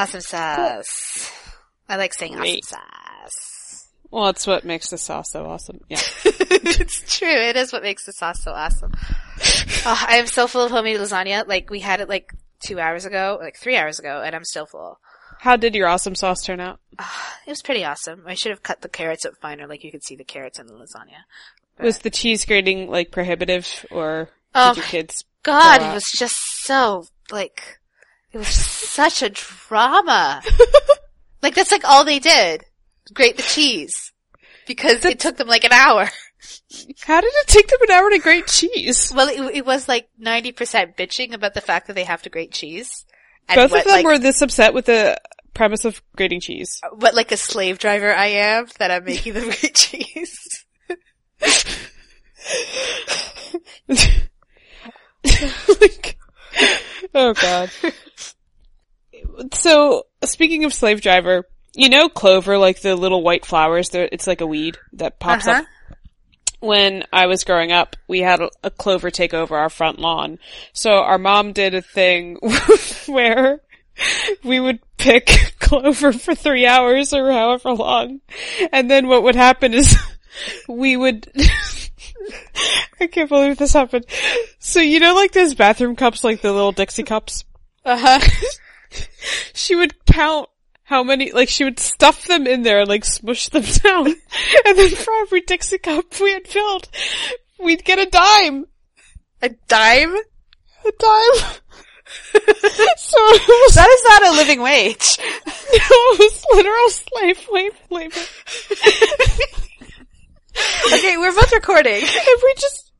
Awesome sauce. I like saying Great. awesome sauce. Well, it's what makes the sauce so awesome. Yeah. it's true. It is what makes the sauce so awesome. oh, I am so full of homemade lasagna. Like we had it like two hours ago, like three hours ago, and I'm still full. How did your awesome sauce turn out? Uh, it was pretty awesome. I should have cut the carrots up finer, like you could see the carrots in the lasagna. Was the cheese grating like prohibitive or Oh did um, your kids? God, it was just so like it was such a drama. like that's like all they did. Grate the cheese. Because it took them like an hour. How did it take them an hour to grate cheese? Well, it, it was like 90% bitching about the fact that they have to grate cheese. And Both what, of them like, were this upset with the premise of grating cheese. Uh, what like a slave driver I am that I'm making them grate cheese. like, oh god. So, speaking of slave driver, you know clover, like the little white flowers, it's like a weed that pops Uh-huh. up. When I was growing up, we had a, a clover take over our front lawn. So our mom did a thing where we would pick clover for three hours or however long. And then what would happen is we would, I can't believe this happened. So you know like those bathroom cups, like the little Dixie cups? Uh-huh. She would count how many, like she would stuff them in there and like smush them down. and then for every Dixie cup we had filled, we'd get a dime. A dime? A dime. so was, That is not a living wage. No, it was literal slave labor. Okay, we're both recording. And we just,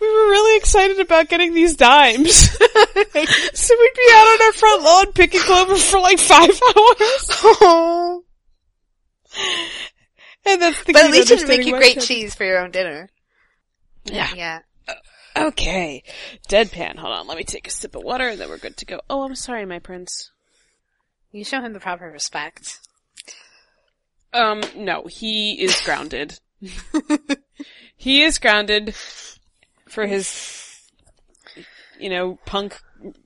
we were really excited about getting these dimes. so we'd be out on our front lawn picking clover for like five hours. Oh. And that's the But at least you make understanding you great cheese for your own dinner. Yeah. Yeah. Okay. Deadpan. Hold on. Let me take a sip of water and then we're good to go. Oh, I'm sorry, my prince. You show him the proper respect. Um, no, he is grounded. he is grounded for his, you know, punk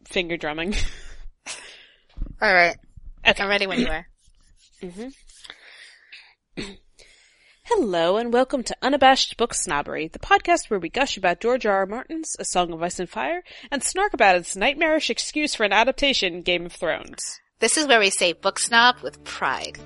finger drumming. Alright. Okay. I'm ready when you are. Mm-hmm. Hello and welcome to Unabashed Book Snobbery, the podcast where we gush about George R. R. Martin's A Song of Ice and Fire and snark about its nightmarish excuse for an adaptation, Game of Thrones. This is where we say book snob with pride.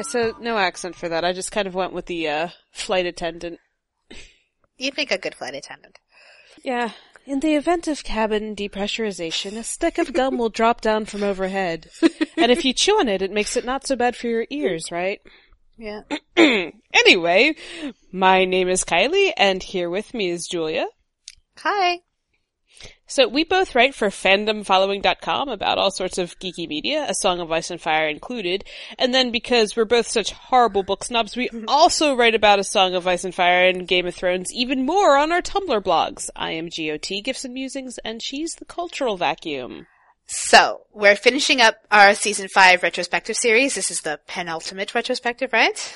Yeah, so no accent for that. I just kind of went with the, uh, flight attendant. You'd make a good flight attendant. Yeah. In the event of cabin depressurization, a stick of gum will drop down from overhead. and if you chew on it, it makes it not so bad for your ears, right? Yeah. anyway, my name is Kylie, and here with me is Julia. Hi. So we both write for fandomfollowing.com about all sorts of geeky media, A Song of Ice and Fire included. And then because we're both such horrible book snobs, we also write about A Song of Ice and Fire and Game of Thrones even more on our Tumblr blogs. I am GOT Gifts and Musings, and she's the Cultural Vacuum. So, we're finishing up our season five retrospective series. This is the penultimate retrospective, right?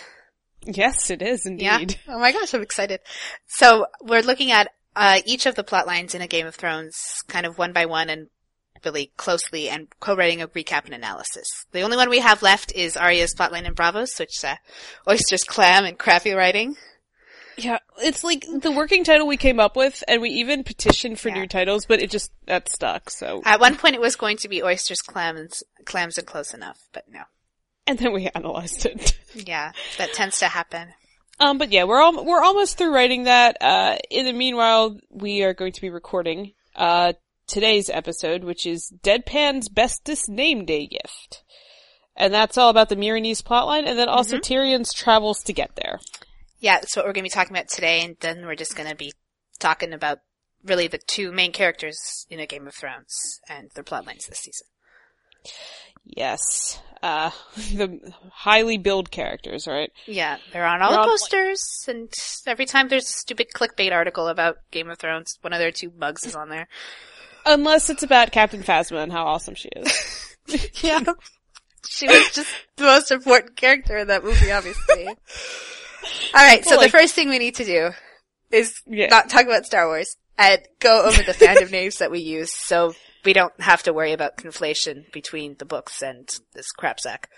Yes, it is indeed. Yeah. Oh my gosh, I'm excited. So, we're looking at uh, each of the plot lines in a Game of Thrones, kind of one by one and really closely, and co-writing a recap and analysis. The only one we have left is Arya's plotline in Braavos, which uh, Oysters, Clam, and Crappy writing. Yeah, it's like the working title we came up with, and we even petitioned for Yeah. new titles, but it just, that stuck, so. At one point, it was going to be Oysters, Clams, Clams, and Close Enough, but no. And then we analyzed it. Yeah, that tends to happen. Um, but yeah, we're al- we're almost through writing that. Uh, in the meanwhile, we are going to be recording uh today's episode, which is Deadpan's bestest name day gift, and that's all about the Meereenese plotline, and then also Tyrion's travels to get there. Yeah, that's what we're going to be talking about today, and then we're just going to be talking about really the two main characters in a Game of Thrones and their plotlines this season. Yes. Uh, the highly billed characters, right? Yeah, they're on all They're the on- posters, and every time there's a stupid clickbait article about Game of Thrones, one of their two mugs is on there. Unless it's about Captain Phasma and how awesome she is. Yeah. She was just the most important character in that movie, obviously. Alright, so Well, the first thing we need to do is Yeah. not talk about Star Wars and go over the fandom names that we use so we don't have to worry about conflation between the books and this crap sack.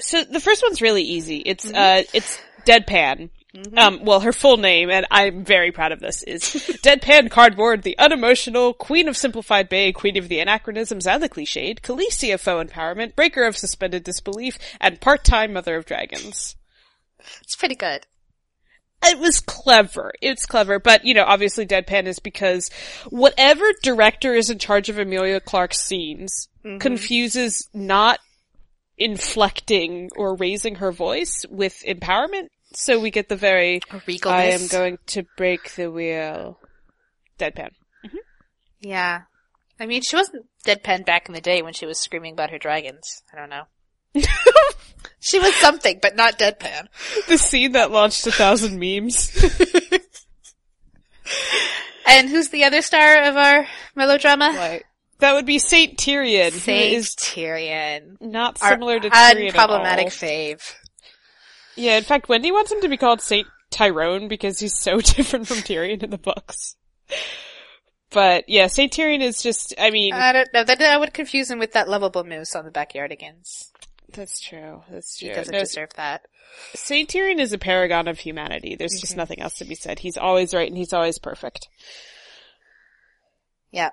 So the first one's really easy. It's uh, it's Deadpan. Um, well, her full name, and I'm very proud of this, is Deadpan Cardboard, the unemotional Queen of Simplified Bay, Queen of the Anachronisms and the Cliched, Khaleesi of Faux Empowerment, Breaker of Suspended Disbelief, and part-time Mother of Dragons. It's pretty good. It was clever. It's clever, but you know, obviously Deadpan is because whatever director is in charge of Emilia Clarke's scenes mm-hmm. confuses not inflecting or raising her voice with empowerment. So we get the very, regalness. I am going to break the wheel. Deadpan. Mm-hmm. Yeah. I mean, she wasn't deadpan back in the day when she was screaming about her dragons. I don't know. she was something, but not deadpan. The scene that launched a thousand memes. And who's the other star of our melodrama? that would be Saint Tyrion, Saint is Tyrion. not Our similar to Tyrion unproblematic fave. Yeah, in fact, Wendy wants him to be called Saint Tyrone because he's so different from Tyrion in the books. But yeah, Saint Tyrion is just, I mean, I don't know. That, that would confuse him with that lovable moose on the backyardigans. That's true. That's true. He doesn't No, deserve that. Saint Tyrion is a paragon of humanity. There's Mm-hmm. just nothing else to be said. He's always right and he's always perfect. Yeah.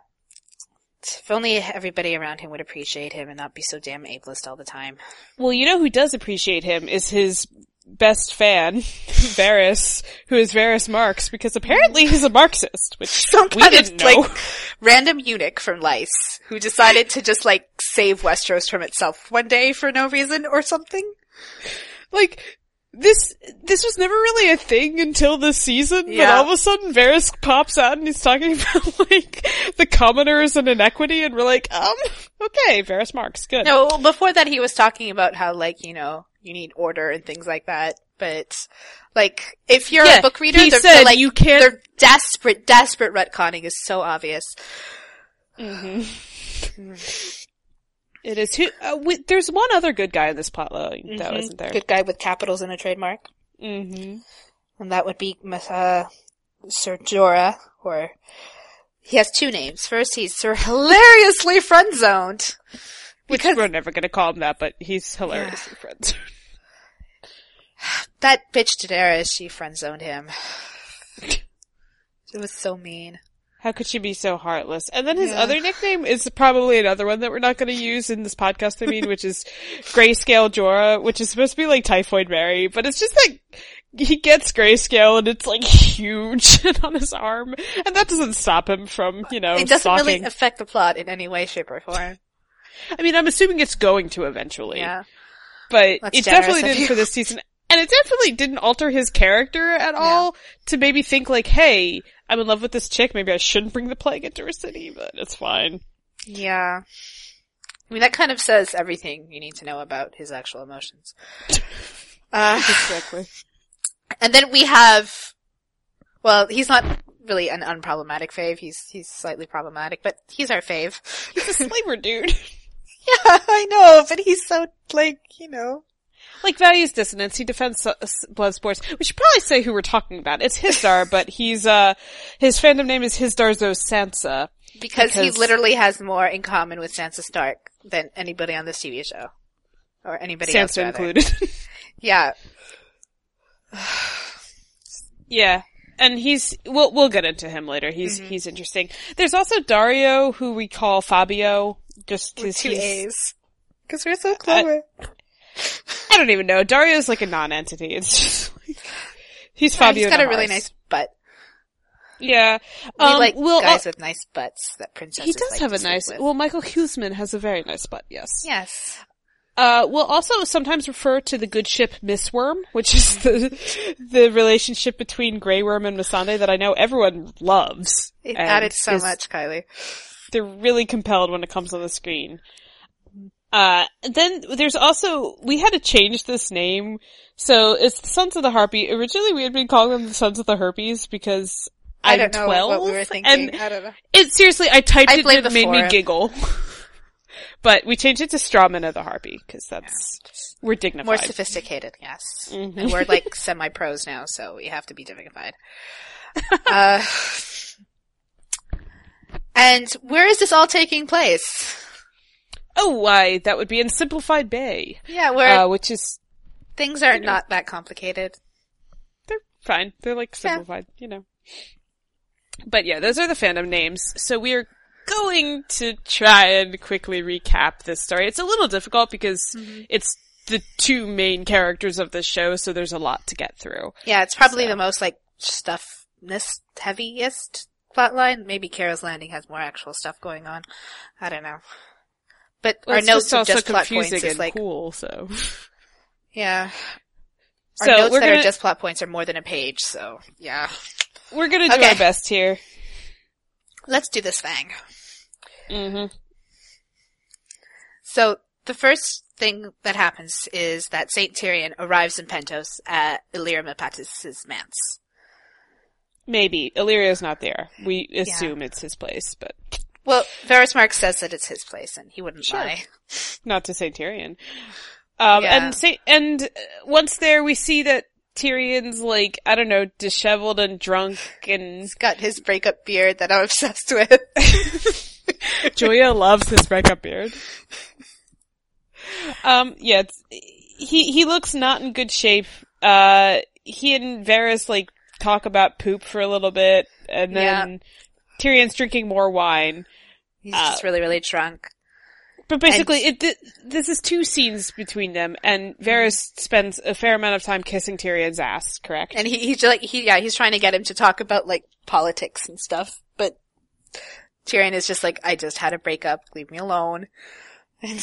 If only everybody around him would appreciate him and not be so damn ableist all the time. Well, you know who does appreciate him is his best fan, Varys, who is Varys Marx, because apparently he's a Marxist, which Some we didn't know. like, random eunuch from Lice who decided to just, like, save Westeros from itself one day for no reason or something. like this this was never really a thing until this season, but all of a sudden Varys pops out and he's talking about like the commoners and inequity and we're like, um, okay, Varys Marx, good. No, before that he was talking about how, like, you know, you need order and things like that. But, like, if you're Yeah, a book reader, they're, they're, like, you can't- they're desperate, desperate retconning is so obvious. It is who uh, we, there's one other good guy in this plot line though, isn't there? Mm-hmm. Good guy with capitals and a trademark. hmm And that would be, uh, Sir Jorah, or, he has two names. First, he's Sir Hilariously Friend-Zoned. Which Because we're never gonna call him that, but he's hilariously friends. that bitch Daenerys, she friend-zoned him. It was so mean. How could she be so heartless? And then his Yeah. other nickname is probably another one that we're not going to use in this podcast. I mean, which is Grayscale Jorah, which is supposed to be like Typhoid Mary, but it's just like he gets grayscale and it's like huge on his arm, and that doesn't stop him from you know It doesn't stalking. really affect the plot in any way, shape, or form. I mean, I'm assuming it's going to eventually, Yeah. but That's it definitely didn't for this season. And it definitely didn't alter his character at all to maybe think like, hey, I'm in love with this chick, maybe I shouldn't bring the plague into her city, but it's fine. Yeah. I mean, that kind of says everything you need to know about his actual emotions. Uh, Exactly. and then we have, well, he's not really an unproblematic fave. He's, he's slightly problematic, but he's our fave. He's a slaver dude. Yeah, I know, but he's so, like, you know. like values dissonance. He defends uh, s- blood sports. We should probably say who we're talking about. It's Hizdar, but he's uh his fandom name is Hizdar Zo Sansa. Because, he literally has more in common with Sansa Stark than anybody on this TV show. Or anybody else, Sansa rather. included. Yeah. yeah. And he's we'll we'll get into him later. He's Mm-hmm. he's interesting. There's also Dario, who we call Fabio, just because two. A's. Because we're so clever. I don't even know. Dario's like a non-entity. It's just like he's Yeah, Fabio. he's got a really nice butt. Yeah. We Um, like we'll- guys with nice butts that princesses he does like have a nice. with. Well, Michiel Huisman has a very nice butt. Yes. yes. Uh, we'll also sometimes refer to the good ship Miss Worm, which is the the relationship between Grey Worm and Missandei that I know everyone loves. It added so is- much, Kylie. They're really compelled when it comes on the screen. Uh, then there's also, we had to change this name. So it's the Sons of the Harpy. Originally we had been calling them the Sons of the Herpes because I know 12. what we. And I don't know. it seriously, I typed I it and it made me giggle. but we changed it to Strawman of the Harpy because that's, we're dignified. More sophisticated, yes. Mhm. And we're like semi-pros now, so we have to be dignified. uh, and where is this all taking place? Oh, why, that would be in Simplified Bay, Yeah, where uh, which is, things are you know. not that complicated. they're fine. They're like Yeah. simplified, you know. But yeah, those are the fandom names. So we're going to try and quickly recap this story. It's a little difficult because Mm-hmm. it's the two main characters of the show, so there's a lot to get through. Yeah, it's probably So. the most like stuffness heaviest plotline. Maybe Kara's Landing has more actual stuff going on. I don't know. But Well, our notes just just plot points is like, cool, so. yeah. Our So notes we're that gonna, are just plot points are more than a page, so yeah. we're gonna do Okay. our best here. Let's do this thing. Mm-hmm. So the first thing that happens is that Saint Tyrion arrives in Pentos at Illyrio Mopatis' manse. Maybe. Illyrio's not there. We assume it's his place, but Well, Varys Mark says that it's his place, and he wouldn't Sure. lie. not to say Tyrion. Um, Yeah. and say, and uh, once there, we see that Tyrion's like, I don't know, disheveled and drunk and He's got his breakup beard that I'm obsessed with. Julia loves his breakup beard. Um, yeah, it's, he, he looks not in good shape. Uh, he and Varys like talk about poop for a little bit and then Tyrion's drinking more wine. He's Uh, just really, really drunk. But basically, it th- this is two scenes between them, and Varys spends a fair amount of time kissing Tyrion's ass. Correct? And he, he's like, he, yeah, he's trying to get him to talk about like politics and stuff, but Tyrion is just like, I just had a breakup, leave me alone. And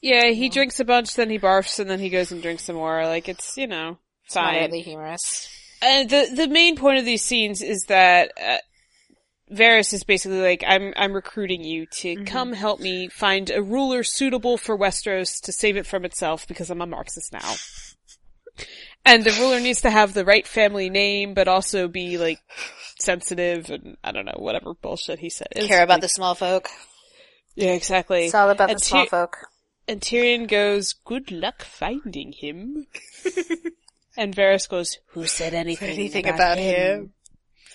yeah, he drinks a bunch, then he barfs, and then he goes and drinks some more. Like it's you know fine. moderately humorous. And the the main point of these scenes is that uh, Varys is basically like, I'm I'm recruiting you to come help me find a ruler suitable for Westeros to save it from itself because I'm a Marxist now. And the ruler needs to have the right family name, but also be like sensitive and I don't know whatever bullshit he said. Care about the small folk. yeah exactly. It's all about And the small Tyr- folk. And Tyrion goes, "Good luck finding him." and Varys goes, "Who said anything, Anything about, about him?" him.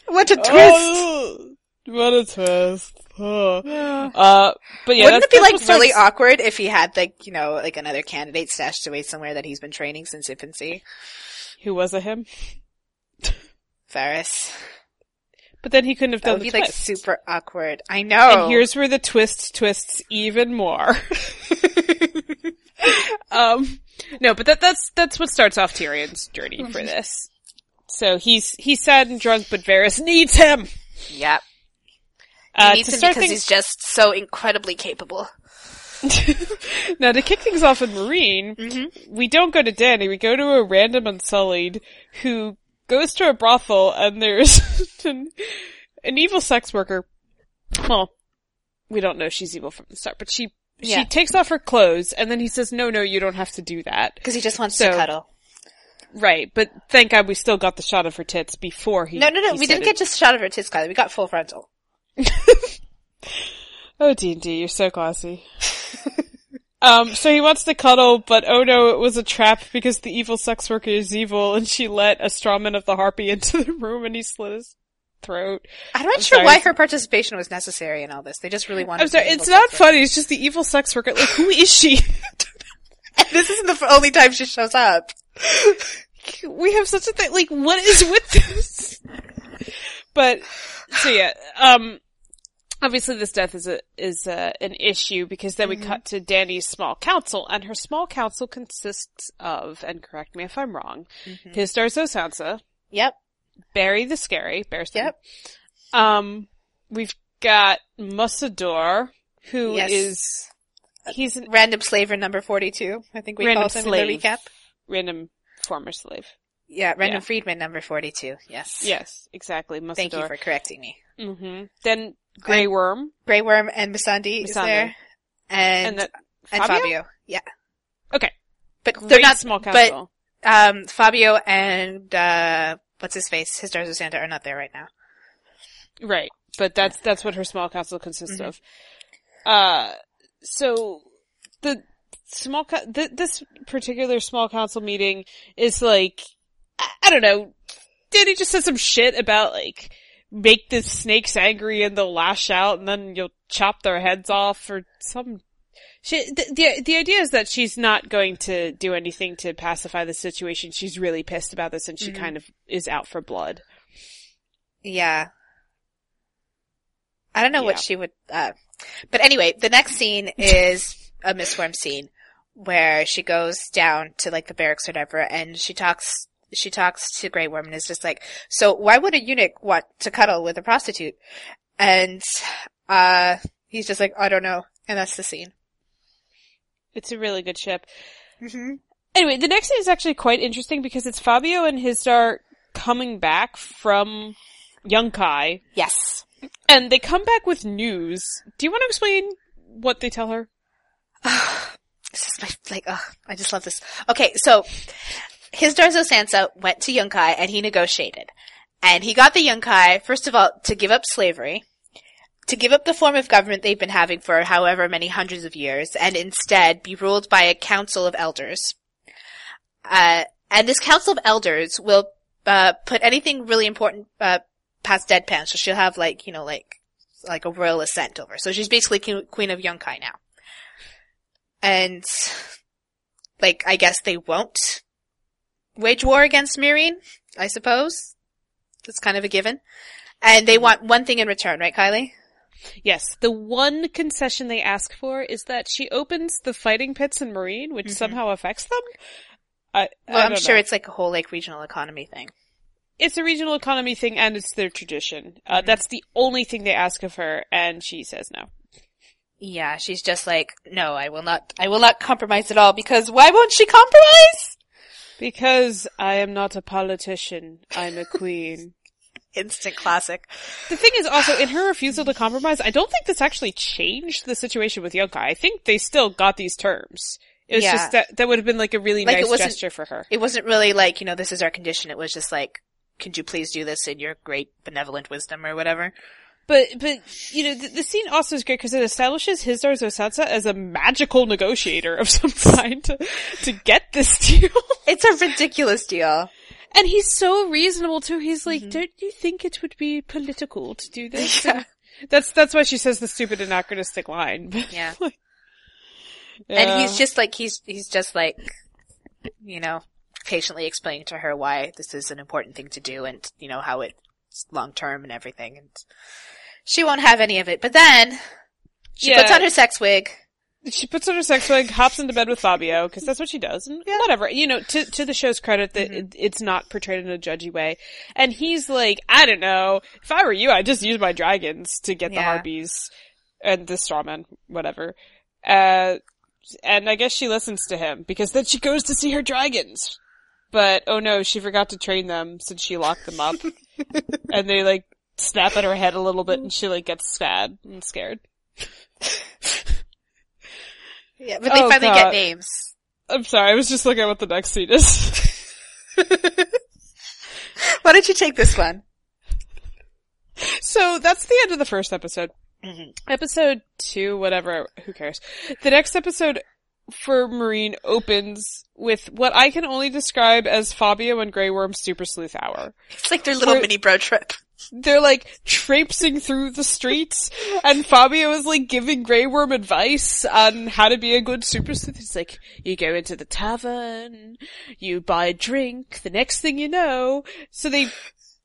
What a twist! Oh, what a twist. Oh. Uh, but yeah, Wouldn't it be like starts- really awkward if he had like, you know, like another candidate stashed away somewhere that he's been training since infancy? Who was it him? Varys. But then he couldn't have That done would the be like twist. super awkward. I know. And here's where the twist twists even more. um, no, but that, that's, that's what starts off Tyrion's journey for this. So he's, he's sad and drunk, but Varys needs him! Yep. He Uh, needs him because things, he's just so incredibly capable. now to kick things off in Meereen, Mm-hmm. we don't go to Danny, we go to a random Unsullied who goes to a brothel and there's an, an evil sex worker. Well, we don't know she's evil from the start, but she, Yeah. she takes off her clothes and then he says, no, no, you don't have to do that. Because he just wants So- to cuddle. Right, but thank God we still got the shot of her tits before he. No, no, no. We didn't it. get just a shot of her tits, Kylie. We got full frontal. Oh, D and D, you're so classy. um, so he wants to cuddle, but oh no, it was a trap because the evil sex worker is evil, and she let a strawman of the harpy into the room, and he slit his throat. I'm not I'm sure sorry. why her participation was necessary in all this. They just really wanted. I'm sorry, it's not funny. It's just the evil sex worker. Like, who is she? this isn't the only time she shows up. we have such a thing. Like, what is with this? but so yeah, um, obviously this death is a is a, an issue because then we cut to Danny's small council, and her small council consists of, and correct me if I'm wrong, Hizdar Zo Sansa, Yep. Barry the Scary, Barristan. Yep. Um, we've got Mossador, who Yes. is he's a Random slaver number forty-two. I think we called him in the recap. random former slave. Yeah, random Yeah. freedman number forty-two. Yes. Yes, exactly. Mossador. Thank you for correcting me. hmm Then Grey Worm, Grey Worm and Missandei is there, and, and that and Fabio. Yeah. Okay. But they're not small but um Fabio and uh what's his face? Hizdar Zo Sansa are not there right now. Right. But that's that's what her small council consists Mhm. of. Uh so the small co- th- this particular small council meeting is like I, I don't know. Danny just said some shit about like make the snakes angry and they'll lash out and then you'll chop their heads off or some she, the, the the idea is that she's not going to do anything to pacify the situation. She's really pissed about this and she Mhm. kind of is out for blood. Yeah. I don't know Yeah. what she would, uh, but anyway, the next scene is a Mistworm scene where she goes down to like the barracks or whatever and she talks, she talks to Grey Worm and is just like, so why would a eunuch want to cuddle with a prostitute? And, uh, he's just like, I don't know. And that's the scene. It's a really good ship. Mm-hmm. Anyway, the next scene is actually quite interesting because it's Fabio and his Hizdar coming back from Yunkai, Yes. and they come back with news. Do you want to explain what they tell her? this is my like ugh, I just love this. Okay, so Hizdar Zo Sansa went to Yunkai and he negotiated. And he got the Yunkai, first of all, to give up slavery, to give up the form of government they've been having for however many hundreds of years, and instead be ruled by a council of elders. Uh, and this council of elders will, uh, put anything really important, uh, past deadpan. So she'll have like, you know, like, like a royal assent over. So she's basically queen of Yunkai now. And, like, I guess they won't wage war against Meereen, I suppose. That's kind of a given. And they want one thing in return, right, Kylie? Yes, the one concession they ask for is that she opens the fighting pits in Meereen, which Mhm. somehow affects them. I, Well, I I'm sure know. it's like a whole, like, regional economy thing. it's a regional economy thing and it's their tradition. Uh, Mhm. That's the only thing they ask of her, and she says no. Yeah, she's just like, no, I will not, I will not compromise at all because why won't she compromise? Because I am not a politician, I'm a queen. Instant classic. The thing is also, in her refusal to compromise, I don't think this actually changed the situation with Yunkai. I think they still got these terms. It was Yeah. just that, that would have been like a really Like, nice gesture for her. It wasn't really like, you know, this is our condition. It was just like, could you please do this in your great benevolent wisdom or whatever? But, but, you know, the, the scene also is great because it establishes Hizdar Zosansa as a magical negotiator of some kind to, to get this deal. It's a ridiculous deal. And he's so reasonable too. He's like, Mhm. don't you think it would be political to do this? Yeah. That's, that's why she says the stupid anachronistic line. Yeah. Like, And he's just like, he's, he's just like, you know, patiently explaining to her why this is an important thing to do and, you know, how it's long term and everything. And she won't have any of it. But then, she Yeah. puts on her sex wig. She puts on her sex wig, hops into bed with Fabio, because that's what she does, and Yeah. whatever. You know, to to the show's credit, that Mhm. it, it's not portrayed in a judgy way. And he's like, I don't know, if I were you, I'd just use my dragons to get the harpies and the strawman, whatever. Uh, and I guess she listens to him because then she goes to see her dragons. But oh no, she forgot to train them since she locked them up, and they like snap at her head a little bit, and she like gets sad and scared. Yeah, but they Oh, finally God. get names. I'm sorry, I was just looking at what the next scene is. Why don't you take this one? so that's the end of the first episode. Mhm. Episode two, whatever, who cares? The next episode for Meereen opens with what I can only describe as Fabio and Grey Worm's Super Sleuth Hour. It's like their little mini bro trip. They're like traipsing through the streets and Fabio is like giving Grey Worm advice on how to be a good super sleuth. It's like, you go into the tavern, you buy a drink, the next thing you know. So they,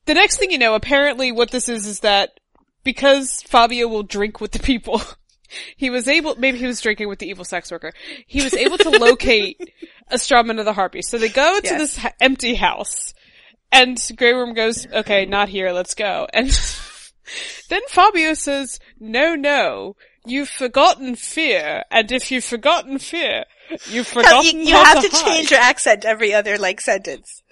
the next thing you know, apparently what this is is that because Fabio will drink with the people, he was able, maybe he was drinking with the evil sex worker, he was able to locate a strawman of the harpy. So they go to Yes. this empty house and Grey Worm goes, okay, not here, let's go. And then Fabio says, no, no, you've forgotten fear, and if you've forgotten fear, you've forgotten you you have to hide." change your accent every other like sentence.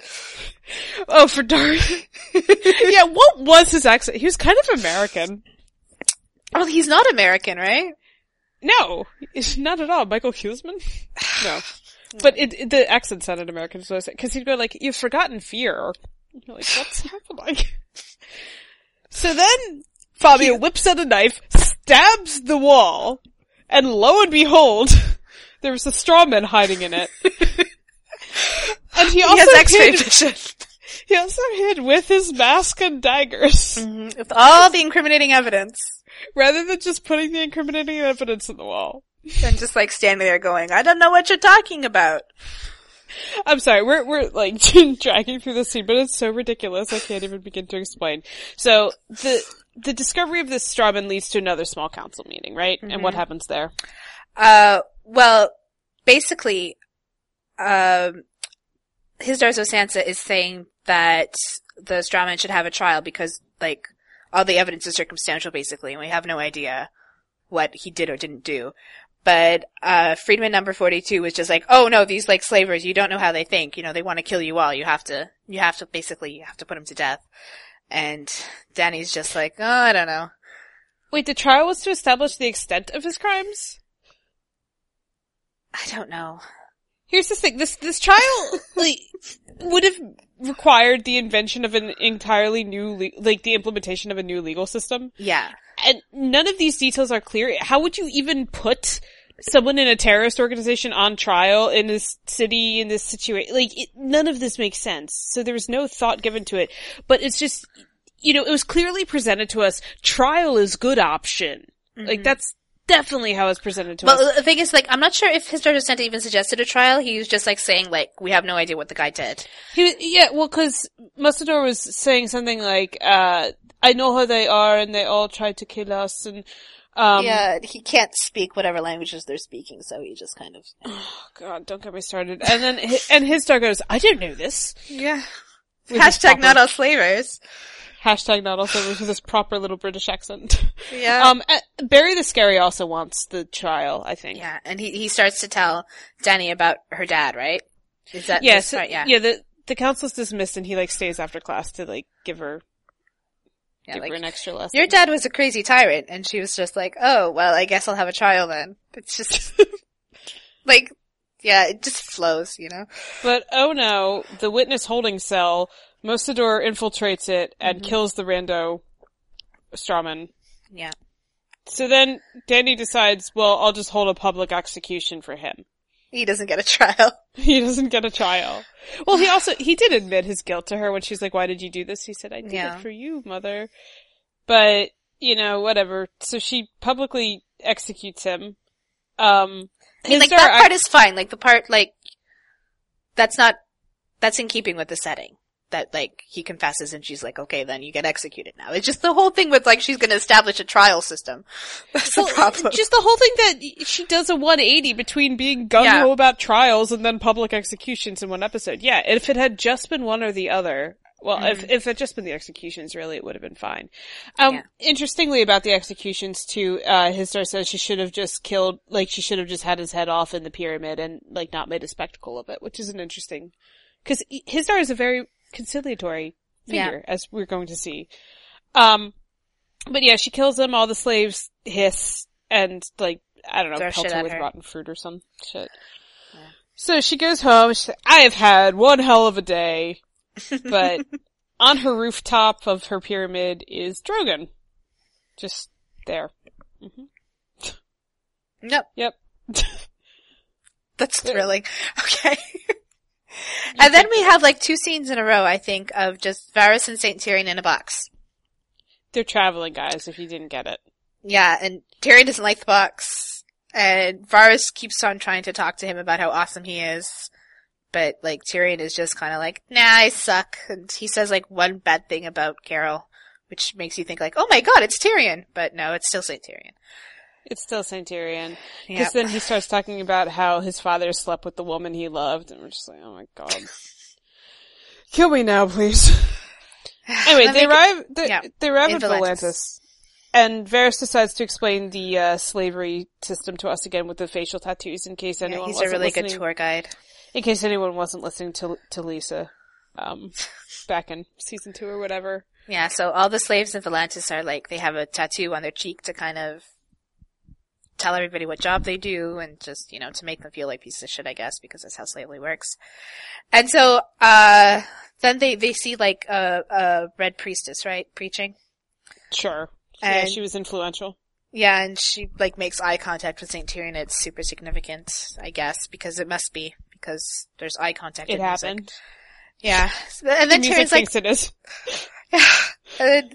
Oh, for darn. yeah, what was his accent? He was kind of American. Well, he's not American, right? No, not at all. Michiel Huisman? No. Hmm. But it, it- the accent sounded American, so I said, cause he'd go like, you've forgotten fear. You're like, what's happening? So then, Fabio whips out a knife, stabs the wall, and lo and behold, there was a straw man hiding in it. and he He also has X-ray hid, vision. he also hid with his mask and daggers, mm-hmm. With all the incriminating evidence. rather than just putting the incriminating evidence in the wall. And just like standing there going, I don't know what you're talking about. I'm sorry, we're, we're like dragging through this scene, but it's so ridiculous I can't even begin to explain. So, the, the discovery of this strawman leads to another small council meeting, right? And what happens there? Uh, well, basically, um, Hizdar Zo Sansa is saying that the strawman should have a trial because, like, all the evidence is circumstantial, basically, and we have no idea what he did or didn't do. But, uh, Friedman number 42 was just like, oh no, these, like, slavers, you don't know how they think, you know, they want to kill you all, you have to, you have to, basically, you have to put them to death. And Danny's just like, oh, I don't know. Wait, the trial was to establish the extent of his crimes? I don't know. Here's the thing, this, this trial, like, would have required the invention of an entirely new, le- like, the implementation of a new legal system. Yeah. And none of these details are clear. How would you even put someone in a terrorist organization on trial in this city, in this situation? Like, it, none of this makes sense. So there was no thought given to it. But it's just, you know, it was clearly presented to us, trial is good option. Like, that's definitely how it's presented to us. Well, the thing is, like, I'm not sure if Hizdar Zo Sansa even suggested a trial. He was just like saying, like, we have no idea what the guy did. He was, yeah, well, cause Mossador was saying something like, uh, I know how they are and they all tried to kill us and, um, yeah, he can't speak whatever languages they're speaking, so he just kind of. God, don't get me started. And then, and his dog goes, I didn't know this. Yeah. With Hashtag not all slavers. Hashtag not all slavers with this proper little British accent. Yeah. Um, uh, Barry the Scary also wants the trial, I think. yeah, and he he starts to tell Danny about her dad, right? Is that Yeah, so- Yeah. yeah, the, the council's dismissed and he like stays after class to like give her, Yeah, give like, her an extra lesson. your dad was a crazy tyrant, and she was just like, oh, well, I guess I'll have a trial then. It's just like, yeah, it just flows, you know. But oh no, the witness holding cell, Mossador infiltrates it and mm-hmm. kills the rando strawman. Yeah. So then Danny decides, well, I'll just hold a public execution for him. He doesn't get a trial. He doesn't get a trial. Well, he also, he did admit his guilt to her when she's like, why did you do this? He said, I did Yeah. it for you, mother. But, you know, whatever. So she publicly executes him. Um, I mean, like that part is fine. Like the part, like that's not that's in keeping with the setting. That like he confesses and she's like, okay, then you get executed now. It's just the whole thing with like she's going to establish a trial system. That's the problem. Just the whole thing that she does a 180 between being gung ho Yeah. about trials and then public executions in one episode. Yeah, if it had just been one or the other, well, if if it had just been the executions, really, it would have been fine. Um, Yeah. interestingly about the executions too, uh, Hizdar says she should have just killed, like she should have just had his head off in the pyramid and like not made a spectacle of it, which is an interesting, because Hizdar is a very conciliatory Yeah. figure, as we're going to see. Um, but yeah, she kills them. All the slaves hiss and like I don't know, Throw pelt her with her. rotten fruit or some shit. So she goes home. Like, I have had one hell of a day, but on her rooftop of her pyramid is Drogon, just there. nope, Yep. that's thrilling. Okay. And then we have like two scenes in a row, I think, of just Varys and Saint Tyrion in a box. They're traveling guys. If you didn't get it, Yeah, and Tyrion doesn't like the box, and Varys keeps on trying to talk to him about how awesome he is, but like Tyrion is just kind of like, "Nah, I suck," and he says like one bad thing about Carol, which makes you think like, "Oh my god, it's Tyrion," but no, it's still Saint Tyrion. It's still. Yeah, Because then he starts talking about how his father slept with the woman he loved, and we're just like, oh my god. Kill me now, please. Anyway, they arrive, they, yeah, they arrive at Volantis. And Varys decides to explain the uh, slavery system to us again with the facial tattoos in case Yeah, anyone he's a wasn't really good tour guide. In case anyone wasn't listening to to Lisa, um, back in season two or whatever. Yeah, so all the slaves in Volantis are like they have a tattoo on their cheek to kind of tell everybody what job they do and just, you know, to make them feel like pieces of shit, I guess, because that's how slavery works. And so, uh, then they, they see like a, a red priestess, right? Preaching. Sure. yeah, she was influential. Yeah, and she like makes eye contact with Saint Tyrion. It's super significant, I guess, because it must be because there's eye contact. It in music. happened. Yeah, and then the Tyrion's like, thinks it is. and then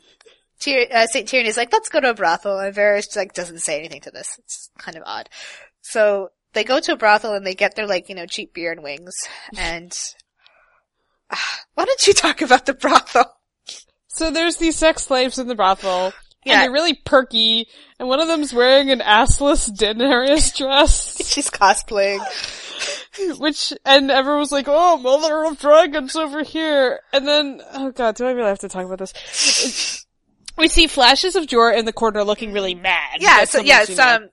Tyr- uh, Saint Tyrion is like, let's go to a brothel, and Varys like doesn't say anything to this. It's kind of odd. So they go to a brothel and they get their like you know cheap beer and wings. And Ah, why don't you talk about the brothel? So there's these sex slaves in the brothel. Yeah. And they're really perky, and one of them's wearing an assless Daenerys dress, She's cosplaying. which, and everyone was like, oh, mother of dragons over here. And then, oh god, do I really have to talk about this? We see flashes of Jorah in the corner looking really mad. Yeah, so yeah, it's um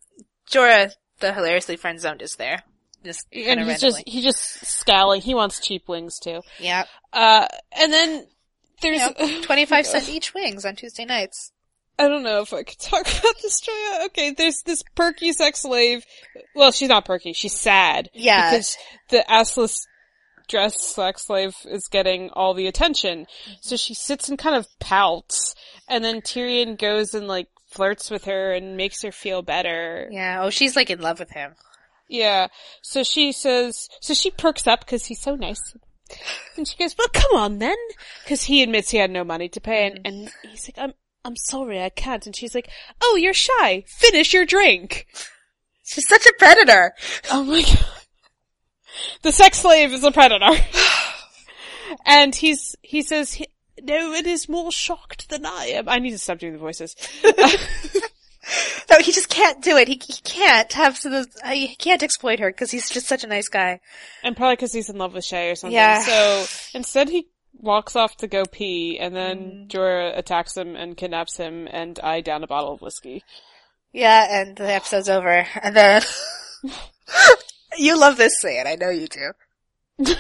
Jorah, the hilariously friend zoned, is there. Just and he's randomly. just, he just scowling. He wants cheap wings too. yeah, Uh, and then there's, you know, twenty five cent each wings on Tuesday nights. I don't know if I could talk about this, Joya. Okay, there's this perky sex slave. Well, she's not perky. She's sad. Yeah. Because the assless dress sex slave is getting all the attention. So she sits and kind of pouts. And then Tyrion goes and like flirts with her and makes her feel better. Yeah. Oh, she's like in love with him. Yeah. So she says, so she perks up because he's so nice. And she goes, well, come on then. Cause he admits he had no money to pay and, and he's like, I'm, I'm sorry, I can't. And she's like, oh, you're shy. Finish your drink. She's such a predator. Oh my god. The sex slave is a predator. and he's, he says, he, no, it is more shocked than I am. I need to stop doing the voices. No, he just can't do it. He, he can't have the, uh, he can't exploit her because he's just such a nice guy. And probably because he's in love with Shae or something. Yeah. So instead he walks off to go pee and then Mm. Jorah attacks him and kidnaps him and I down a bottle of whiskey. Yeah, and the episode's over. And then, you love this scene, I know you do.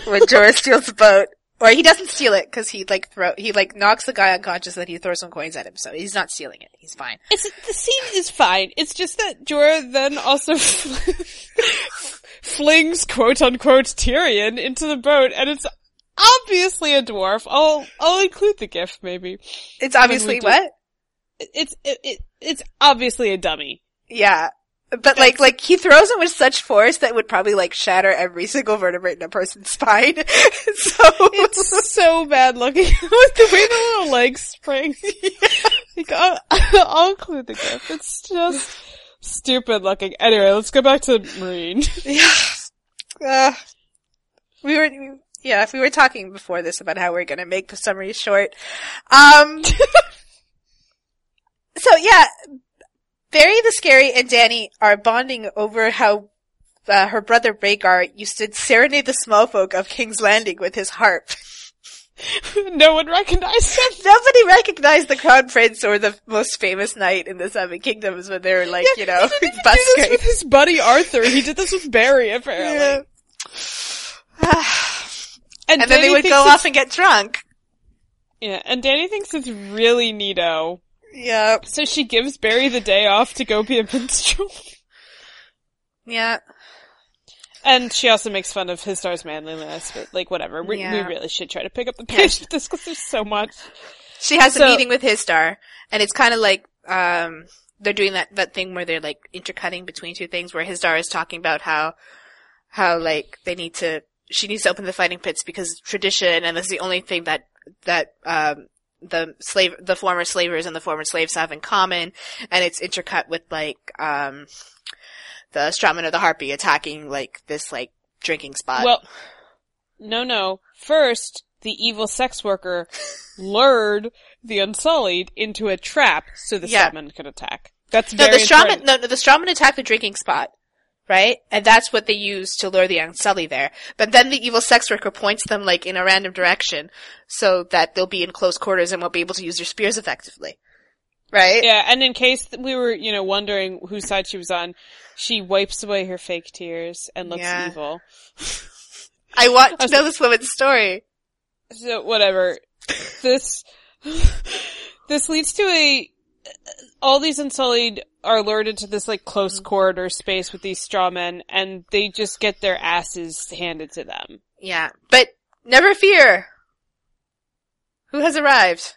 When Jorah steals the boat. Or he doesn't steal it because he like throw, he like knocks the guy unconscious and then he throws some coins at him. So he's not stealing it. He's fine. It's, the scene is fine. It's just that Jorah then also flings quote unquote Tyrion into the boat and it's obviously a dwarf. I'll, I'll include the gif maybe. It's obviously what? It's, it, it, it's obviously a dummy. Yeah. But like, like he throws it with such force that would probably like shatter every single vertebrae in a person's spine. so It's so bad looking. With the way the little legs spring. Like, I'll, I'll include the gif. It's just stupid looking. Anyway, let's go back to Meereen. yeah. Uh, we were, yeah, if we were talking before this about how we're gonna make the summary short. Um, so yeah, Barry the Scary and Danny are bonding over how uh, her brother Rhaegar used to serenade the small folk of King's Landing with his harp. no one recognized him. Nobody recognized the crown prince or the most famous knight in the Seven Kingdoms when they were like, you know, He did bus this with his buddy Arthur. He did this with Barry, apparently. Yeah. And, and then they would go off and get drunk. Yeah, and Danny thinks it's really neato. Yeah. So she gives Barry the day off to go be a minstrel. Yeah. And she also makes fun of Hizdar's manliness, but like whatever. We, we really should try to pick up the pace with this because there's so much. She has a meeting with Hizdar, and it's kind of like, um, they're doing that, that thing where they're like intercutting between two things where Hizdar is talking about how, how like they need to, she needs to open the fighting pits because tradition and that's the only thing that, that, um, the slave, the former slavers and the former slaves have in common, and it's intercut with like, um, the Stratman of the Harpy attacking like this like drinking spot. Well, no, no. First, the evil sex worker lured the Unsullied into a trap so the Yeah. Stratman could attack. That's No, the strawman. No, no, the strawman attacked the drinking spot, right? And that's what they use to lure the Unsully there. But then the evil sex worker points them like in a random direction, so that they'll be in close quarters and won't be able to use their spears effectively, right? Yeah, and in case we were, you know, wondering whose side she was on, she wipes away her fake tears and looks Yeah. evil. I want to know this woman's story. So whatever. This this leads to a all these Unsullied are lured into this like close mm-hmm. corridor space with these straw men and they just get their asses handed to them. Yeah. But never fear. Who has arrived?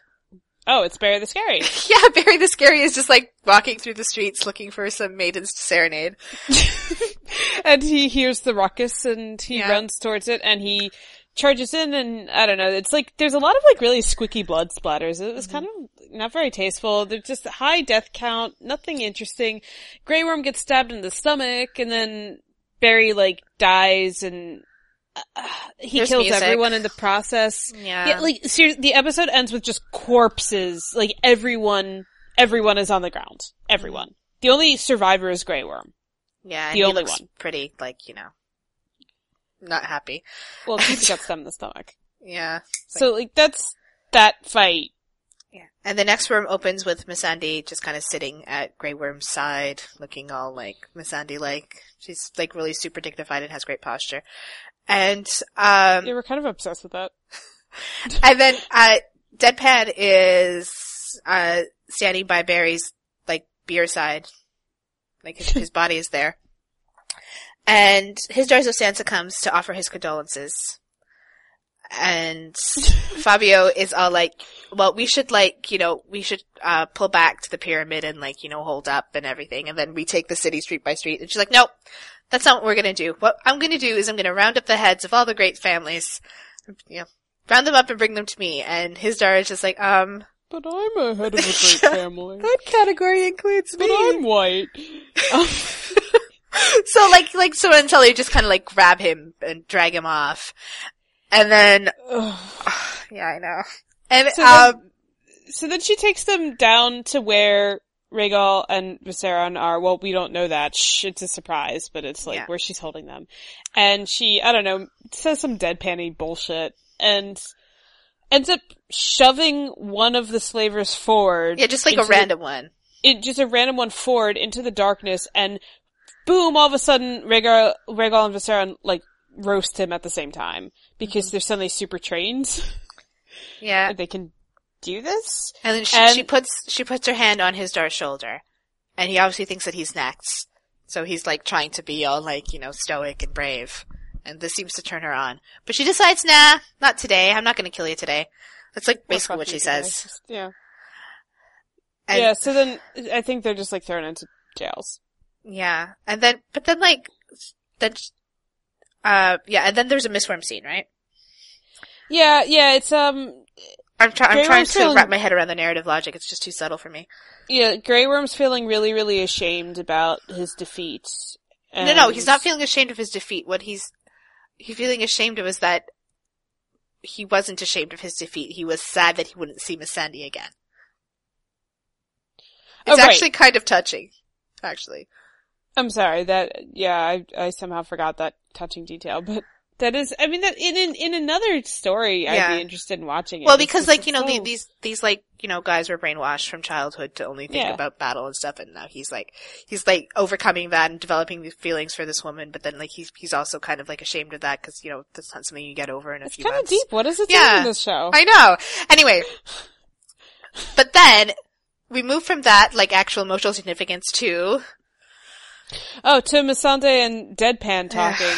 Oh, it's Barry the Scary. Yeah, Barry the Scary is just like walking through the streets looking for some maidens to serenade. and he hears the ruckus and he Yeah. runs towards it and he charges in and I don't know, it's like there's a lot of like really squicky blood splatters. It was kind of not very tasteful. There's just high death count, nothing interesting. Grey Worm gets stabbed in the stomach and then Barry like dies and uh, he There's kills music. everyone in the process. Yeah. Yeah, like seriously, the episode ends with just corpses. Like everyone, everyone is on the ground. Everyone. The only survivor is Grey Worm. Yeah, and The he only looks one. pretty, like, you know, not happy. Well, he got stabbed in the stomach. Yeah. So like that's that fight. Yeah. And the next room opens with Missandei just kind of sitting at Grey Worm's side, looking all like Missandei like. She's like really super dignified and has great posture. And, um, Yeah, we're kind of obsessed with that. and then, uh, Deadpan is, uh, standing by Barry's, like, bier side. Like, his, his body is there. And Hizdar Zo Sansa comes to offer his condolences. And Fabio is all like, well, we should like, you know, we should, uh, pull back to the pyramid and like, you know, hold up and everything. And then we take the city street by street. And she's like, nope, that's not what we're gonna do. What I'm gonna do is I'm gonna round up the heads of all the great families, you know, round them up and bring them to me. And Hizdar is just like, um, But I'm a head of a great family. that category includes me. But I'm white. so like, like, so until they just kind of like grab him and drag him off. And then, Ugh. yeah, I know. And, So um, then, so then she takes them down to where Rhaegal and Viserion are. Well, we don't know that. Shh, it's a surprise, but it's like Yeah. where she's holding them. And she, I don't know, says some deadpanny bullshit and ends up shoving one of the slavers forward. yeah, just like a into the- random one. it just a random one forward into the darkness and boom, all of a sudden Rhaegal, Rhaegal and Viserion like roast him at the same time because mm-hmm. they're suddenly super trained Yeah. and they can do this. And then she, And- she puts, she puts her hand on his dark shoulder. And he obviously thinks that he's next. So he's like trying to be all like, you know, stoic and brave. And this seems to turn her on. But she decides, nah, not today. I'm not gonna kill you today. That's like basically what she today. says. Just- Yeah. And- yeah, so then I think they're just like thrown into jails. Yeah. And then, but then like, then, uh, yeah, and then there's a Miss Worm scene, right? Yeah, yeah, it's um I'm, try- I'm trying to feeling- wrap my head around the narrative logic. It's just too subtle for me. yeah, Grey Worm's feeling really, really ashamed about his defeat. No, no, he's not feeling ashamed of his defeat. What he's, he's feeling ashamed of is that he wasn't ashamed of his defeat. He was sad that he wouldn't see Missandei again. It's Oh, right. actually kind of touching. Actually. I'm sorry that yeah, I I somehow forgot that touching detail, but that is I mean that in in, in another story Yeah. I'd be interested in watching it. Well, because like, you know, the, these, these like, you know, guys were brainwashed from childhood to only think Yeah. about battle and stuff, and now he's like, he's like overcoming that and developing these feelings for this woman, but then like he's, he's also kind of like ashamed of that because, you know, that's not something you get over in a it's few kind of deep. What is it Yeah. doing in this show? I know. Anyway. But then, we move from that, like, actual emotional significance to, Oh, to Missandei and Deadpan talking.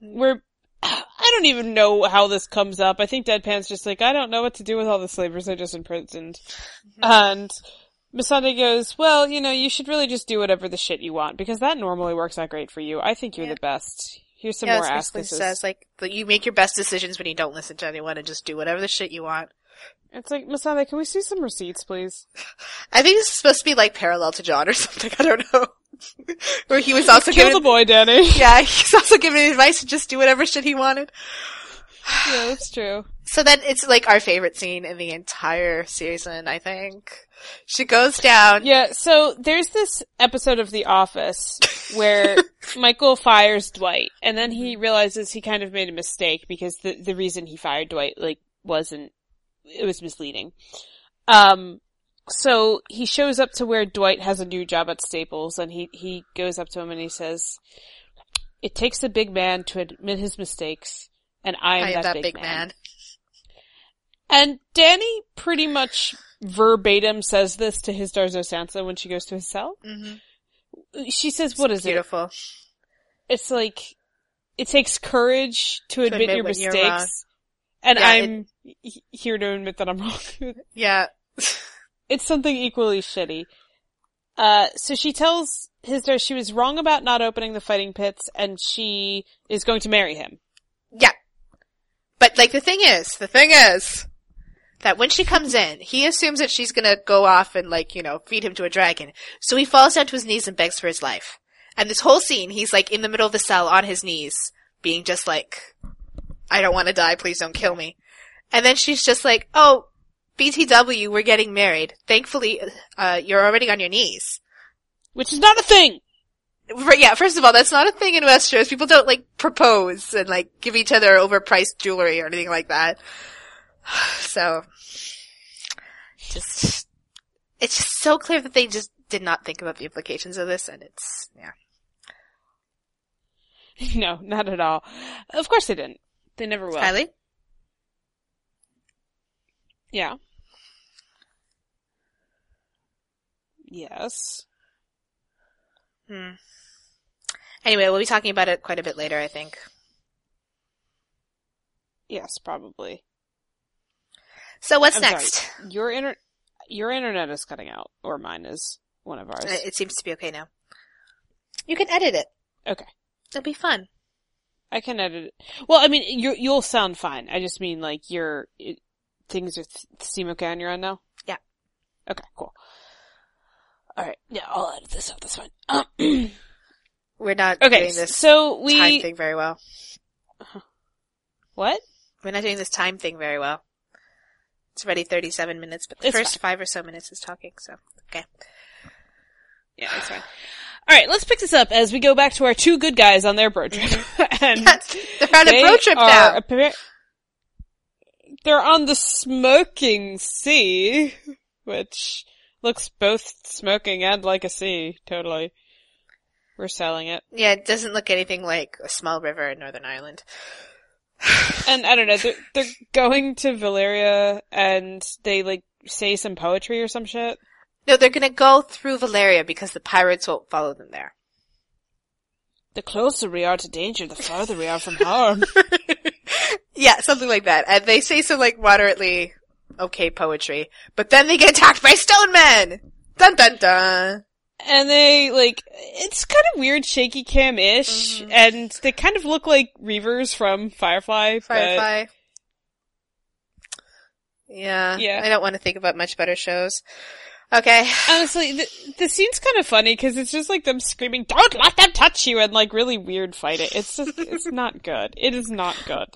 We're I don't even know how this comes up. I think Deadpan's just like, I don't know what to do with all the slavers I just imprisoned. Mm-hmm. And Missandei goes, well, you know, you should really just do whatever the shit you want, because that normally works out great for you. I think you're Yeah. the best. Here's some yeah, more ass kisses. says, like, you make your best decisions when you don't listen to anyone and just do whatever the shit you want. It's like, Missandei, can we see some receipts, please? I think this is supposed to be, like, parallel to Jon or something, I don't know. Where he was also Kill given, the boy, Danny. yeah, he's also given advice to just do whatever shit he wanted. yeah, that's true. So then it's like our favorite scene in the entire season, I think. She goes down. Yeah, so there's this episode of The Office where Michael fires Dwight, and then he realizes he kind of made a mistake because the the reason he fired Dwight like wasn't it was misleading. Um, so he shows up to where Dwight has a new job at Staples, and he he goes up to him and he says, "It takes a big man to admit his mistakes, and I am, I am that, that big, big man. man. And Danny pretty much verbatim says this to Hizdar Zo Sansa when she goes to his cell. Mm-hmm. She says, "What is it? Beautiful. It's like it takes courage to, admit, admit your mistakes, and Yeah, I'm he- here to admit that I'm wrong." Yeah. it's something equally shitty. Uh, so she tells his she was wrong about not opening the fighting pits, and she is going to marry him. Yeah. But like the thing is, the thing is that when she comes in, he assumes that she's gonna go off and like, you know, feed him to a dragon. So he falls down to his knees and begs for his life. And this whole scene, he's like in the middle of the cell on his knees, being just like, I don't want to die, please don't kill me. And then she's just like, oh, BTW, we're getting married. Thankfully, uh, you're already on your knees. Which is not a thing! Yeah, first of all, that's not a thing in Westeros. People don't like propose and like give each other overpriced jewelry or anything like that. So, just, it's just so clear that they just did not think about the implications of this and it's, yeah. No, not at all. Of course they didn't. They never will. Kylie? Yeah. Yes. Hmm. Anyway, we'll be talking about it quite a bit later, I think. Yes, probably. So what's I'm next? sorry. Your inter- your internet is cutting out, or mine is one of ours. Uh, It seems to be okay now. You can edit it. Okay. It'll be fun. I can edit it. Well, I mean, you you'll sound fine. I just mean like your it, things are th- seem okay on your end now. Yeah. Okay. Cool. All right. Yeah, I'll edit this out. That's fine. We're not okay. doing this So time we thing very well. Uh-huh. what? We're not doing this time thing very well. It's already 37 minutes, but the It's first five or so minutes is talking, so, okay. Yeah, that's fine. All right, let's pick this up as we go back to our two good guys on their road trip. Mm-hmm. and Yes, they're on a they road trip now. appar- they're on the smoking sea, which looks both smoking and like a sea. Totally. We're selling it. Yeah, it doesn't look anything like a small river in Northern Ireland. And I don't know, they're, they're going to Valyria and they like say some poetry or some shit. No, they're gonna go through Valyria because the pirates won't follow them there. The closer we are to danger, the farther we are from harm. yeah, something like that. And they say some like moderately okay poetry, but then they get attacked by stone men! Dun dun dun! and they like it's kind of weird shaky cam ish Mhm. and they kind of look like reavers from firefly but Firefly. Yeah. Yeah. I don't want to think about much better shows. Okay. honestly the, the scene's kind of funny because it's just like them screaming don't let them touch you and like really weird fighting it's just it's not good it is not good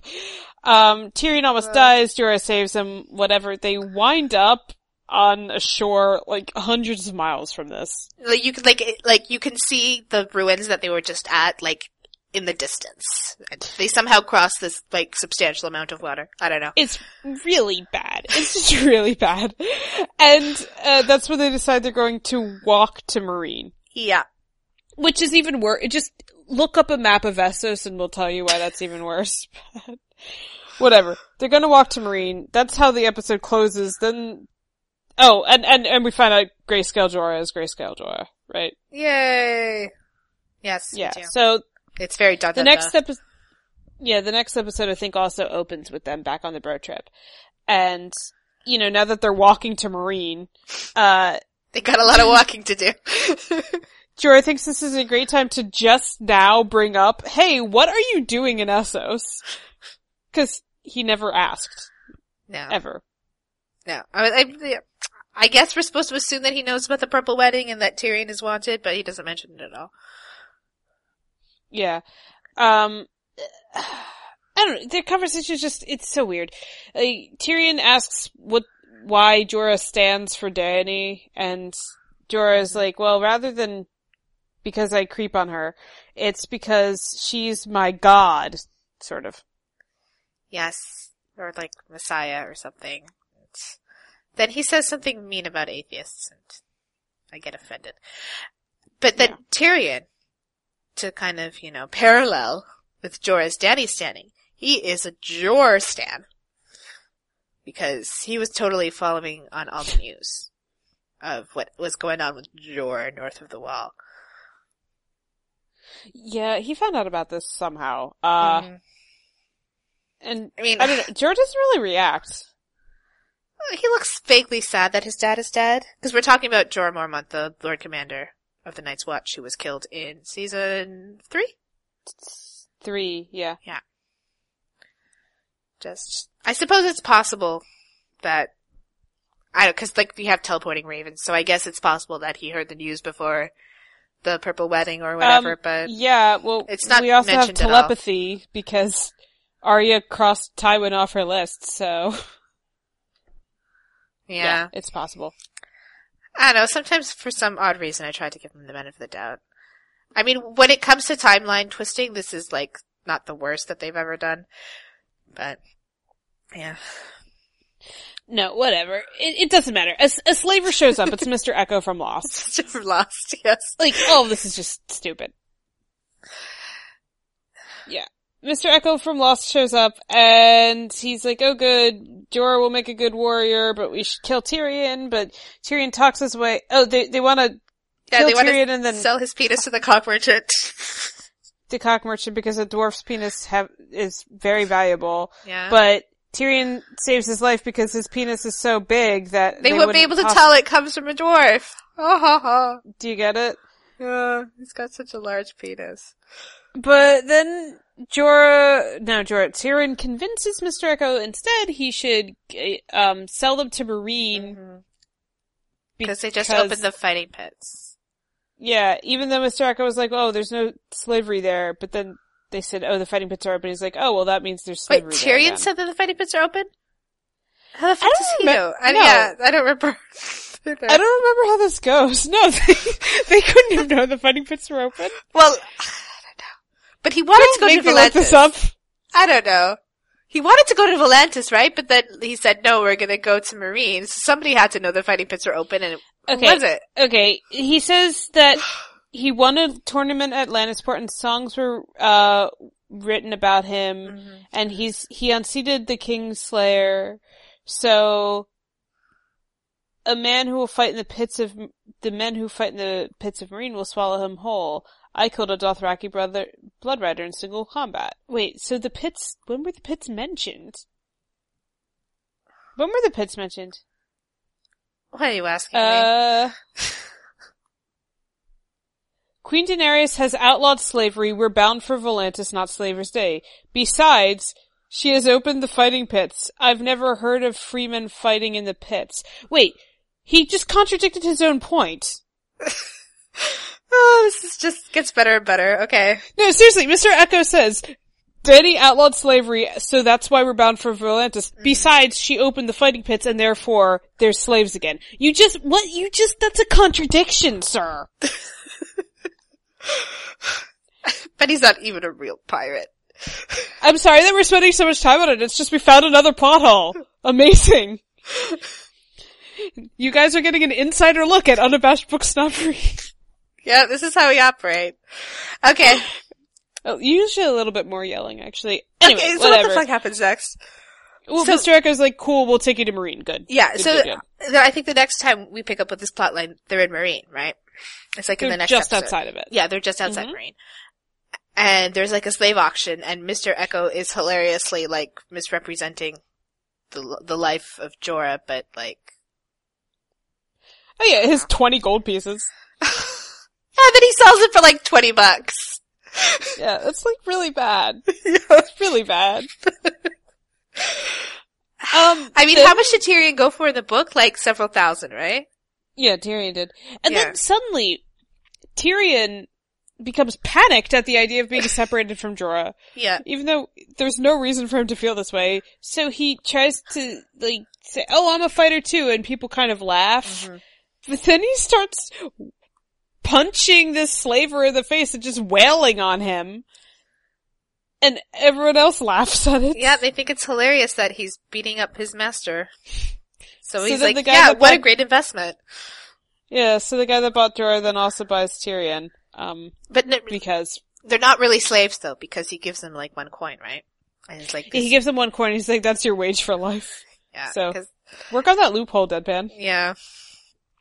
um tyrion almost dies jorah saves him whatever they wind up on a shore like hundreds of miles from this Like you can like like you can see the ruins that they were just at like in the distance. And They somehow cross this like substantial amount of water. I don't know. It's really bad. It's just really bad. And uh, that's when they decide they're going to walk to Meereen. Yeah. Which is even worse. It just look up a map of Essos and we'll tell you why that's even worse. Whatever. They're gonna walk to Meereen. That's how the episode closes. Then, oh, and, and, and we find out Greyscale Jorah is Greyscale Jorah, right? Yay. Yes. Yeah. So It's very dun the next episode, yeah, the next episode I think also opens with them back on the road trip. And, you know, now that they're walking to Meereen, uh, They got a lot of walking to do. Jorah thinks this is a great time to just now bring up, hey, what are you doing in Essos? Cause he never asked, no. ever. No. I, I, I guess we're supposed to assume that he knows about the purple wedding and that Tyrion is wanted, but he doesn't mention it at all. Yeah. Um, I don't know, their conversation is just, it's so weird. Uh, Tyrion asks what, why Jorah stands for Dany, and Jorah is like, well, rather than because I creep on her, it's because she's my god, sort of. Yes. Or like Messiah or something. It's... Then he says something mean about atheists and I get offended. But then Tyrion, to kind of, you know, parallel with Jorah's daddy standing, he is a Jeor stan. because he was totally following on all the news of what was going on with Jeor north of the wall. Yeah, he found out about this somehow. Uh, Mhm. and I mean, I don't know, Jeor doesn't really react. he looks vaguely sad that his dad is dead because we're talking about Jorah Mormont, the Lord Commander of the Night's Watch, who was killed in season three. Three, yeah. Yeah. Just, I suppose it's possible that I don't because like we have teleporting ravens, so I guess it's possible that he heard the news before the purple wedding or whatever. Um, but Yeah, well, It's not we also have telepathy because Arya crossed Tywin off her list, so yeah. it's possible. I don't know. Sometimes, for some odd reason, I try to give them the benefit of the doubt. I mean, when it comes to timeline twisting, this is like not the worst that they've ever done. But yeah, No, whatever. It, it doesn't matter. A slaver shows up. It's Mr. Eko from Lost. super lost. Yes. Like, all of this is just stupid. Yeah. Mr. Eko from Lost shows up and he's like, oh good, Jorah will make a good warrior, but we should kill Tyrion, but Tyrion talks his way, oh, they, they wanna Yeah, kill they want Tyrion to and then sell his penis to the cock merchant. the cock merchant because a dwarf's penis have, is very valuable, yeah. but Tyrion saves his life because his penis is so big that they, wouldn't be able to tell it comes from a dwarf. Ha ha ha. Do you get it? Yeah, he's got such a large penis. But then Jorah, no, Jorah, Tyrion convinces Mr. Eko instead he should, um, sell them to Meereen. Because they just opened the fighting pits. Yeah, even though Mr. Eko was like, oh, there's no slavery there, but then they said, oh, the fighting pits are open. He's like, oh, well, that means there's Wait, slavery there Tyrion said that the fighting pits are open? How the fuck I does don't he know? I, no. Yeah, I don't remember. I don't remember how this goes. No, they, they couldn't have known the fighting pits were open. Well, I don't know. But he wanted to go Make to me look this Volantis. up. I don't know. He wanted to go to Volantis, right? But then he said, no, we're gonna go to Meereen. So somebody had to know the fighting pits were open and Okay. was it? Okay, he says that he won a tournament at Lannisport and songs were, uh, written about him. Mm-hmm. and he's he unseated the Kingslayer. So a man who will fight in the pits of the men who fight in the pits of Meereen will swallow him whole. I killed a Dothraki brother blood rider in single combat. Wait, so the pits when were the pits mentioned? When were the pits mentioned? Why are you asking me? Queen Daenerys has outlawed slavery. We're bound for Volantis, not Slaver's Bay. Besides, she has opened the fighting pits. I've never heard of freemen fighting in the pits. Wait, he just contradicted his own point. Oh, this is just gets better and better. Okay. No, seriously, Mr. Eko says, Dany outlawed slavery, so that's why we're bound for Volantis. Mm-hmm. Besides, she opened the fighting pits and therefore there's slaves again. You just, what, you just, that's a contradiction, sir. But he's not even a real pirate. I'm sorry that we're spending so much time on it. It's just we found another pothole. Amazing. You guys are getting an insider look at unabashed book snobbery. Yeah, this is how we operate. Okay. Oh, usually a little bit more yelling, actually. Anyway, okay, so whatever. what the fuck happens next? Well, So- Mr. Eko's like, cool, we'll take you to Meereen. Good. Yeah, Good, so good, good. I think the next time we pick up with this plotline, they're in Meereen, right? It's like in They're the next just episode. outside of it. Yeah, they're just outside Mhm. Meereen. And there's like a slave auction, and Mr. Eko is hilariously like misrepresenting the the life of Jorah, but like, Oh yeah, his 20 gold pieces. and then he sells it for like twenty bucks. Yeah, it's like really bad. yeah. It's really bad. Um, I mean, the- how much did Tyrion go for in the book? Like several thousand, right? Yeah, Tyrion did. And Yeah. then suddenly, Tyrion becomes panicked at the idea of being separated from Jorah. Yeah. even though there's no reason for him to feel this way. So he tries to like say, "Oh, I'm a fighter too," and people kind of laugh. Mhm. But then he starts punching this slaver in the face and just wailing on him. And everyone else laughs at it. Yeah, they think it's hilarious that he's beating up his master. So, So he's like, the guy yeah, what a great investment. Yeah, so the guy that bought Dora then also buys Tyrion. Um, But because they're not really slaves though, because he gives them like one coin, right? And it's like, he gives them one coin, he's like, that's your wage for life. Yeah. So- 'cause- Work on that loophole, Deadpan. yeah.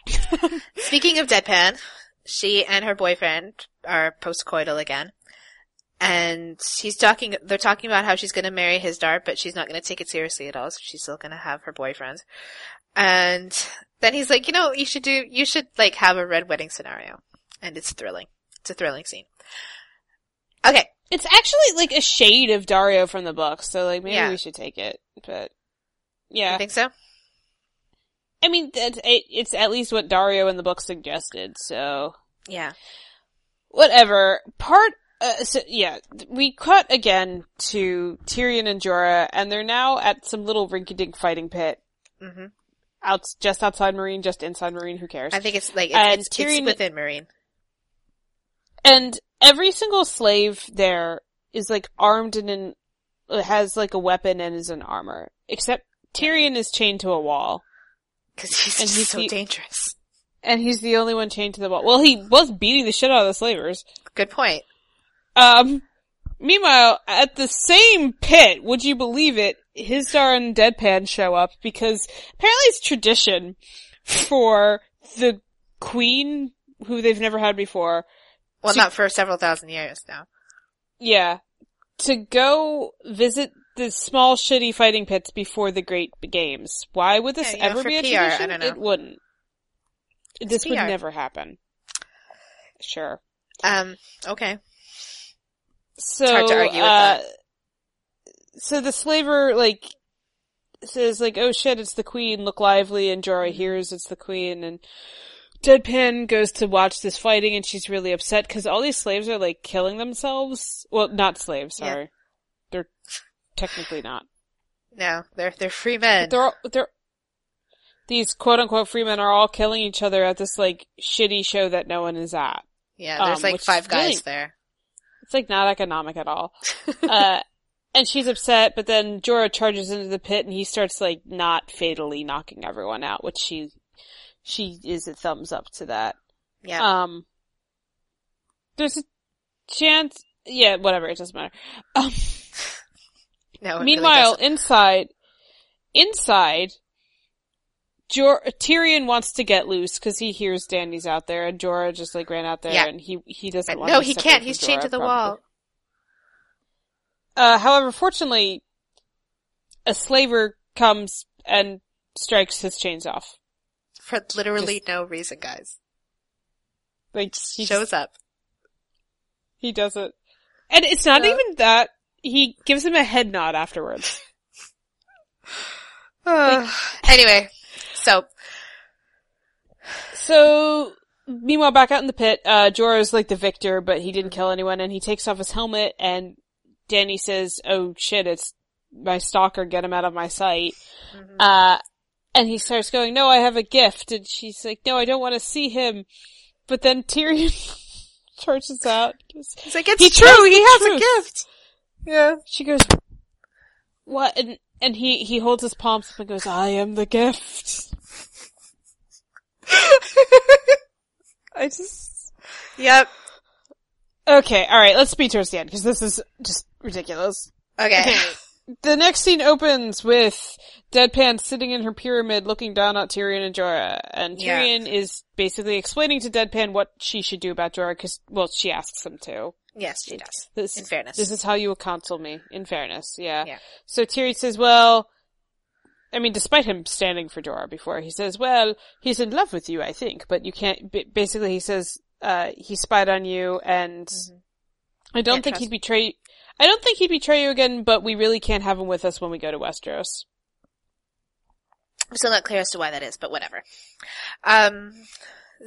Speaking of Deadpan, she and her boyfriend are postcoital again. And she's talking, they're talking about how she's gonna marry Hizdar, but she's not gonna take it seriously at all, so she's still gonna have her boyfriend. And then he's like, you know, you should do, you should like have a red wedding scenario. And it's thrilling. It's a thrilling scene. Okay. It's actually like a shade of Daario from the book, so like maybe Yeah. we should take it. But You yeah, think so? I mean it's it's at least what Daario in the book suggested. So Yeah. whatever. Part uh, so yeah, we cut again to Tyrion and Jorah, and they're now at some little rinky-dink fighting pit hmm out just outside Meereen, just inside Meereen. Who cares? I think it's like, And it's, it's, Tyrion- it's within Meereen. And every single slave there is like armed and in, has like a weapon and is in armor. Except Tyrion is chained to a wall. Cause he's And he's so the- dangerous. And he's the only one chained to the wall. Well, he was beating the shit out of the slavers. Good point. Um, meanwhile, at the same pit, would you believe it, Hizdar and Deadpan show up because apparently it's tradition for the queen, who they've never had before, Well, To- not for several thousand years now. Yeah. To go visit the small shitty fighting pits before the great games. Why would this Yeah, you know, ever be a PR, I tradition? don't know. It wouldn't. This would never happen. Sure. Um, okay. So, hard to argue uh, so the slaver, like, says like, oh shit, it's the queen, look lively, and Mm-hmm. Jorah hears it's the queen, and Deadpan goes to watch this fighting and she's really upset because all these slaves are like killing themselves. Well, not slaves, Yeah. sorry. They're technically not. No, they're, they're free men. They're all, they're, these quote unquote free men are all killing each other at this like shitty show that no one is at. Yeah, there's um, like five guys really- there. It's like not economic at all. uh, and she's upset, but then Jorah charges into the pit and he starts like not fatally knocking everyone out, which she, she is a thumbs up to that. Yeah. Um, there's a chance, yeah, whatever, it doesn't matter. Um, no, really meanwhile, doesn't. inside, inside, Jor- Tyrion wants to get loose because he hears Danny's out there, and Jorah just like ran out there, Yeah. and he he doesn't But want. no, he can't. He's chained to the probably. wall. Uh, however, fortunately, a slaver comes and strikes his chains off. For literally no reason, guys. Like he Shows up. he does it, and it's not Yeah. even that. He gives him a head nod afterwards. anyway, so, So, meanwhile, back out in the pit, uh, Jorah's like the victor, but he didn't kill anyone, and he takes off his helmet, and Danny says, oh shit, it's my stalker, get him out of my sight. mhm. Uh, and he starts going, no, I have a gift, and she's like, no, I don't want to see him. But then Tyrion charges out. He's like, it's He true, he has truth. a gift. Yeah. She goes, what? And, and he, he holds his palms up and goes, I am the gift. I just, Yep. Okay, alright, let's speed towards the end, because this is just ridiculous. Okay. Okay. The next scene opens with Deadpan sitting in her pyramid looking down at Tyrion and Jorah, and Yeah. Tyrion is basically explaining to Deadpan what she should do about Jorah, because, well, she asks him to. Yes, she does. This, In fairness. this is how you will counsel me, in fairness, yeah. Yeah. So Tyrion says, well, I mean, despite him standing for Jorah before, he says, well, he's in love with you, I think, but you can't, b- basically he says, uh, he spied on you and Mhm. I don't Can't think he'd betray, I don't think he'd betray you again, but we really can't have him with us when we go to Westeros. I'm still not clear as to why that is, but whatever. Um,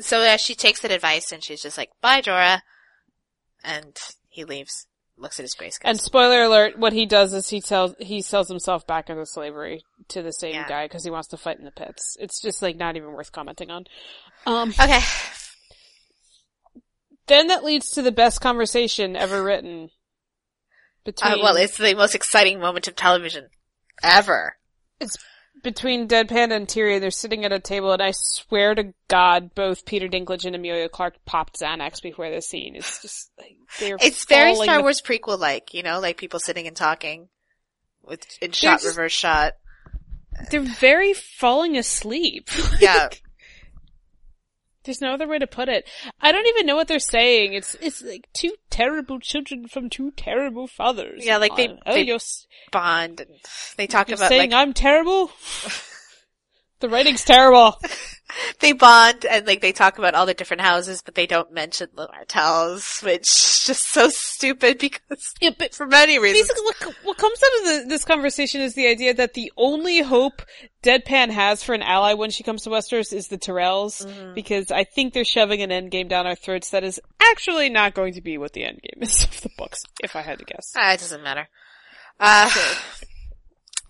so uh, she takes that advice and she's just like, bye, Jorah. And he leaves, looks at his grace And spoiler alert, what he does is he sells, he sells himself back into slavery to the same Yeah. guy because he wants to fight in the pits. It's just like not even worth commenting on. Um, Okay. then that leads to the best conversation ever written. Between, Uh, well, it's the most exciting moment of television ever. Between Deadpan and Tyrion, they're sitting at a table, and I swear to God, both Peter Dinklage and Emilia Clarke popped Xanax before this scene. It's just like they're It's very Star the- Wars prequel like, you know, like people sitting and talking with in shot just- reverse shot. They're very falling asleep. Yeah. There's no other way to put it. I don't even know what they're saying. It's it's like two terrible children from two terrible fathers. Yeah, like they- oh, they you're, Bond. And they talk you're about saying like I'm terrible. the writing's terrible. they bond and like they talk about all the different houses, but they don't mention the Martells, which is just so stupid because Yeah, but for many reasons. basically what, what comes out of the, this conversation is the idea that the only hope Deadpan has for an ally when she comes to Westeros is the Tyrells, Mm-hmm. because I think they're shoving an endgame down our throats that is actually not going to be what the endgame is of the books, if I had to guess. Ah, it doesn't matter. Uh,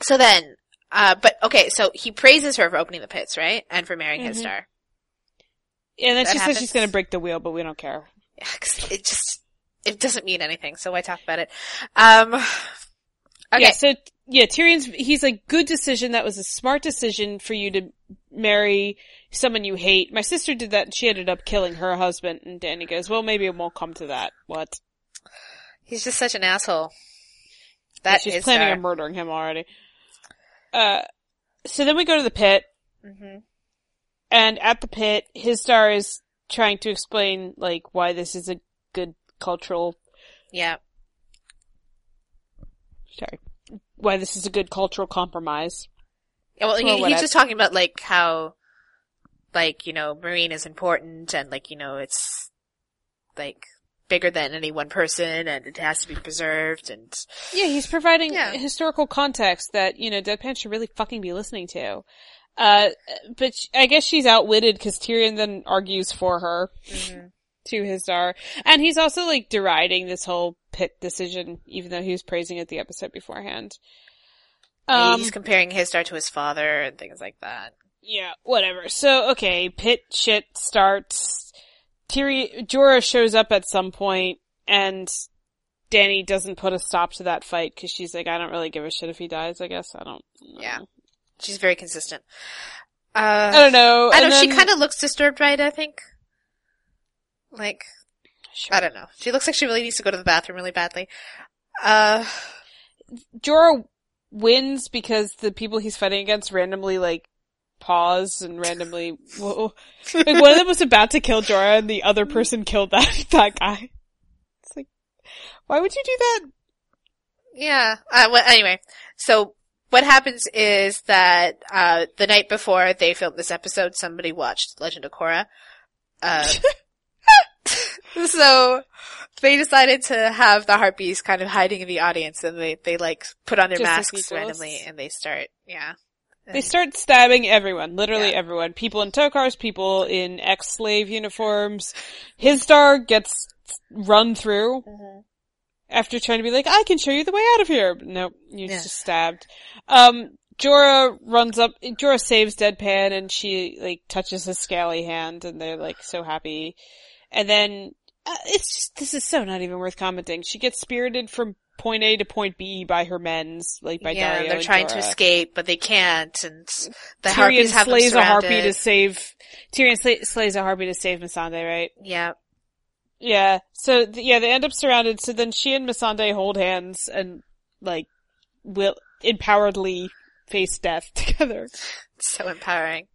so then, uh, but okay, so he praises her for opening the pits, right? And for marrying his Mhm. star. And then That she says she's gonna break the wheel, but we don't care. Yeah, 'cause it just, it doesn't mean anything, so why talk about it? Um, okay. Yeah, so yeah, Tyrion's he's like good decision. That was a smart decision for you to marry someone you hate. My sister did that and she ended up killing her husband and Danny goes, Well maybe it won't come to that. What? He's just such an asshole. That she's is planning star. on murdering him already. Uh so then we go to the pit hmm and at the pit Hizdar is trying to explain like why this is a good cultural Yeah. sorry. Why this is a good cultural compromise. Yeah, Well, Well, he, he's just talking about like how, like you know, Meereen is important, and like you know, it's like bigger than any one person, and it has to be preserved, and Yeah, he's providing Yeah. historical context that, you know, Deadpan should really fucking be listening to. Uh, but I guess she's outwitted because Tyrion then argues for her to Hizdar. And he's also like deriding this whole pit decision, even though he was praising it the episode beforehand. Um, he's comparing Hizdar to his father and things like that. yeah, whatever. So, okay, pit shit starts. Tyrion, Jorah shows up at some point and Danny doesn't put a stop to that fight because she's like, I don't really give a shit if he dies, I guess. I don't know. Yeah. She's very consistent. Uh, I don't know. I And know she kind of looks disturbed, right? I think. Like, Sure. I don't know. She looks like she really needs to go to the bathroom really badly. Uh, Jorah wins because the people he's fighting against randomly like pause and randomly whoa. like one of them was about to kill Jorah and the other person killed that that guy. It's like why would you do that? Yeah. Uh, well, anyway, so what happens is that uh, the night before they filmed this episode, somebody watched Legend of Korra. Uh, so they decided to have the harpies kind of hiding in the audience, and they they like put on their Just masks randomly, and they start yeah. They start stabbing everyone, literally Yeah. everyone. People in tokars, people in ex-slave uniforms. Hizdar gets run through after trying to be like, I can show you the way out of here. But nope, you're Yeah. just stabbed. Um, Jorah runs up, Jorah saves Deadpan and she, like, touches his scaly hand and they're, like, so happy. And then, uh, it's just, this is so not even worth commenting. She gets spirited from point A to point B by her men's, like, by yeah, Daario they're and trying to escape, but they can't, and the Tyrion harpies have slays a harpy to save, Tyrion sla- slays a harpy to save Missandei, right? Yeah, Yeah. So th- yeah, they end up surrounded. So then she and Missandei hold hands and like will empoweredly face death together. so empowering.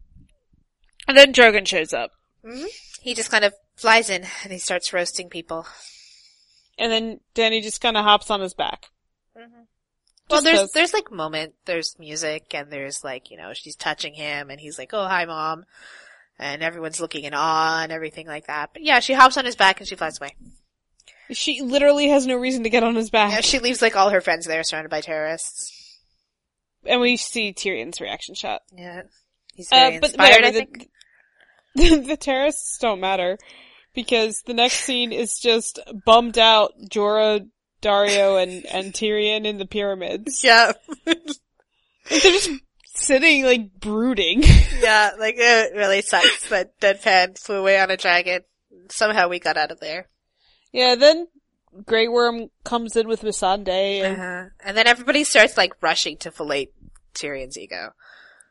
And then Drogon shows up, mm-hmm. He just kind of flies in and he starts roasting people. And then Danny just kind of hops on his back. Well, Just there's 'cause. there's like moment, there's music, and there's like you know she's touching him, and he's like, "Oh, hi, mom," and everyone's looking in awe and everything like that. But yeah, she hops on his back and she flies away. She literally has no reason to get on his back. Yeah, she leaves like all her friends there, surrounded by terrorists. and we see Tyrion's reaction shot. Yeah, he's very Uh, but inspired. I whatever, think. the, the terrorists don't matter because the next scene is just bummed out Jorah, Daario, and and Tyrion in the pyramids. Yeah, Like, they're just sitting like brooding. yeah, like it really sucks that Deadpan flew away on a dragon. Somehow we got out of there. yeah, then Grey Worm comes in with Missandei and Uh-huh. And then everybody starts like rushing to fillet Tyrion's ego.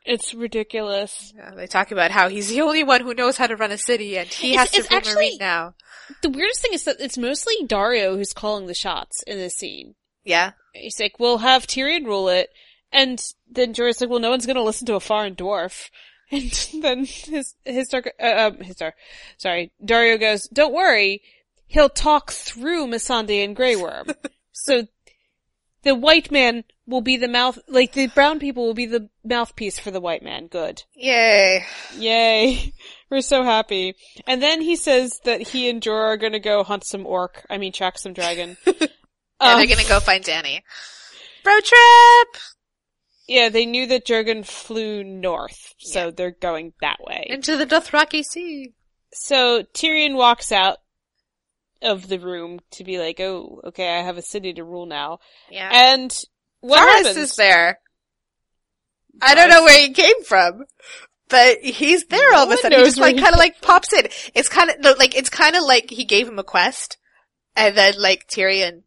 It's ridiculous. Yeah, they talk about how he's the only one who knows how to run a city, and he It's- has to it's rule actually- Meereen now. The weirdest thing is that it's mostly Daario who's calling the shots in this scene. Yeah, He's like, we'll have Tyrion rule it, And then Jorah's like, well, no one's gonna listen to a foreign dwarf. And then his, his, uh, um, his, sorry, Daario goes, don't worry, he'll talk through Missandei and Grey Worm. so the white man will be the mouth, like the brown people will be the mouthpiece for the white man. Good. Yay. Yay. We're so happy. And then he says that he and Jorah are gonna go hunt some orc, I mean track some dragon. Um, they're gonna go find Danny. Road trip! yeah, they knew that Drogon flew north, so Yeah. they're going that way. Into the Dothraki Sea. So Tyrion walks out of the room to be like, oh, okay, I have a city to rule now. Yeah. And what Varys happens? is there. I don't know where he came from, but he's there all of a sudden. He just like kind of like pops in. It's kind of like it's kind of like he gave him a quest, and then like Tyrion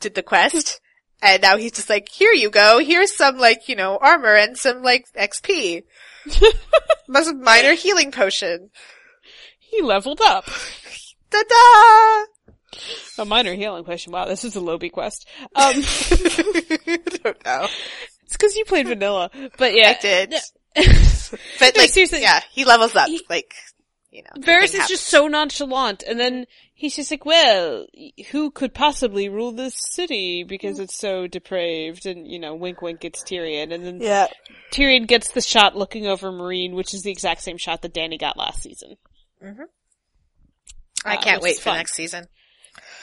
did the quest, and now he's just like, here you go. Here's some like you know armor and some like XP. Must have minor healing potion. He leveled up. Da da. A minor healing question. Wow, this is a Lobby quest. Um, I don't know. it's because you played vanilla, but yeah, I did. No. But No, like, seriously. yeah, he levels up. He- like, you know. Varys is just so nonchalant, and then he's just like, "Well, who could possibly rule this city because it's so depraved?" And you know, wink, wink, it's Tyrion, and then Yeah. Tyrion gets the shot looking over Meereen, which is the exact same shot that Danny got last season. I Uh, can't wait for fun. next season.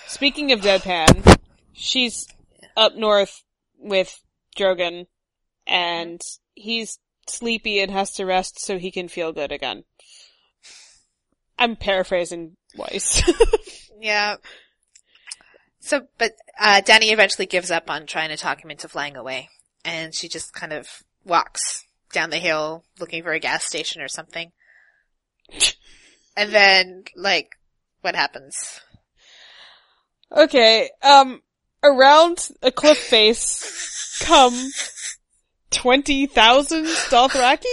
Speaking of deadpan, she's up north with Drogon, and he's sleepy and has to rest so he can feel good again. I'm paraphrasing Weiss. Yeah. So, but, uh, Danny eventually gives up on trying to talk him into flying away. And she just kind of walks down the hill looking for a gas station or something. And then, like, what happens? okay, um, around a cliff face come 20,000 Dothraki?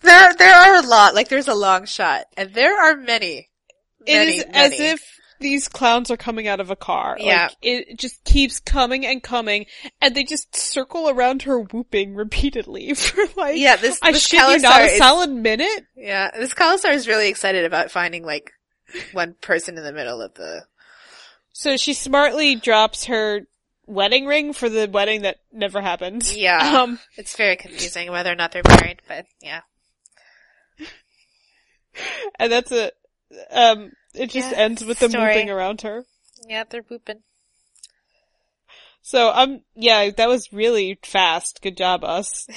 There, there are a lot. Like, there's a long shot. And there are many. It is Many, as if these clowns are coming out of a car. Yeah. Like, it just keeps coming and coming, and they just circle around her whooping repeatedly for like, Yeah, this, I this shit you not, a solid minute? Yeah, this Khalasar is really excited about finding, like, one person in the middle of the So she smartly drops her wedding ring for the wedding that never happened. Yeah. Um, It's very confusing whether or not they're married, but yeah. and that's a, um, it just Yeah, ends with them story. moving around her. Yeah, they're whooping. So, um, yeah, that was really fast. Good job, us.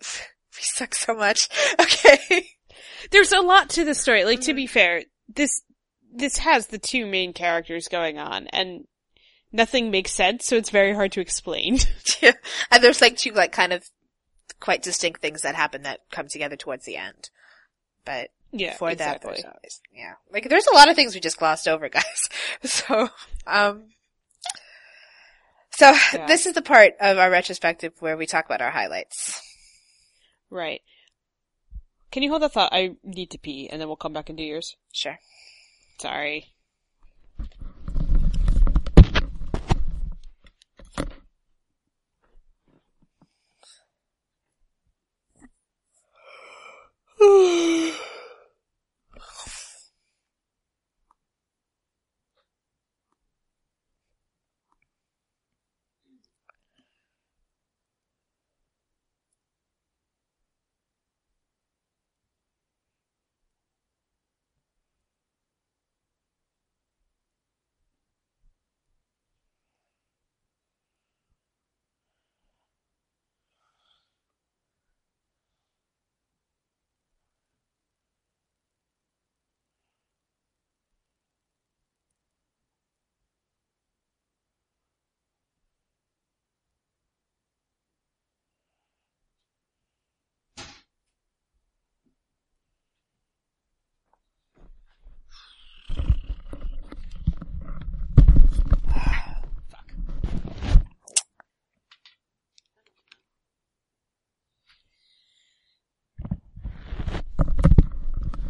We suck so much. Okay. There's a lot to the story. Like, Mm-hmm. to be fair, this, this has the two main characters going on, and nothing makes sense, so it's very hard to explain. Yeah. And there's like two like kind of quite distinct things that happen that come together towards the end. But yeah, before that, exactly. there's always, yeah. Like there's a lot of things we just glossed over, guys. So, um, so Yeah. this is the part of our retrospective where we talk about our highlights. Right. Can you hold that thought? I need to pee, and then we'll come back and do yours. Sure. Sorry.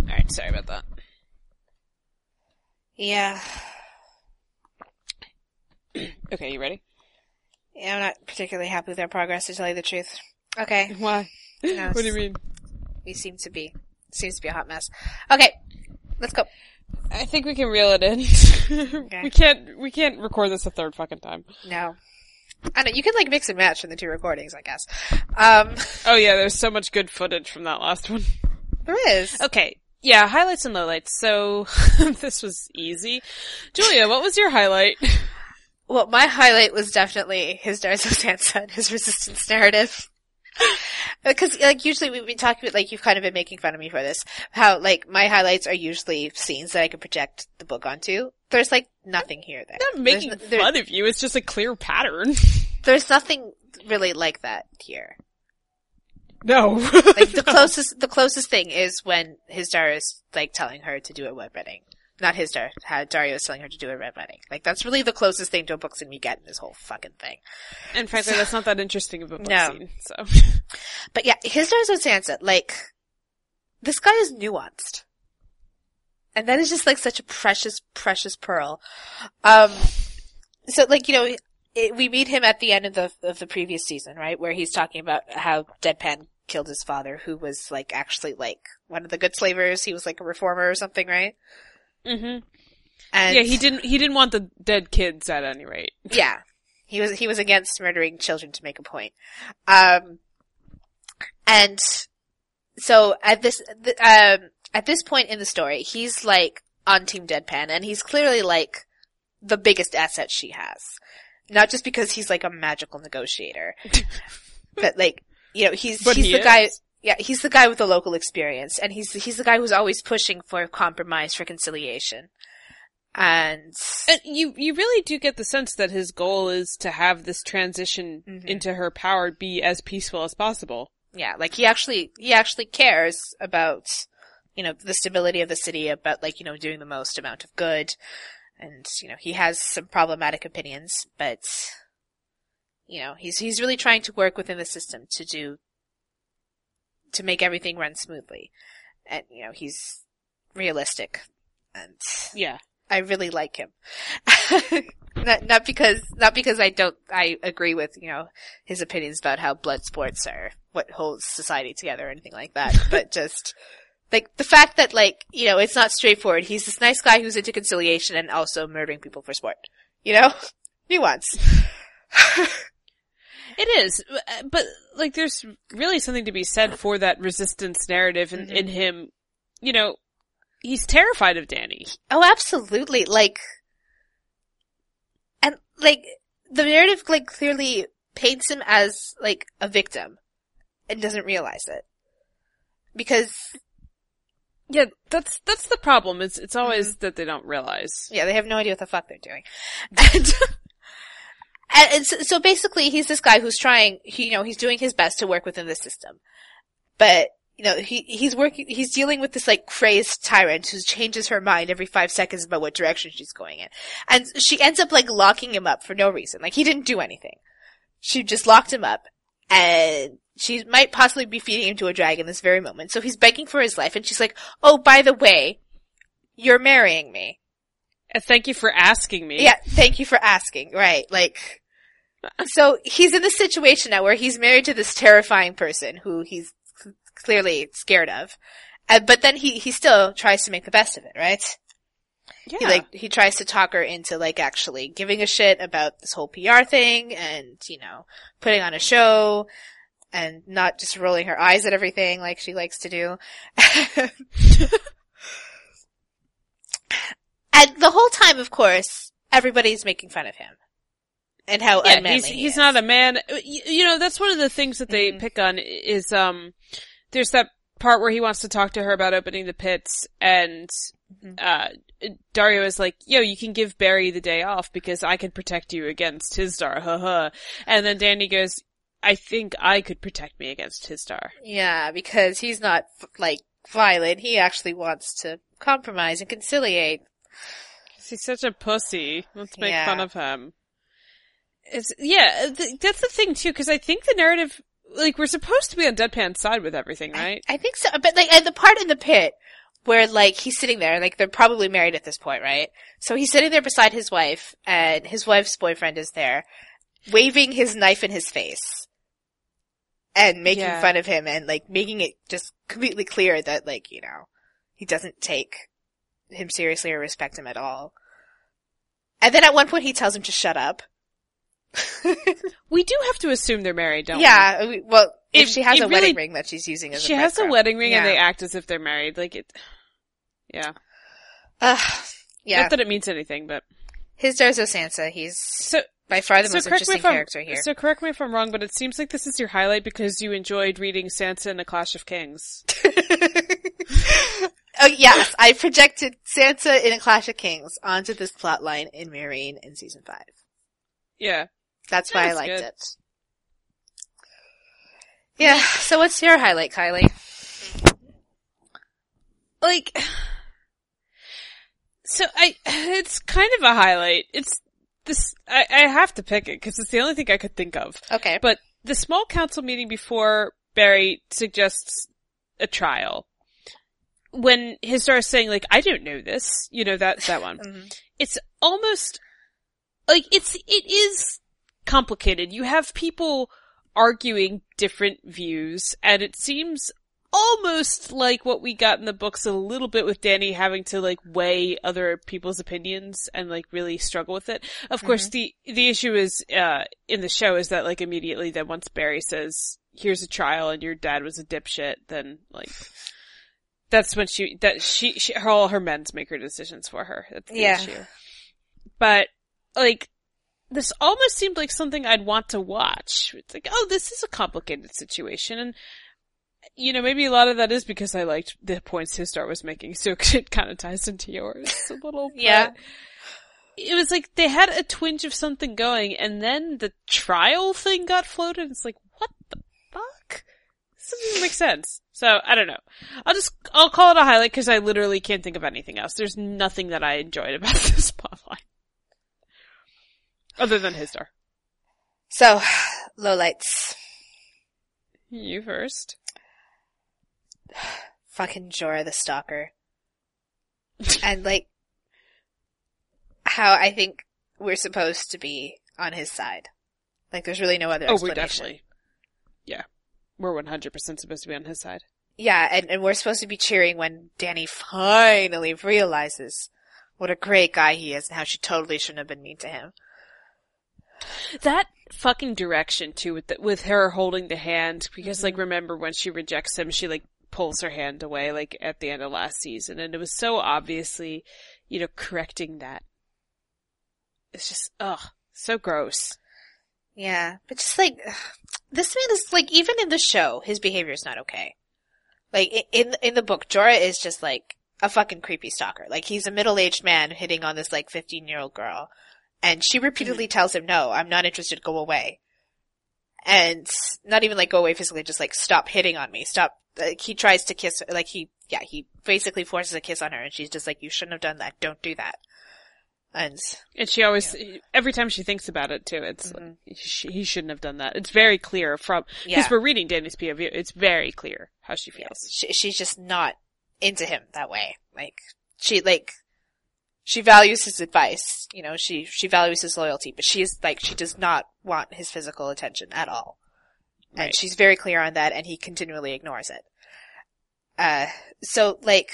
Alright, sorry about that. Yeah. Okay, you ready? Yeah, I'm not particularly happy with our progress, to tell you the truth. Okay, Why? Yes. What do you mean? we seem to be seems to be a hot mess. Okay, let's go. I think we can reel it in. Okay. We can't. We can't record this a third fucking time. No. I know, you can like mix and match in the two recordings, I guess. Um, Oh yeah, there's so much good footage from that last one. there is. Okay. Yeah, highlights and lowlights. So this was easy. Julia, what was your highlight? Well, my highlight was definitely Hizdar Zo Sansa and his resistance narrative. Because, like, usually we've been talking about, like, you've kind of been making fun of me for this. How, like, my highlights are usually scenes that I can project the book onto. There's, like, nothing here there. I'm making there's, fun of you. It's just a clear pattern. there's nothing really like that here. No. Like, the closest, the closest thing is when Hizdar is, like, telling her to do a web wedding. Not his Dar, how Daario is telling her to do a red wedding. Like, that's really the closest thing to a book scene we get in this whole fucking thing. and frankly, that's not that interesting of a book No. scene. So But yeah, Hizdar Zo Sansa, like, this guy is nuanced. And that is just like such a precious, precious pearl. Um, so like, you know, it, we meet him at the end of the, of the previous season, right? Where he's talking about how Deadpan killed his father, who was like actually like one of the good slavers. He was like a reformer or something, right? Mm-hmm. And yeah, he didn't. He didn't want the dead kids at any rate. Yeah. He was he was against murdering children to make a point. Um and so at this th- um at this point in the story, he's like on team Deadpan and he's clearly like the biggest asset she has. Not just because he's like a magical negotiator. but like, you know, he's But he's he the guy yeah, he's the guy with the local experience and he's he's the guy who's always pushing for compromise, for conciliation. And And you you really do get the sense that his goal is to have this transition Mhm. into her power be as peaceful as possible. Yeah, like he actually he actually cares about you know the stability of the city, about like you know doing the most amount of good, and you know he has some problematic opinions, but you know he's he's really trying to work within the system to do to make everything run smoothly, and you know he's realistic, and Yeah. I really like him. not not because not because I don't I agree with, you know, his opinions about how blood sports are what holds society together or anything like that, but just like the fact that like, you know, it's not straightforward. He's this nice guy who's into conciliation and also murdering people for sport. You know? Nuance. It is, but like, there's really something to be said for that resistance narrative in, Mhm. in him. You know, he's terrified of Danny. Oh, absolutely. Like, and like the narrative like clearly paints him as like a victim and doesn't realize it because Yeah, that's that's the problem. It's it's always Mm-hmm. that they don't realize. yeah, they have no idea what the fuck they're doing. And, and, so, so basically he's this guy who's trying, he, you know, he's doing his best to work within the system. But, you know, he, he's working, he's dealing with this like crazed tyrant who changes her mind every five seconds about what direction she's going in. And she ends up like locking him up for no reason. Like he didn't do anything. She just locked him up and she might possibly be feeding him to a dragon this very moment. So he's begging for his life and she's like, oh, by the way, you're marrying me. And thank you for asking me. Yeah, thank you for asking. Right, like, so he's in this situation now where he's married to this terrifying person who he's clearly scared of, uh, but then he he still tries to make the best of it, right? yeah. He like he tries to talk her into like actually giving a shit about this whole PR thing and you know putting on a show and not just rolling her eyes at everything like she likes to do. and the whole time, of course, everybody's making fun of him and how yeah, unmanly he's he he's not a man. You, you know, that's one of the things that they Mhm. pick on is um, there's that part where he wants to talk to her about opening the pits, and Mhm. uh, Daario is like, "Yo, you can give Barry the day off because I can protect you against Hizdar." Ha ha. And then Danny goes, "I think I could protect me against Hizdar." Yeah, because he's not like violent. He actually wants to compromise and conciliate. He's such a pussy. Let's make Yeah. fun of him. It's yeah, th- that's the thing too, because I think the narrative, like, we're supposed to be on Deadpan's side with everything, right? I think so, but like, and the part in the pit where like he's sitting there, like they're probably married at this point, right? So he's sitting there beside his wife, and his wife's boyfriend is there, waving his knife in his face and making Yeah. fun of him and like making it just completely clear that like, you know, he doesn't take him seriously or respect him at all. And then at one point he tells him to shut up. We do have to assume they're married, don't we? yeah, we- well, if It- she has a wedding ring that she's using as She a has a wedding ring and they act as if they're married. Like it. Yeah. Ugh, yeah. Not that it means anything, but Hizdar Zo Sansa, he's so. by far the so most correct interesting character here. So correct me if I'm wrong, but it seems like this is your highlight because you enjoyed reading Sansa in A Clash of Kings. oh yes, I projected Sansa in a Clash of Kings onto this plot line in Meereen in season five. Yeah. That's why I liked good. it. Yeah, so what's your highlight, Kylie? like so i it's kind of a highlight it's this i, I have to pick it because it's the only thing i could think of Okay. but the small council meeting before barry suggests a trial when his is saying like i don't know this you know that that one Mhm. it's almost like it's it is complicated. You have people arguing different views, and it seems almost like what we got in the books a little bit with Danny having to like weigh other people's opinions and like really struggle with it. Of course, the the issue is uh in the show is that like immediately then once Barry says here's a trial and your dad was a dipshit, then like that's when she that she, she her, all her men's make her decisions for her. That's the Yeah. issue. But like this almost seemed like something I'd want to watch. It's like, oh, this is a complicated situation, and you know, maybe a lot of that is because I liked the points Hizdar was making, so it kind of ties into yours a little. Yeah. It was like they had a twinge of something going, and then the trial thing got floated. It's like, what the fuck? This doesn't make sense. So I don't know. I'll just I'll call it a highlight because I literally can't think of anything else. There's nothing that I enjoyed about this plotline other than Hizdar. So, lowlights. You first. Fucking Jorah the Stalker. and like, how I think we're supposed to be on his side. Like there's really no other Oh, we're explanation. definitely. Yeah. We're 100% supposed to be on his side. Yeah, and, and we're supposed to be cheering when Danny finally realizes what a great guy he is and how she totally shouldn't have been mean to him. That fucking direction too, with the, with her holding the hand, because Mm-hmm. like remember when she rejects him, she like pulls her hand away, like at the end of last season, and it was so obviously, you know, correcting that. It's just, ugh, so gross. Yeah, but just like this man is like even in the show, his behavior is not okay. Like in in the book, Jorah is just like a fucking creepy stalker. Like he's a middle aged man hitting on this like fifteen year old girl, and she repeatedly mm-hmm. tells him, "No, I'm not interested. Go away." And not even like go away physically, just like stop hitting on me. Stop. Like he tries to kiss. her, Like he, yeah, he basically forces a kiss on her, and she's just like, "You shouldn't have done that. Don't do that." And And she always, every time she thinks about it too, it's like, she, he shouldn't have done that. It's very clear from, because Mm-hmm. Yeah. we're reading Danny's POV, it's very clear how she feels. she, she's just not into him that way. Like she like she values his advice, you know, she she values his loyalty, but she is like she does not want his physical attention at all. And she's very clear on that and he continually ignores it. Uh so like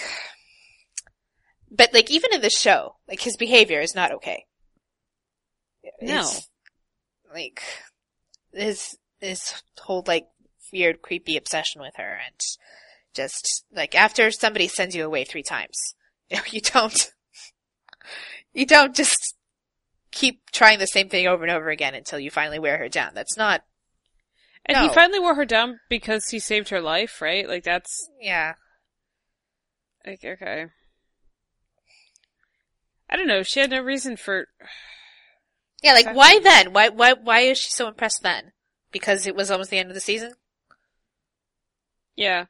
but like even in the show, like his behavior is not okay. No. It's, like his his whole like weird creepy obsession with her and just like after somebody sends you away three times, you know, you don't you don't just keep trying the same thing over and over again until you finally wear her down. That's not And he finally wore her down because he saved her life, right? Like that's, yeah. like, okay. I don't know, she had no reason for, Yeah, like why then? Why why why is she so impressed then? Because it was almost the end of the season? yeah.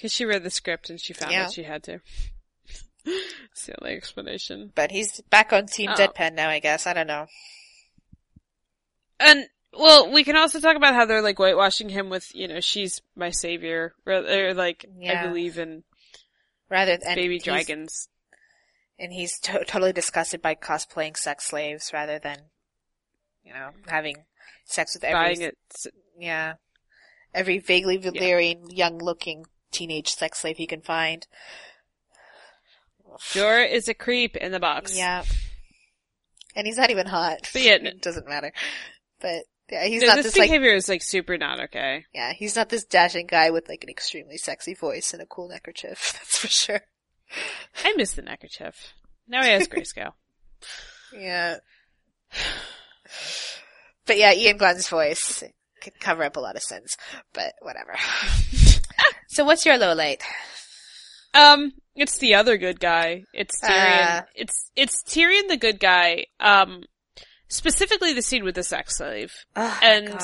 Cause she read the script and she found Yeah. out she had to. It's the only explanation. But he's back on Team Oh. Deadpan now, I guess. I don't know. And well, we can also talk about how they're like whitewashing him with, you know, she's my savior, or, like Yeah. I believe in Rather than baby dragons. and he's to- totally disgusted by cosplaying sex slaves rather than, you know, having sex with every buying it. Yeah. Every vaguely Valyrian, young-looking teenage sex slave he can find. Jor is a creep in the box. Yeah. And he's not even hot. But yeah, it doesn't matter. But yeah, he's No, not this this like behavior is like super not okay. yeah, he's not this dashing guy with like an extremely sexy voice and a cool neckerchief. That's for sure. I miss the neckerchief. Now he has greyscale. Yeah. But yeah, Iain Glen's voice could cover up a lot of sins. But whatever. so what's your low light? Um, it's the other good guy. It's Tyrion. Uh. it's it's Tyrion the good guy. Um, specifically the scene with the sex slave. Oh, And God.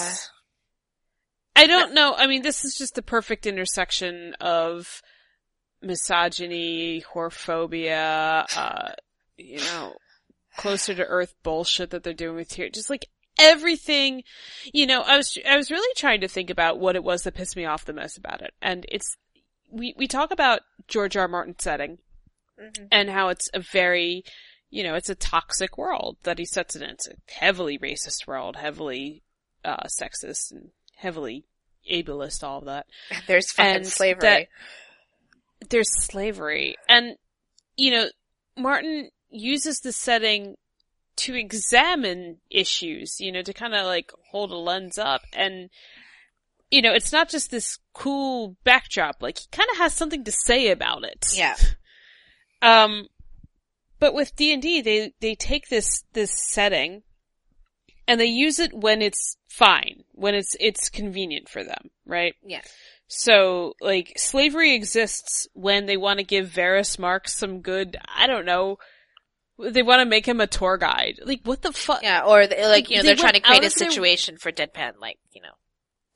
I don't know. I mean, this is just the perfect intersection of misogyny, whorephobia, uh, you know, closer to earth bullshit that they're doing with Tyrion. Just like everything, you know, I was, I was really trying to think about what it was that pissed me off the most about it. And it's, we, we talk about George R. R. Martin setting Mhm. and how it's a very, you know, it's a toxic world that he sets it in. It's a heavily racist world, heavily, uh, sexist and heavily ableist, all of that. There's fucking and slavery. that- There's slavery. And, you know, Martin uses the setting to examine issues, you know, to kind of like hold a lens up and, you know, it's not just this cool backdrop, like he kind of has something to say about it. yeah. Um, but with D and D, they they take this this setting, and they use it when it's fine, when it's it's convenient for them, right? Yeah. So, like, slavery exists when they want to give Varys Marx some good, I don't know, they want to make him a tour guide. Like, what the fuck? Yeah, or they, like, you know, They they're trying to create a of their- situation for Deadpan, like, you know,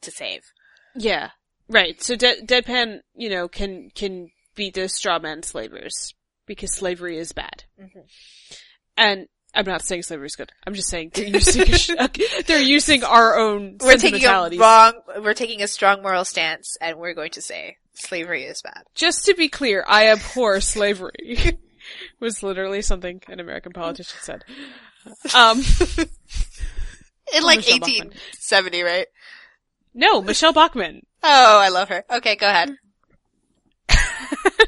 to save. Yeah. Right. So De- Deadpan, you know, can, can be the straw man slavers because slavery is bad. Mhm. And I'm not saying slavery is good. I'm just saying they're using, they're using our own We're taking a wrong, we're taking a strong moral stance, and we're going to say slavery is bad. Just to be clear, I abhor slavery. was literally something an American politician said. Um, In like Michelle Bachmann. 1870, right? no, Michelle Bachmann. Oh, I love her. Okay, go ahead.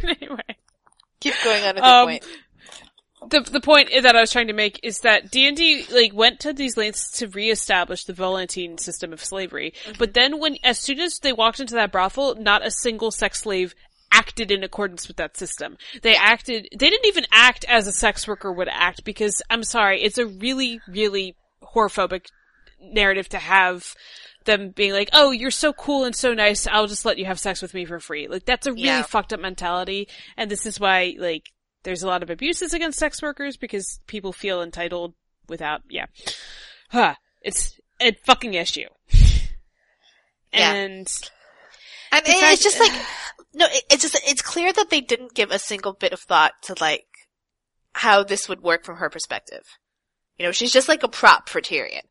anyway. Keep going on with Um, the point. the the point that I was trying to make is that D and D like went to these lengths to reestablish the Volantine system of slavery, but then when as soon as they walked into that brothel, not a single sex slave acted in accordance with that system. They acted. They didn't even act as a sex worker would act because I'm sorry, it's a really really whorephobic narrative to have them being like, "Oh, you're so cool and so nice. I'll just let you have sex with me for free." Like that's a really Yeah. fucked up mentality, and this is why like there's a lot of abuses against sex workers because people feel entitled without yeah. Huh. It's a fucking issue. Yeah. And And the it's just like, no, it, it's just, it's clear that they didn't give a single bit of thought to like, how this would work from her perspective. You know, she's just like a prop for Tyrion.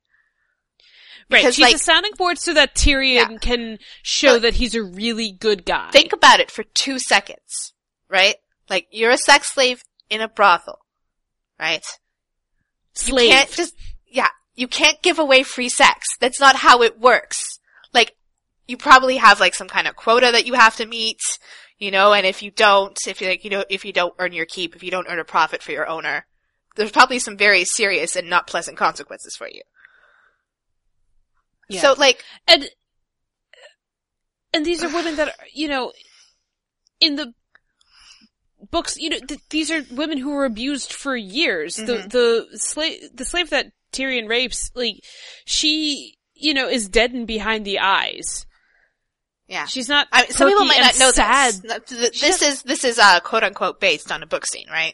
Right, Because, she's like- a sounding board so that Tyrion Yeah. can show But- that he's a really good guy. Think about it for two seconds, right? Like, you're a sex slave in a brothel, right? Slave. You can't just, yeah, you can't give away free sex. That's not how it works. Like, you probably have like some kind of quota that you have to meet, you know, and if you don't, if you like, you know, if you don't earn your keep, if you don't earn a profit for your owner, there's probably some very serious and not pleasant consequences for you. Yeah. So like, and and these are women that are, you know, in the books, you know, th- these are women who were abused for years. Mhm. The the slave the slave that Tyrion rapes, like she, you know, is deadened behind the eyes. yeah. She's not. I mean, some people might not know sad. this. No, th- This is, this is, uh, quote unquote based on a book scene, right?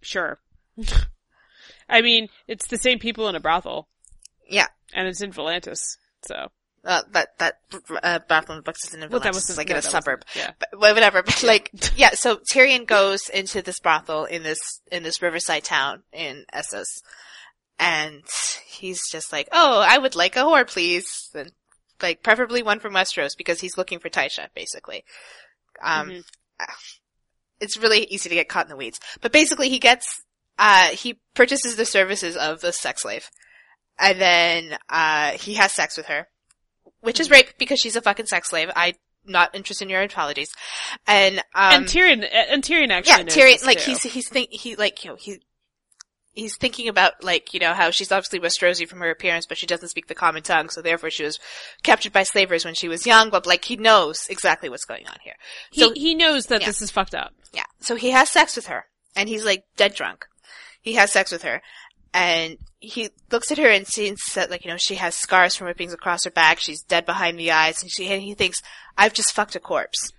Sure. I mean, it's the same people in a brothel, Yeah. And it's in Volantis, so. Uh, that, that, uh, Bethlehem Books isn't in Well, that was like no, in a suburb. Yeah. but whatever. But like, yeah. So Tyrion goes into this brothel in this in this riverside town in Essos, and he's just like, "Oh, I would like a whore, please," and like preferably one from Westeros because he's looking for Tysha, basically. Um, Mhm. it's really easy to get caught in the weeds, but basically he gets, uh, he purchases the services of the sex slave, and then uh, he has sex with her, which is rape because she's a fucking sex slave. I'm not interested in your apologies. And um, and Tyrion, and Tyrion actually yeah, Tyrion, like too. he's he's think he like you know he. He's thinking about, like, you know, how she's obviously Westerosi from her appearance, but she doesn't speak the common tongue, so therefore she was captured by slavers when she was young, but, like, he knows exactly what's going on here. he, so- he knows that yeah. this is fucked up. Yeah. So he has sex with her, and he's like dead drunk. He has sex with her, and he looks at her and sees that like you know she has scars from whippings across her back. She's dead behind the eyes, and she and he thinks I've just fucked a corpse,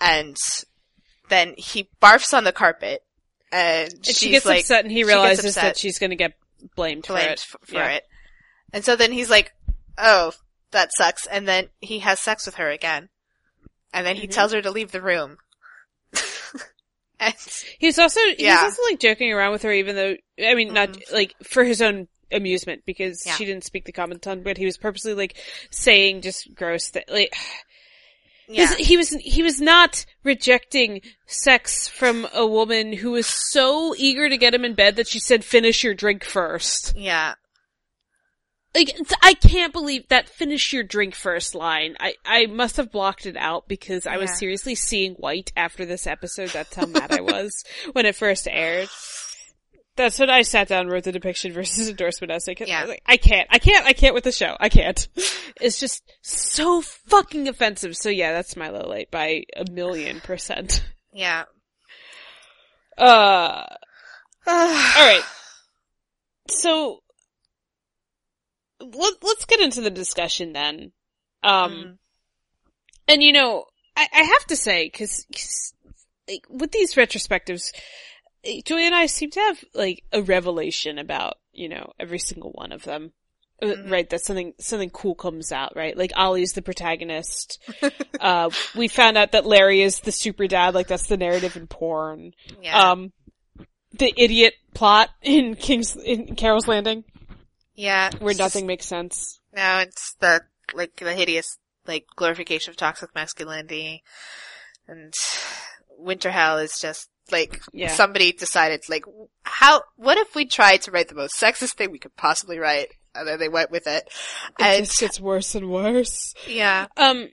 and then he barfs on the carpet, and, And she gets like upset and he she realizes upset. that she's gonna get blamed, for it. for Yeah. it, and so then he's like, oh that sucks, and then he has sex with her again, and then he Mhm. tells her to leave the room. And He's also he's Yeah. also like joking around with her, even though I mean, not Mhm. like for his own amusement because Yeah. she didn't speak the common tongue, but he was purposely like saying just gross that like. yeah. He was he was not rejecting sex from a woman who was so eager to get him in bed that she said, "Finish your drink first. Yeah. Like I can't believe that "finish your drink first line. I I must have blocked it out because I was seriously seeing white after this episode. That's how mad I was when it first aired. That's when I sat down and wrote the depiction versus endorsement essay. I Yeah. was like, I can't, I can't, I can't with the show. I can't. It's just so fucking offensive. So yeah, that's my low light by a million percent. Yeah. Uh, alright. So, let, let's get into the discussion then. Um, Mm. and you know, I, I have to say, because like, with these retrospectives, eh, Joy and I seem to have, like, a revelation about, you know, every single one of them. Mhm. Right, that something, something cool comes out, right? Like, Ollie's the protagonist. uh, we found out that Larry is the super dad, like that's the narrative in porn. Yeah. Um, the idiot plot in King's, in Carol's Landing, yeah. where nothing makes sense. No, it's the like the hideous like glorification of toxic masculinity, and Winter Hell is just like Yeah. somebody decided like how what if we tried to write the most sexist thing we could possibly write, and then they went with it, It and just gets worse and worse. yeah. Um,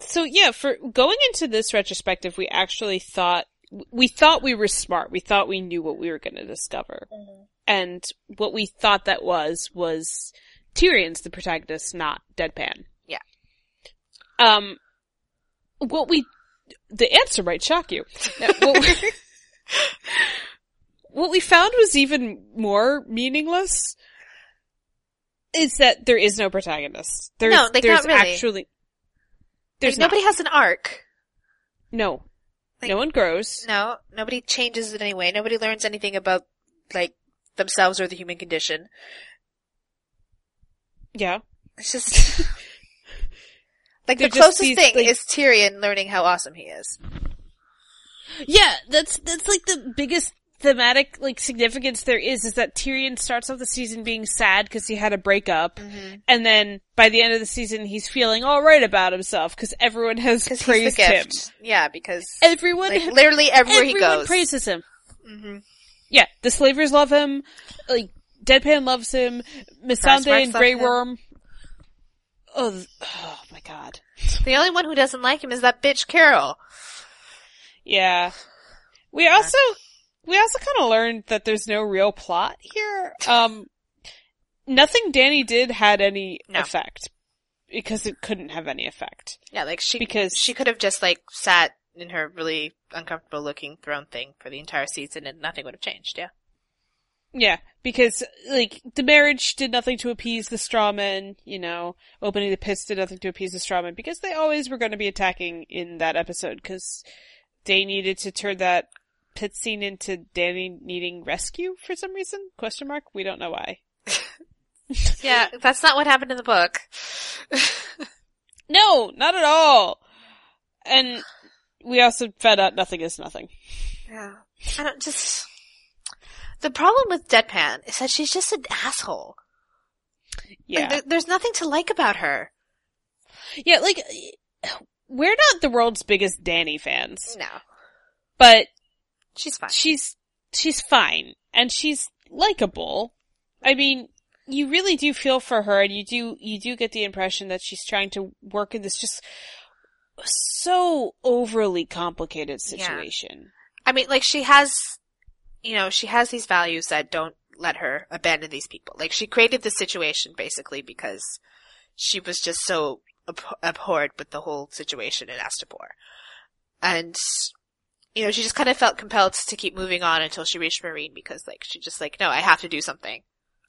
so yeah, for going into this retrospective, we actually thought, we thought we were smart. We thought we knew what we were going to discover. And what we thought that was, was Tyrion's the protagonist, not Deadpan. Yeah. Um, what we, the answer might shock you. What, we, what we found was even more meaningless is that there is no protagonist. There's, No, like, there's really. actually, Like, there's nobody not. has an arc. No. Like- no one grows. No, nobody changes in any way. Nobody learns anything about like themselves or the human condition. Yeah. It's just like They're the closest these, thing like- is Tyrion learning how awesome he is. Yeah, that's, that's like the biggest thematic, like, significance there is, is that Tyrion starts off the season being sad because he had a breakup, Mm-hmm. and then by the end of the season he's feeling alright about himself because everyone has praised him. Yeah, because Everyone, like literally everywhere he everyone goes. praises him. hmm Yeah, the slavers love him, like, Deadpan loves him, Missandei Marks and Grey. Worm. Oh, oh my god. The only one who doesn't like him is that bitch Carol. Yeah. We also, we also kind of learned that there's no real plot here. Um, nothing Danny did had any No. effect. Because it couldn't have any effect. Yeah, like she Because- she could have just like sat in her really uncomfortable looking throne thing for the entire season and nothing would have changed. Yeah. Yeah, because, like, the marriage did nothing to appease the strawmen, you know, opening the pits did nothing to appease the strawmen, because they always were going to be attacking in that episode, because they needed to turn that pit scene into Danny needing rescue for some reason? Question mark? We don't know why. Yeah, that's not what happened in the book. No, not at all. And we also found out nothing is nothing. Yeah. I don't just. The problem with Deadpan is that she's just an asshole. Yeah. Like, there, there's nothing to like about her. yeah, like, we're not the world's biggest Danny fans, No. but She's fine. she's, she's fine. And she's likable. I mean, you really do feel for her and you do, you do get the impression that she's trying to work in this just so overly complicated Yeah. situation. I mean, like she has, you know, she has these values that don't let her abandon these people. Like she created this situation basically because she was just so ab- abhorred with the whole situation in Astapor. And, you know, she just kind of felt compelled to keep moving on until she reached Meereen because like, she just like, no, I have to do something.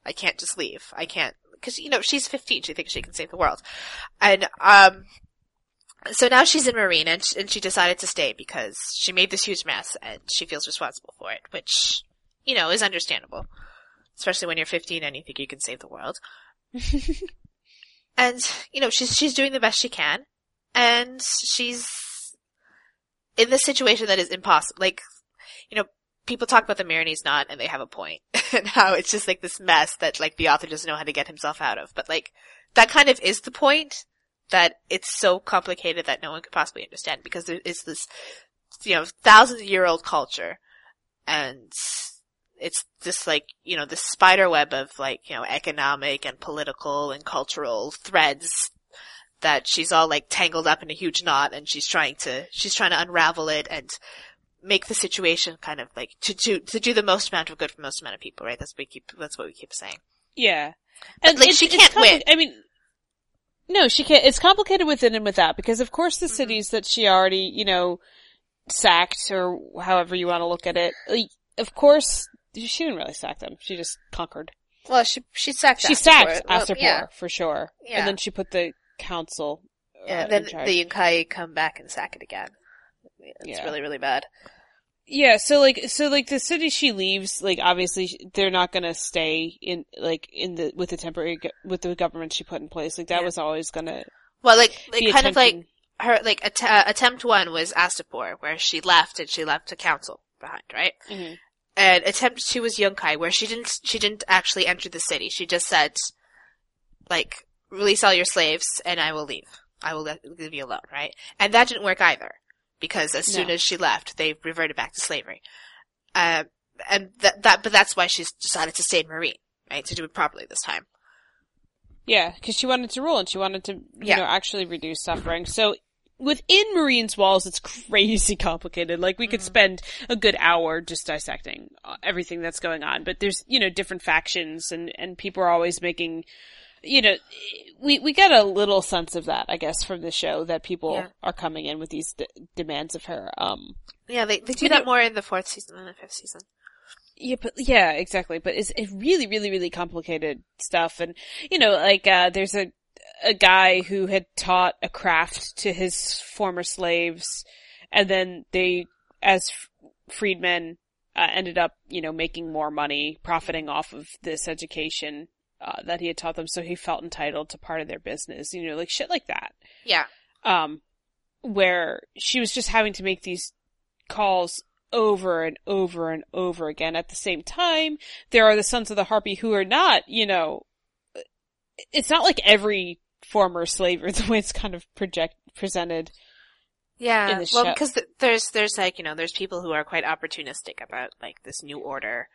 I can't just leave. I can't, cause, you know, she's 15. She thinks she can save the world. And, um, so now she's in Meereen and, sh- and she decided to stay because she made this huge mess and she feels responsible for it, which, you know, is understandable. Especially when you're 15 and you think you can save the world. and, you know, she's, she's doing the best she can and she's in this situation that is impossible. Like, you know, people talk about the Meereenese knot and they have a point and how it's just like this mess that like the author doesn't know how to get himself out of. But like, that kind of is the point that it's so complicated that no one could possibly understand because there is this, you know, thousands year old culture and it's just like, you know, this spider web of like, you know, economic and political and cultural threads that she's all like tangled up in a huge knot and she's trying to, she's trying to unravel it and make the situation kind of like to, to, to do the most amount of good for most amount of people, right? That's what we keep, that's what we keep saying. Yeah. But, like, she can't win. I mean, no, she can't. It's complicated within and without because, of course, Mm-hmm. the cities that she already, you know, sacked or however you want to look at it. like, Of course, she didn't really sack them. She just conquered. Well, she, she sacked she Astapor. sacked Well, yeah. for sure, Yeah. and then she put the council. uh, Yeah, in then the Yunkai come back and sack it again. It's Yeah. really, really bad. Yeah, so like, so like the city she leaves, like obviously they're not gonna stay in, like, in the, with the temporary, with the government she put in place. Like that Yeah. was always gonna Well, like, like kind of like her, like att- uh, attempt one was Astapor, where she left and she left a council behind, right? Mhm. And attempt two was Yunkai, where she didn't, she didn't actually enter the city. She just said, like, release all your slaves and I will leave. I will leave you alone, right? And that didn't work either. Because as soon No. as she left, they reverted back to slavery. Uh, and that, that, but that's why she's decided to stay in Meereen, right? To do it properly this time. Yeah, because she wanted to rule and she wanted to, you Yeah. know, actually reduce suffering. So within Meereen's walls, it's crazy complicated. Like we could Mhm. spend a good hour just dissecting uh, everything that's going on. But there's, you know, different factions and, and people are always making, you know, we, we get a little sense of that, I guess, from the show that people Yeah. are coming in with these d- demands of her. Um, Yeah, they, they do that it- more in the fourth season than the fifth season. Yeah, but yeah, exactly. But it's, it's really, really, really complicated stuff. And, you know, like, uh, there's a, a guy who had taught a craft to his former slaves and then they, as f- freedmen, uh, ended up, you know, making more money, profiting off of this education, uh, that he had taught them. So he felt entitled to part of their business, you know, like shit like that. Yeah. Um, where she was just having to make these calls over and over and over again. At the same time, there are the Sons of the Harpy who are not, you know, it's not like every former slave or the way it's kind of project presented. Yeah. in the well, because th- there's, there's like, you know, there's people who are quite opportunistic about like this new order.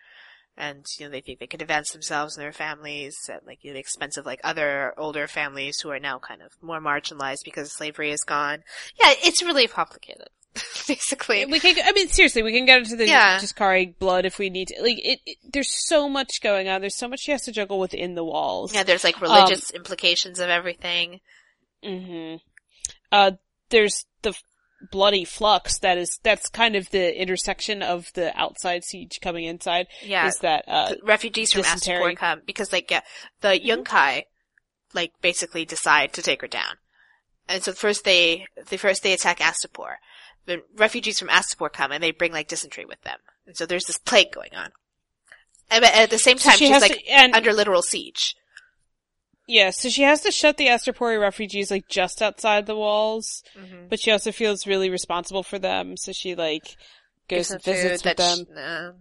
And, you know, they think they could advance themselves and their families at like you know, the expense of like other older families who are now kind of more marginalized because slavery is gone. Yeah, it's really complicated. Basically. We can, I mean, seriously, we can get into the Yeah. Ghiscari blood if we need to. Like, it, it, there's so much going on. There's so much she has to juggle within the walls. Yeah, there's like religious implications of everything. Mm-hmm. Uh, there's the bloody flux that is, that's kind of the intersection of the outside siege coming inside. Yeah. Is that, uh, refugees from dysentery. Astapor come because like yeah, the Yunkai like basically decide to take her down, and so first they the first they attack Astapor. The refugees from Astapor come and they bring like dysentery with them, and so there's this plague going on. And at the same so time, she she's like to, and, under literal siege. Yeah, so she has to shut the Astapori refugees like just outside the walls, but she also feels really responsible for them, so she like goes and visits with them. that sh- um,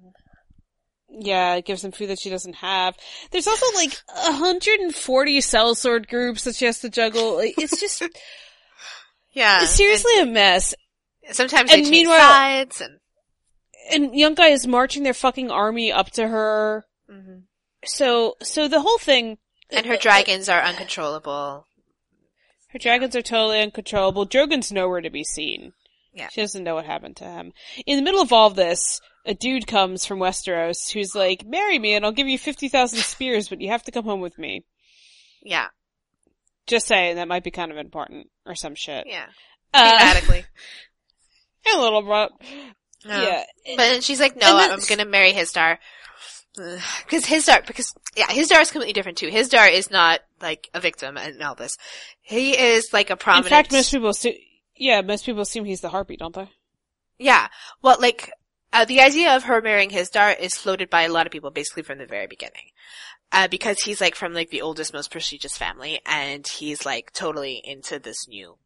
Yeah, gives them food that she doesn't have. There's also like 140 sellsword groups that she has to juggle. Like, It's just yeah, it's seriously a mess. Sometimes and meanwhile- sides and And Yunkai is marching their fucking army up to her. mhm. so so the whole thing And her dragons are uncontrollable. her dragons are totally uncontrollable. Drogon's nowhere to be seen. Yeah. She doesn't know what happened to him. In the middle of all this, a dude comes from Westeros who's like, marry me and I'll give you 50,000 spears, but you have to come home with me. Yeah. Just saying, that might be kind of important, or some shit. Yeah. Uh, a little bit. No. Yeah. But then she's like, no, then- I'm gonna marry Hizdar. Because Hizdar, because, yeah, Hizdar is completely different too. Hizdar is not, like, a victim in all this. He is, like, a prominent. In fact, most people assume, yeah, most people assume he's the harpy, don't they? Yeah. Well, like, uh, the idea of her marrying Hizdar is floated by a lot of people basically from the very beginning. Uh, because he's like from like the oldest, most prestigious family and he's like totally into this new,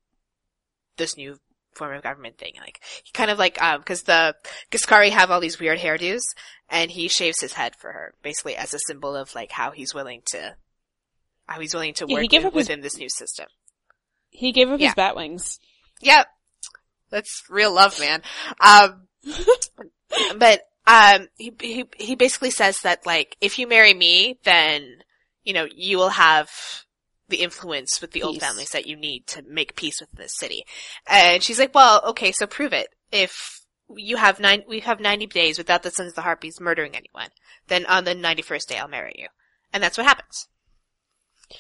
this new form of government thing. Like, he kind of like, um, cause the Ghiscari have all these weird hairdos and he shaves his head for her, basically as a symbol of like how he's willing to, how he's willing to Yeah, work gave with- up his- within this new system. He gave up Yeah. his bat wings. Yep. That's real love, man. Um, but, um, he, he, he basically says that, like, if you marry me, then, you know, you will have the influence with the old families that you need to make peace with this city. And she's like, well, okay, so prove it. If you have nine, we have 90 days without the Sons of the Harpies murdering anyone, then on the 91st day I'll marry you. And that's what happens.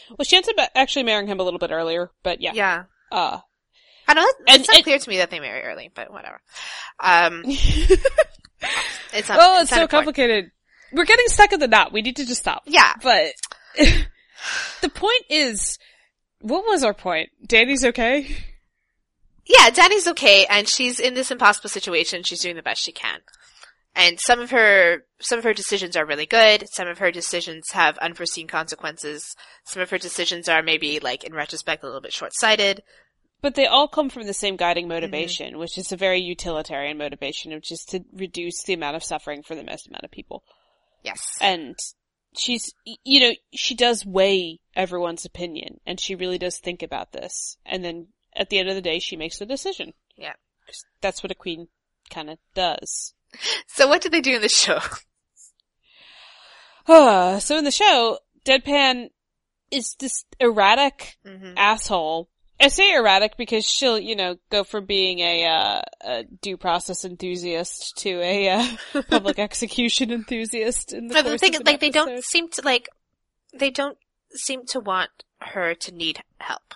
Well, she ends up actually marrying him a little bit earlier, but yeah. Yeah. Uh, I don't know. And- It's not and- clear to me that they marry early, but whatever. Um, it's not, well, it's it's so important. complicated. We're getting stuck in the knot. We need to just stop. Yeah. But the point is, what was our point? Danny's okay? Yeah, Danny's okay, and she's in this impossible situation. She's doing the best she can. And some of her, some of her decisions are really good. Some of her decisions have unforeseen consequences. Some of her decisions are maybe, like, in retrospect, a little bit short-sighted. But they all come from the same guiding mm-hmm. motivation, which is a very utilitarian motivation, which is to reduce the amount of suffering for the most amount of people. Yes. And she's, you know, she does weigh everyone's opinion, and she really does think about this. And then at the end of the day, she makes the decision. Yeah. That's what a queen kind of does. So what did they do in the show? Uh, so in the show, Deadpan is this erratic hmm asshole. I say erratic because she'll, you know, go from being a, uh, a due process enthusiast to a uh, public execution enthusiast. In the, But the thing, of an like, they don't seem to, like, they don't seem to want her to need help.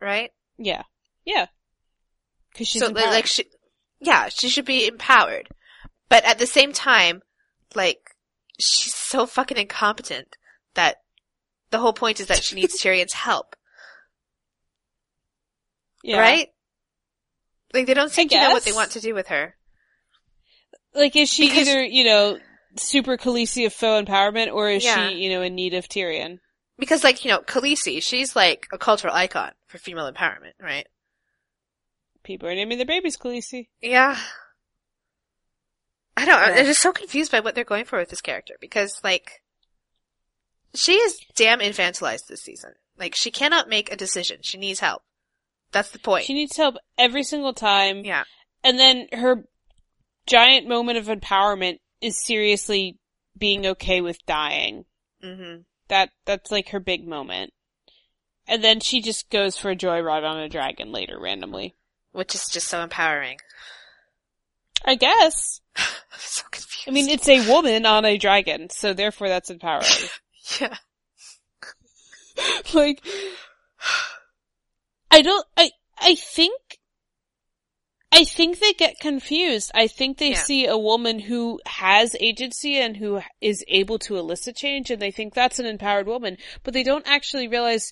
Right? Yeah, yeah. Because she's so empowered. like she yeah she should be empowered but at the same time like she's so fucking incompetent that the whole point is that she needs Tyrion's help yeah. right like they don't seem to know what they want to do with her Like, is she Because- either, you know, super Khaleesi of faux empowerment, or is Yeah. she, you know, in need of Tyrion? because like you know Khaleesi she's like a cultural icon for female empowerment right People are naming their babies Khaleesi. yeah I don't Yeah. I'm just so confused by what they're going for with this character because like she is damn infantilized this season like she cannot make a decision she needs help that's the point She needs help every single time. Yeah. And then her giant moment of empowerment is seriously being okay with dying. Mm-hmm. That, that's like her big moment. And then she just goes for a joyride on a dragon later randomly. Which is just so empowering. I guess. I'm so confused. I mean, it's a woman on a dragon, so therefore that's empowering. yeah. like, I don't, I, I think, I think they get confused. I think they Yeah. see a woman who has agency and who is able to elicit change and they think that's an empowered woman, but they don't actually realize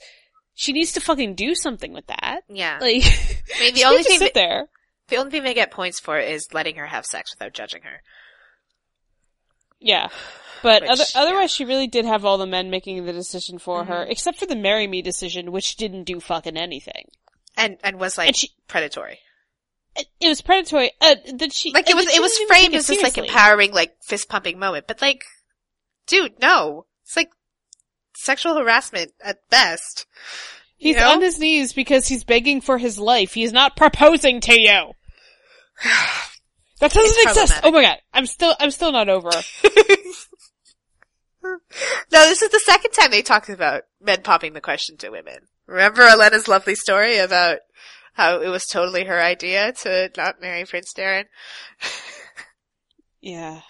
she needs to fucking do something with that. Yeah. Like, I mean, the only thing sit that, there. the only thing they get points for is letting her have sex without judging her. Yeah. But Which, other, yeah. otherwise she really did have all the men making the decision for her, Mhm. except for the marry me decision, which didn't do fucking anything. And, and was like And she- predatory. It, it was predatory. Uh, that she Like it was, it was framed as this like empowering, like fist pumping moment, but like, dude, no. It's like sexual harassment at best. He's You know? on his knees because he's begging for his life. He's not proposing to you. That doesn't exist. Oh my god, I'm still, I'm still not over. no, this is the second time they talked about men popping the question to women. Remember Olenna's lovely story about how it was totally her idea to not marry Prince Daeron? Yeah.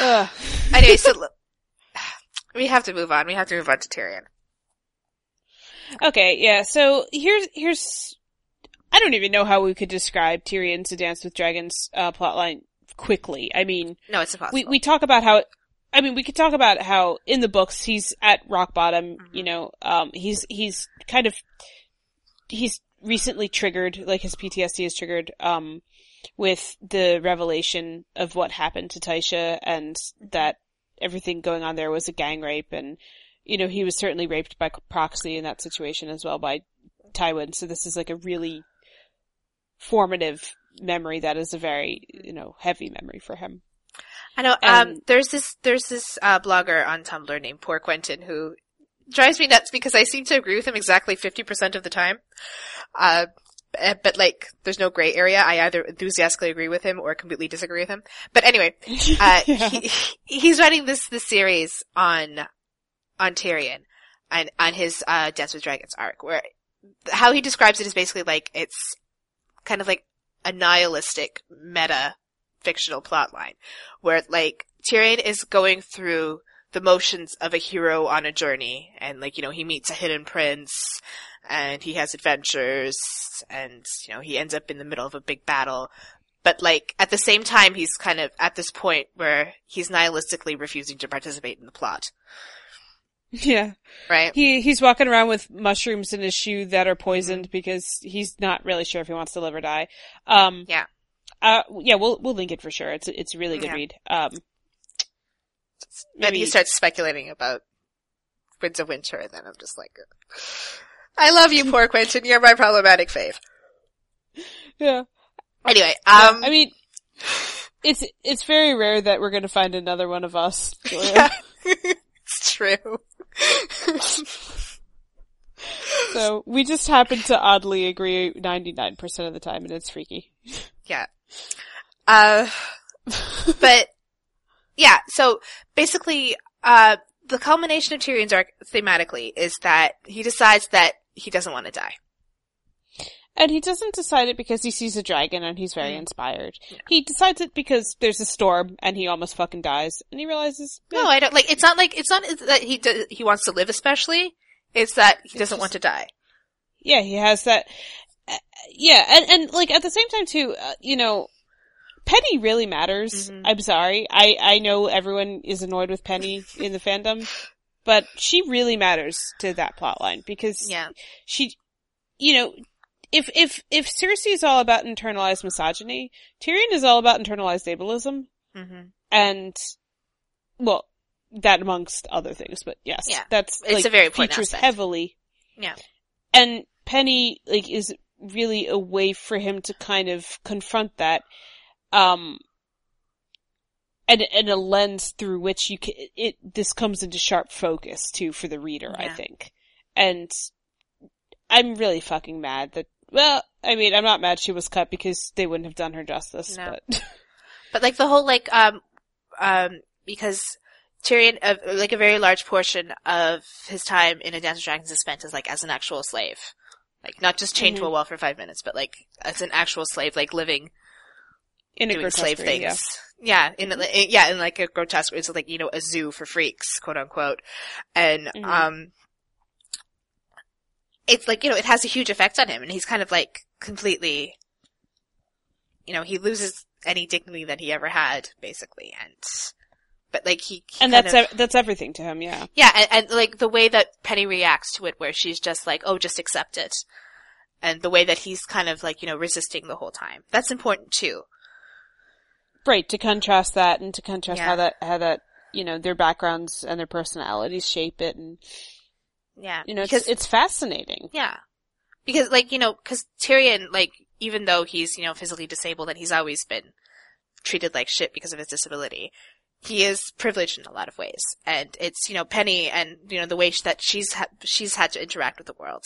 Ugh. anyway, so look, we have to move on. We have to move on to Tyrion. Okay, yeah. So here's here's I don't even know how we could describe Tyrion's A Dance with Dragons uh, plotline quickly. I mean, No, it's impossible. we we talk about how I mean we could talk about how in the books he's at rock bottom. You know, um, he's he's kind of he's recently triggered, like his PTSD is triggered, um, with the revelation of what happened to Tysha and that everything going on there was a gang rape and, you know, he was certainly raped by proxy in that situation as well by Tywin. So this is like a really formative memory that is a very, you know, heavy memory for him. I know. Um, And- there's this there's this uh, blogger on Tumblr named Poor Quentyn who drives me nuts because I seem to agree with him exactly fifty percent of the time. Uh, eh, but like, there's no gray area. I either enthusiastically agree with him or completely disagree with him. But anyway, uh, Yeah. he, he's writing this this series on on Tyrion and on his uh, Dance with Dragons arc, where how he describes it is basically like it's kind of like a nihilistic meta fictional plotline, where like Tyrion is going through the motions of a hero on a journey, and like you know he meets a hidden prince, and he has adventures, and you know he ends up in the middle of a big battle. But like at the same time, he's kind of at this point where he's nihilistically refusing to participate in the plot, yeah. right? He he's walking around with mushrooms in his shoe that are poisoned because he's not really sure if he wants to live or die. Um, Yeah. Uh, yeah, we'll we'll link it for sure. It's it's a really good Yeah. read. Um, Then he starts speculating about Winds of Winter, and then I'm just like, I love you, poor Quentyn. You're my problematic fave. yeah. Anyway, um, I mean, it's it's very rare that we're going to find another one of us. Yeah, it's true. So we just happen to oddly agree ninety nine percent of the time, and it's freaky. Yeah. Uh, but yeah, so basically, uh, the culmination of Tyrion's arc thematically is that he decides that he doesn't want to die. And he doesn't decide it because he sees a dragon and he's very inspired. He decides it because there's a storm and he almost fucking dies, and he realizes, No, I don't, like, it's not like, it's not that he, do, he wants to live especially, it's that he doesn't want to die. yeah, he has that. Uh, yeah, and and like at the same time too, uh, you know, Penny really matters. Mhm. I'm sorry, I I know everyone is annoyed with Penny in the fandom, but she really matters to that plot line because Yeah. she, you know, if if if Cersei is all about internalized misogyny, Tyrion is all about internalized ableism, hmm and well, that amongst other things, but yes, Yeah. that's It's like, a very important features aspect. heavily. Yeah. And Penny like is really a way for him to kind of confront that, um, and and a lens through which you can it this comes into sharp focus too for the reader, I think, and I'm really fucking mad that. Well, I mean, I'm not mad she was cut because they wouldn't have done her justice, No. but But like the whole like um um because Tyrion uh, like a very large portion of his time in A Dance with Dragons is spent as like as an actual slave. Like not just chained to a wall for five minutes, but like as an actual slave, like living in a doing slave things. yeah. Yeah, in, in yeah, in like a grotesque, it's like you know a zoo for freaks, quote unquote, and Mhm. um, it's like you know it has a huge effect on him, and he's kind of like completely, you know, he loses any dignity that he ever had, basically, and but like he, he and that's of, ev- that's everything to him, yeah. yeah, and, and like the way that Penny reacts to it, where she's just like, "Oh, just accept it," and the way that he's kind of like you know resisting the whole time. That's important too. Right, to contrast that and to contrast Yeah. how that, how that, you know, their backgrounds and their personalities shape it and, Yeah, you know, it's, because it's fascinating. Yeah. Because, like, you know, because Tyrion, like, even though he's, you know, physically disabled and he's always been treated like shit because of his disability, he is privileged in a lot of ways. And it's, you know, Penny and, you know, the way that she's, ha- she's had to interact with the world.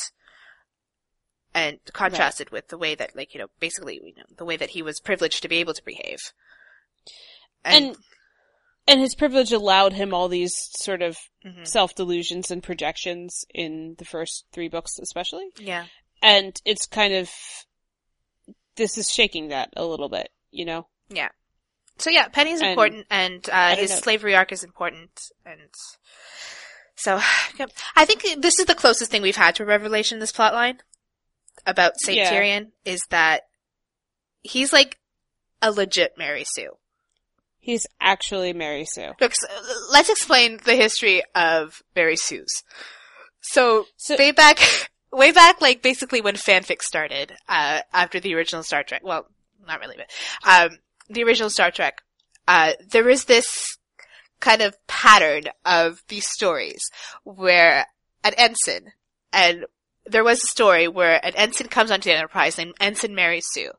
And contrasted with the way that, like, you know, basically, you know, the way that he was privileged to be able to behave. And, and his privilege allowed him all these sort of Mhm. self delusions and projections in the first three books, especially. Yeah. And it's kind of this is shaking that a little bit, you know. Yeah. So yeah, Penny's And- important, and uh, his know. slavery arc is important, and so yep. I think this is the closest thing we've had to a revelation in this plotline about Saint Yeah. Tyrion is that he's like a legit Mary Sue. He's actually Mary Sue. Look, so, let's explain the history of Mary Sue's. So, So- way back, way back, like basically when fanfic started, uh, after the original Star Trek. Well, not really, but um, the original Star Trek. Uh, there was this kind of pattern of these stories where an ensign, and there was a story where an ensign comes onto the Enterprise named Ensign Mary Sue,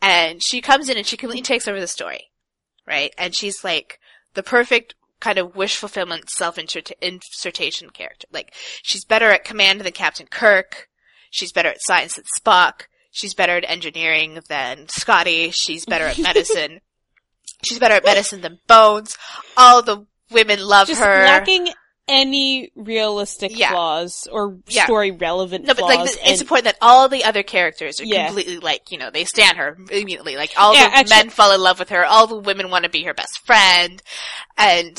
and she comes in and she completely takes over the story, right? And she's like the perfect kind of wish fulfillment self-insertion character. Like, she's better at command than Captain Kirk. She's better at science than Spock. She's better at engineering than Scotty. She's better at medicine. She's better at medicine than Bones. All the women love Just her. lacking any realistic Yeah. flaws or Yeah. story relevant no, but like, it's and- important that all the other characters are Yeah. completely like, you know, they stand her immediately. Like, all the actually- men fall in love with her. All the women want to be her best friend. And,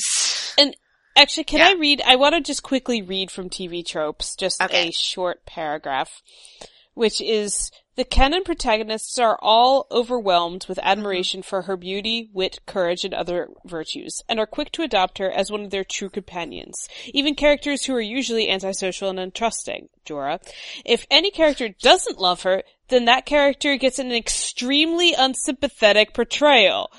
and Actually, can. I read? I want to just quickly read from TV Tropes, just Okay. a short paragraph, which is the canon protagonists are all overwhelmed with admiration for her beauty, wit, courage, and other virtues, and are quick to adopt her as one of their true companions. Even characters who are usually antisocial and untrusting, Jorah. If any character doesn't love her, then that character gets an extremely unsympathetic portrayal.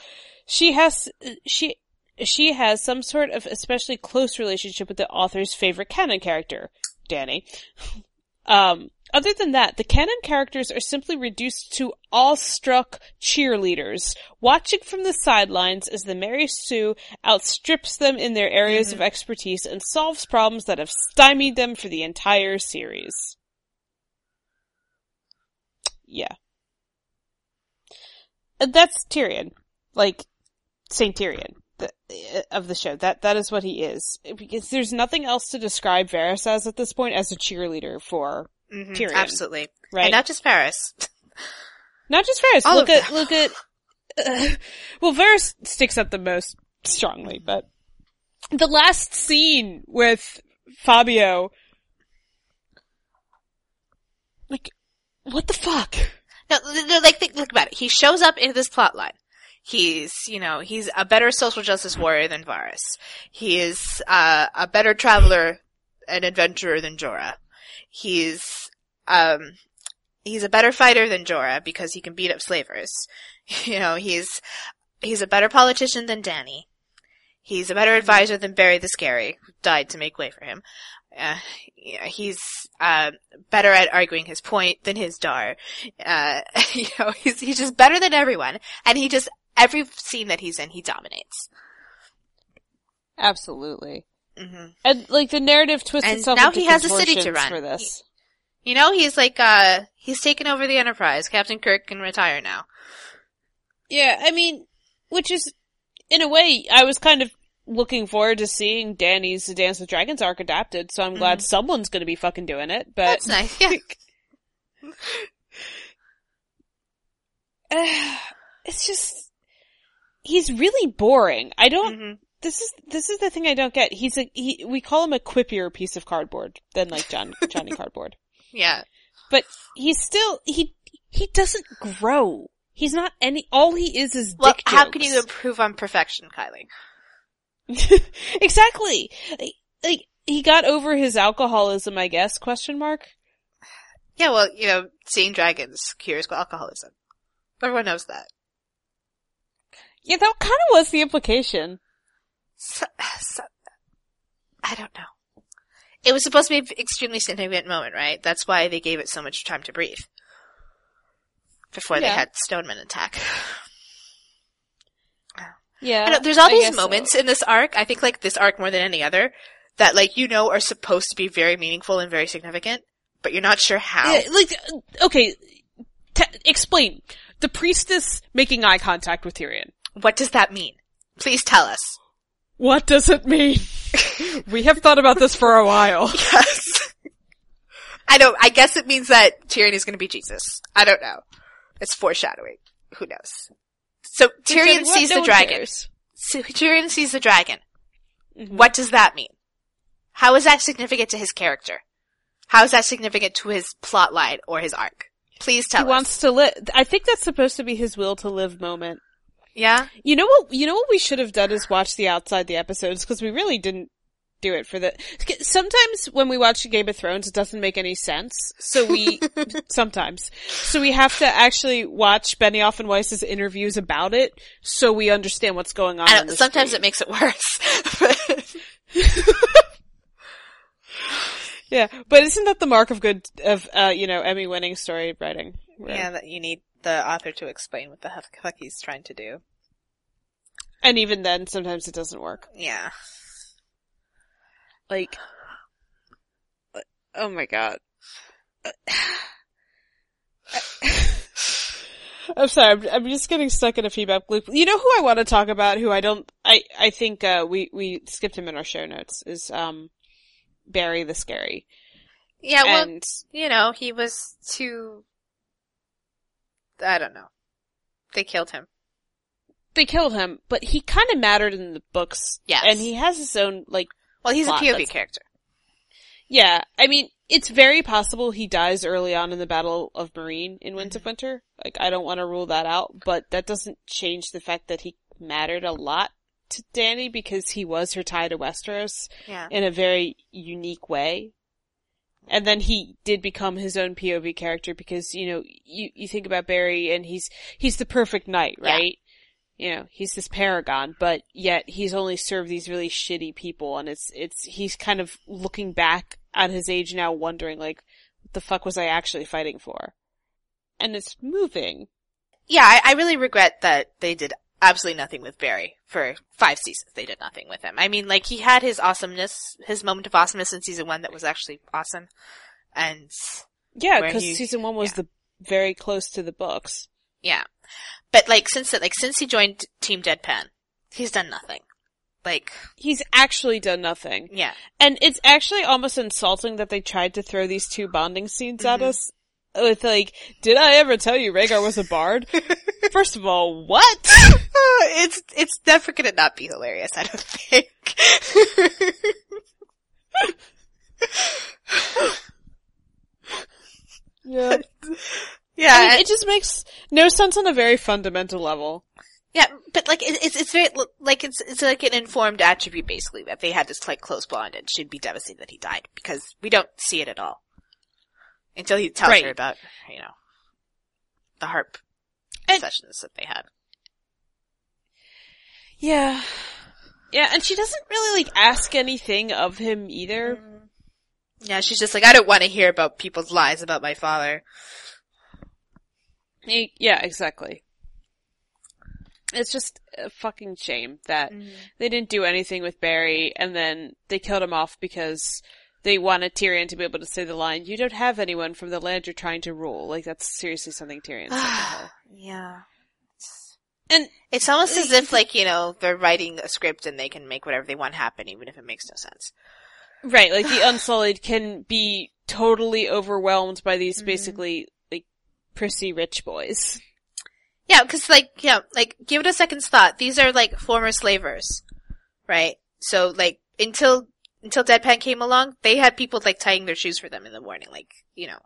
She has, she, she has some sort of especially close relationship with the author's favorite canon character, Dany. Um, other than that, the canon characters are simply reduced to awestruck cheerleaders, watching from the sidelines as the Mary Sue outstrips them in their areas of expertise and solves problems that have stymied them for the entire series. Yeah. And that's Tyrion. Like, Saint Tyrion uh, of the show. That that is what he is. Because there's nothing else to describe Varys as at this point as a cheerleader for mhm, Tyrion. absolutely. right. And not just Varys. Not just Varys. All look at look at. uh, well, Varys sticks up the most strongly, but the last scene with Fabio, like, what the fuck? No, like think, look about it. He shows up in this plot line. He's, you know, he's a better social justice warrior than Varys. He is uh, a better traveler and adventurer than Jorah. He's, um, he's a better fighter than Jorah because he can beat up slavers. You know, he's he's a better politician than Dany. He's a better advisor than Barry the Scary, who died to make way for him. Uh, he's uh, better at arguing his point than Hizdar. Uh, you know, he's he's just better than everyone, and he just every scene that he's in, he dominates. Absolutely. Hmm And like the narrative twists And itself now into he has a city to run. for this. You know, he's like uh, he's taken over the Enterprise. Captain Kirk can retire now. Yeah, I mean, which is, in a way, I was kind of looking forward to seeing Dany's Dance with Dragons arc adapted, so I'm glad someone's gonna be fucking doing it, but. That's nice. Yeah. it's just, he's really boring. I don't, hmm this is, this is the thing I don't get. He's a, he, we call him a quippier piece of cardboard than like Jon, Johnny Cardboard. Yeah. But he's still, he, he doesn't grow. He's not any, all he is is Well, dick how can you improve on perfection, Kylie? exactly. Like, like, he got over his alcoholism, I guess, question mark. Yeah, well, you know, seeing dragons cures alcoholism. Everyone knows that. Yeah, that kind of was the implication. So, so, I don't know. It was supposed to be an extremely significant moment, right? That's why they gave it so much time to breathe. Before they had Stone Men attack. Yeah. There's all these guess so. moments in this arc, I think like this arc more than any other, that like you know are supposed to be very meaningful and very significant, but you're not sure how. Yeah, like, uh, okay, t- explain. The priestess making eye contact with Tyrion. What does that mean? Please tell us. What does it mean? we have thought about this for a while. Yes. I don't, I guess it means that Tyrion is gonna be Jesus. I don't know. It's foreshadowing. Who knows? So Tyrion sees the dragon. So Tyrion sees the dragon. Mhm. What does that mean? How is that significant to his character? How is that significant to his plot line or his arc? Please tell He us. wants to live. I think that's supposed to be his will to live moment. Yeah? You know what? You know what we should have done is watch the outside the episodes because we really didn't do it for the. Sometimes when we watch Game of Thrones, it doesn't make any sense. So we sometimes, so we have to actually watch Benioff and Weiss's interviews about it so we understand what's going on. I in don't, the sometimes screen. it makes it worse. yeah, but isn't that the mark of good of uh, you know Emmy winning story writing? Where- yeah, that you need the author to explain what the fuck he's trying to do. and even then, sometimes it doesn't work. Yeah. Like, oh my god. I'm sorry, I'm, I'm just getting stuck in a feedback loop. You know who I want to talk about, who I don't, I, I think, uh, we, we skipped him in our show notes, is, um, Barry the Scary. Yeah, well, and, you know, he was too, I don't know. They killed him. they killed him, but he kind of mattered in the books. Yes. And he has his own, like, Well, he's Plot, a POV that's- character. Yeah, I mean, it's very possible he dies early on in the Battle of Meereen in Winds of Winter. Like, I don't want to rule that out, but that doesn't change the fact that he mattered a lot to Dany because he was her tie to Westeros Yeah. in a very unique way. And then he did become his own POV character because, you know, you, you think about Barry and he's, he's the perfect knight, right? Yeah. You know, he's this paragon, but yet he's only served these really shitty people and it's, it's, he's kind of looking back at his age now wondering like, what the fuck was I actually fighting for? And it's moving. Yeah, I, I really regret that they did absolutely nothing with Barry for five seasons. They did nothing with him. I mean, like, he had his awesomeness, his moment of awesomeness in season one that was actually awesome. And, Yeah, because season one was yeah. the very close to the books. yeah. But like, since, that, like, since he joined Team Deadpan, he's done nothing. Like, He's actually done nothing. yeah. And it's actually almost insulting that they tried to throw these two bonding scenes at Mhm. us. With like, did I ever tell you Rhaegar was a bard? First of all, what? it's, it's never gonna not be hilarious, I don't think. Yeah. yeah. I mean, it just makes no sense on a very fundamental level. Yeah, but like it, it's it's very like it's it's like an informed attribute basically that they had this like close bond and she'd be devastated that he died because we don't see it at all until he tells Right. her about you know the harp And- sessions that they had. Yeah. Yeah, and she doesn't really like ask anything of him either. Mm-hmm. Yeah, she's just like I don't want to hear about people's lies about my father. Yeah, exactly. It's just a fucking shame that mm-hmm. they didn't do anything with Barry and then they killed him off because they wanted Tyrion to be able to say the line, you don't have anyone from the land you're trying to rule. Like that's seriously something Tyrion said to her. yeah. And It's almost as if like, you know, they're writing a script and they can make whatever they want happen even if it makes no sense. Right, like the Unsullied can be totally overwhelmed by these Mhm. basically like prissy rich boys. Yeah, because like, yeah, like, give it a second's thought. These are like former slavers, right? So like, until until Deadpan came along, they had people like tying their shoes for them in the morning. Like, you know,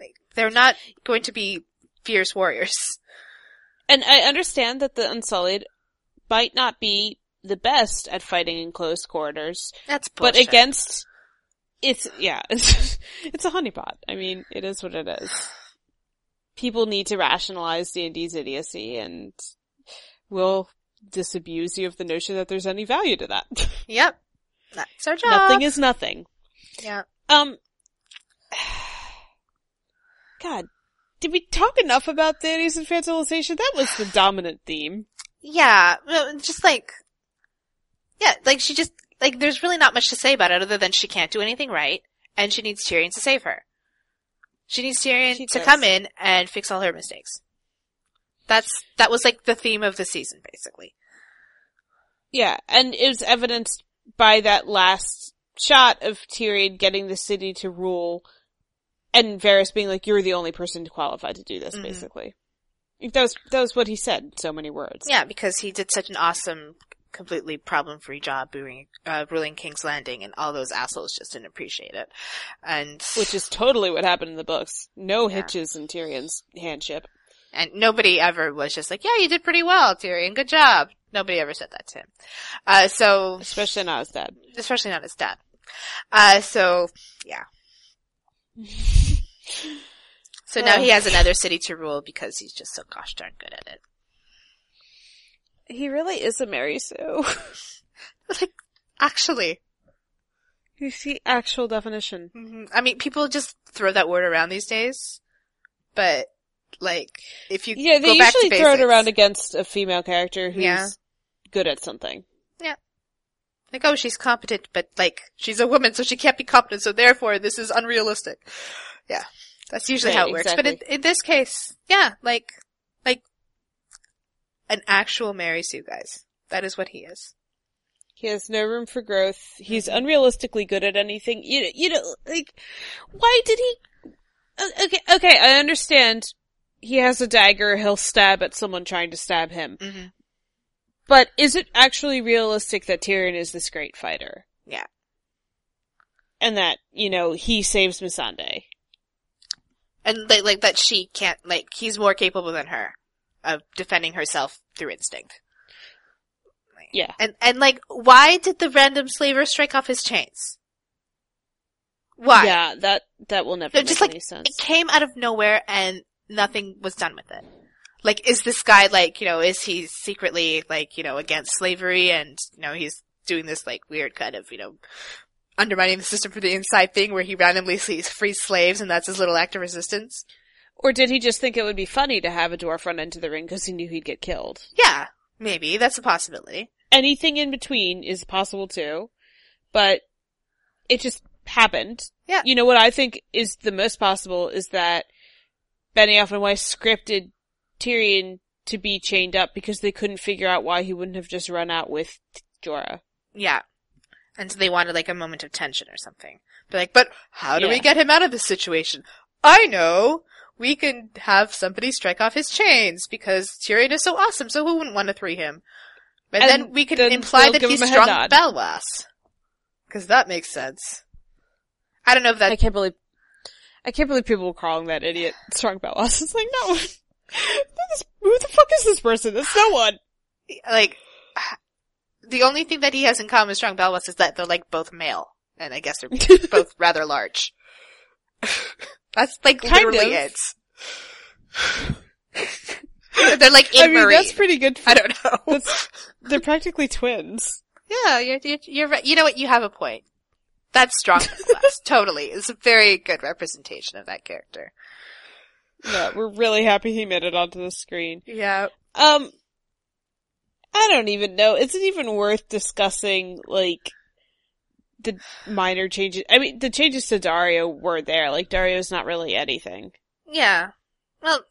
like they're not going to be fierce warriors. And I understand that the Unsullied might not be the best at fighting in close quarters, That's but against it's yeah, it's it's a honeypot. I mean, it is what it is. People need to rationalize D&D's idiocy and we'll disabuse you of the notion that there's any value to that. yep, that's our job. Nothing is nothing. yeah. Um, God, did we talk enough about Dany's infantilization? That was the dominant theme. Yeah, just like, yeah, like she just, like there's really not much to say about it other than she can't do anything right and she needs Tyrion to save her. She needs Tyrion She to does. come in and fix all her mistakes. That's, that was like the theme of the season basically. Yeah, and it was evidenced by that last shot of Tyrion getting the city to rule and Varys being like, you're the only person qualified to do this, Mhm. basically. That was, that was what he said so many words. Yeah, because he did such an awesome, completely problem-free job ruling, uh, ruling King's Landing, and all those assholes just didn't appreciate it. And Which is totally what happened in the books. No Yeah. hitches in Tyrion's handship. And nobody ever was just like, "Yeah, you did pretty well, Tyrion. Good job." Nobody ever said that to him. Uh, so Especially not his dad. especially not his dad. Uh, so yeah. So now he has another city to rule because he's just so gosh darn good at it. He really is a Mary Sue. Like, actually, You see actual definition. Mhm. I mean, people just throw that word around these days, but like, if you Yeah, they go back to usually throw it around against a female character who's Yeah. good at something. Yeah. Like, oh, she's competent, but like, she's a woman, so she can't be competent, so therefore this is unrealistic. Yeah. That's usually Right, how it works. But in, in this case, yeah, like, like, an actual Mary Sue, guys. That is what he is. He has no room for growth. He's unrealistically good at anything. You, you know, like, why did he? Okay, okay, I understand. He has a dagger. He'll stab at someone trying to stab him. Mm-hmm. But is it actually realistic that Tyrion is this great fighter? Yeah. And that, you know, he saves Missandei. And like, like that she can't, like, he's more capable than her of defending herself through instinct. Yeah. And, and like, why did the random slaver strike off his chains? Why? Yeah, that, that will never No, make just like, any it sense. came out of nowhere and nothing was done with it. Like, is this guy like, you know, is he secretly like, you know, against slavery and, you know, he's doing this like weird kind of, you know, undermining the system for the inside thing where he randomly sees frees slaves and that's his little act of resistance? Or did he just think it would be funny to have a dwarf run into the ring because he knew he'd get killed? Yeah, maybe. That's a possibility. anything in between is possible too, but it just happened. Yeah. You know what I think is the most possible is that Benioff and Weiss scripted Tyrion to be chained up because they couldn't figure out why he wouldn't have just run out with Jorah. Yeah. And so they wanted like a moment of tension or something. But like, but how do we get him out of this situation? I know! We can have somebody strike off his chains because Tyrion is so awesome, so who wouldn't want to free him? And, And then we could then imply that he's strong. Belwas. Cause that makes sense. I don't know if that. I can't believe, I can't believe people were calling that idiot Strong Belwas. It's like, no. Who the fuck is this person? It's no one. like, the only thing that he has in common with strong Belwas is that they're like both male. And I guess they're both rather large. That's like Kind literally of. it. they're like in I mean, that's pretty good for, I don't know. they're practically twins. yeah, you're, you're, you're right. You know what? You have a point. That's strong class. totally. It's a very good representation of that character. Yeah, we're really happy he made it onto the screen. Yeah. Um, I don't even know. Is it even worth discussing, like, the minor changes? I mean, the changes to Daario were there. Like, Daario's not really anything. Yeah. Well,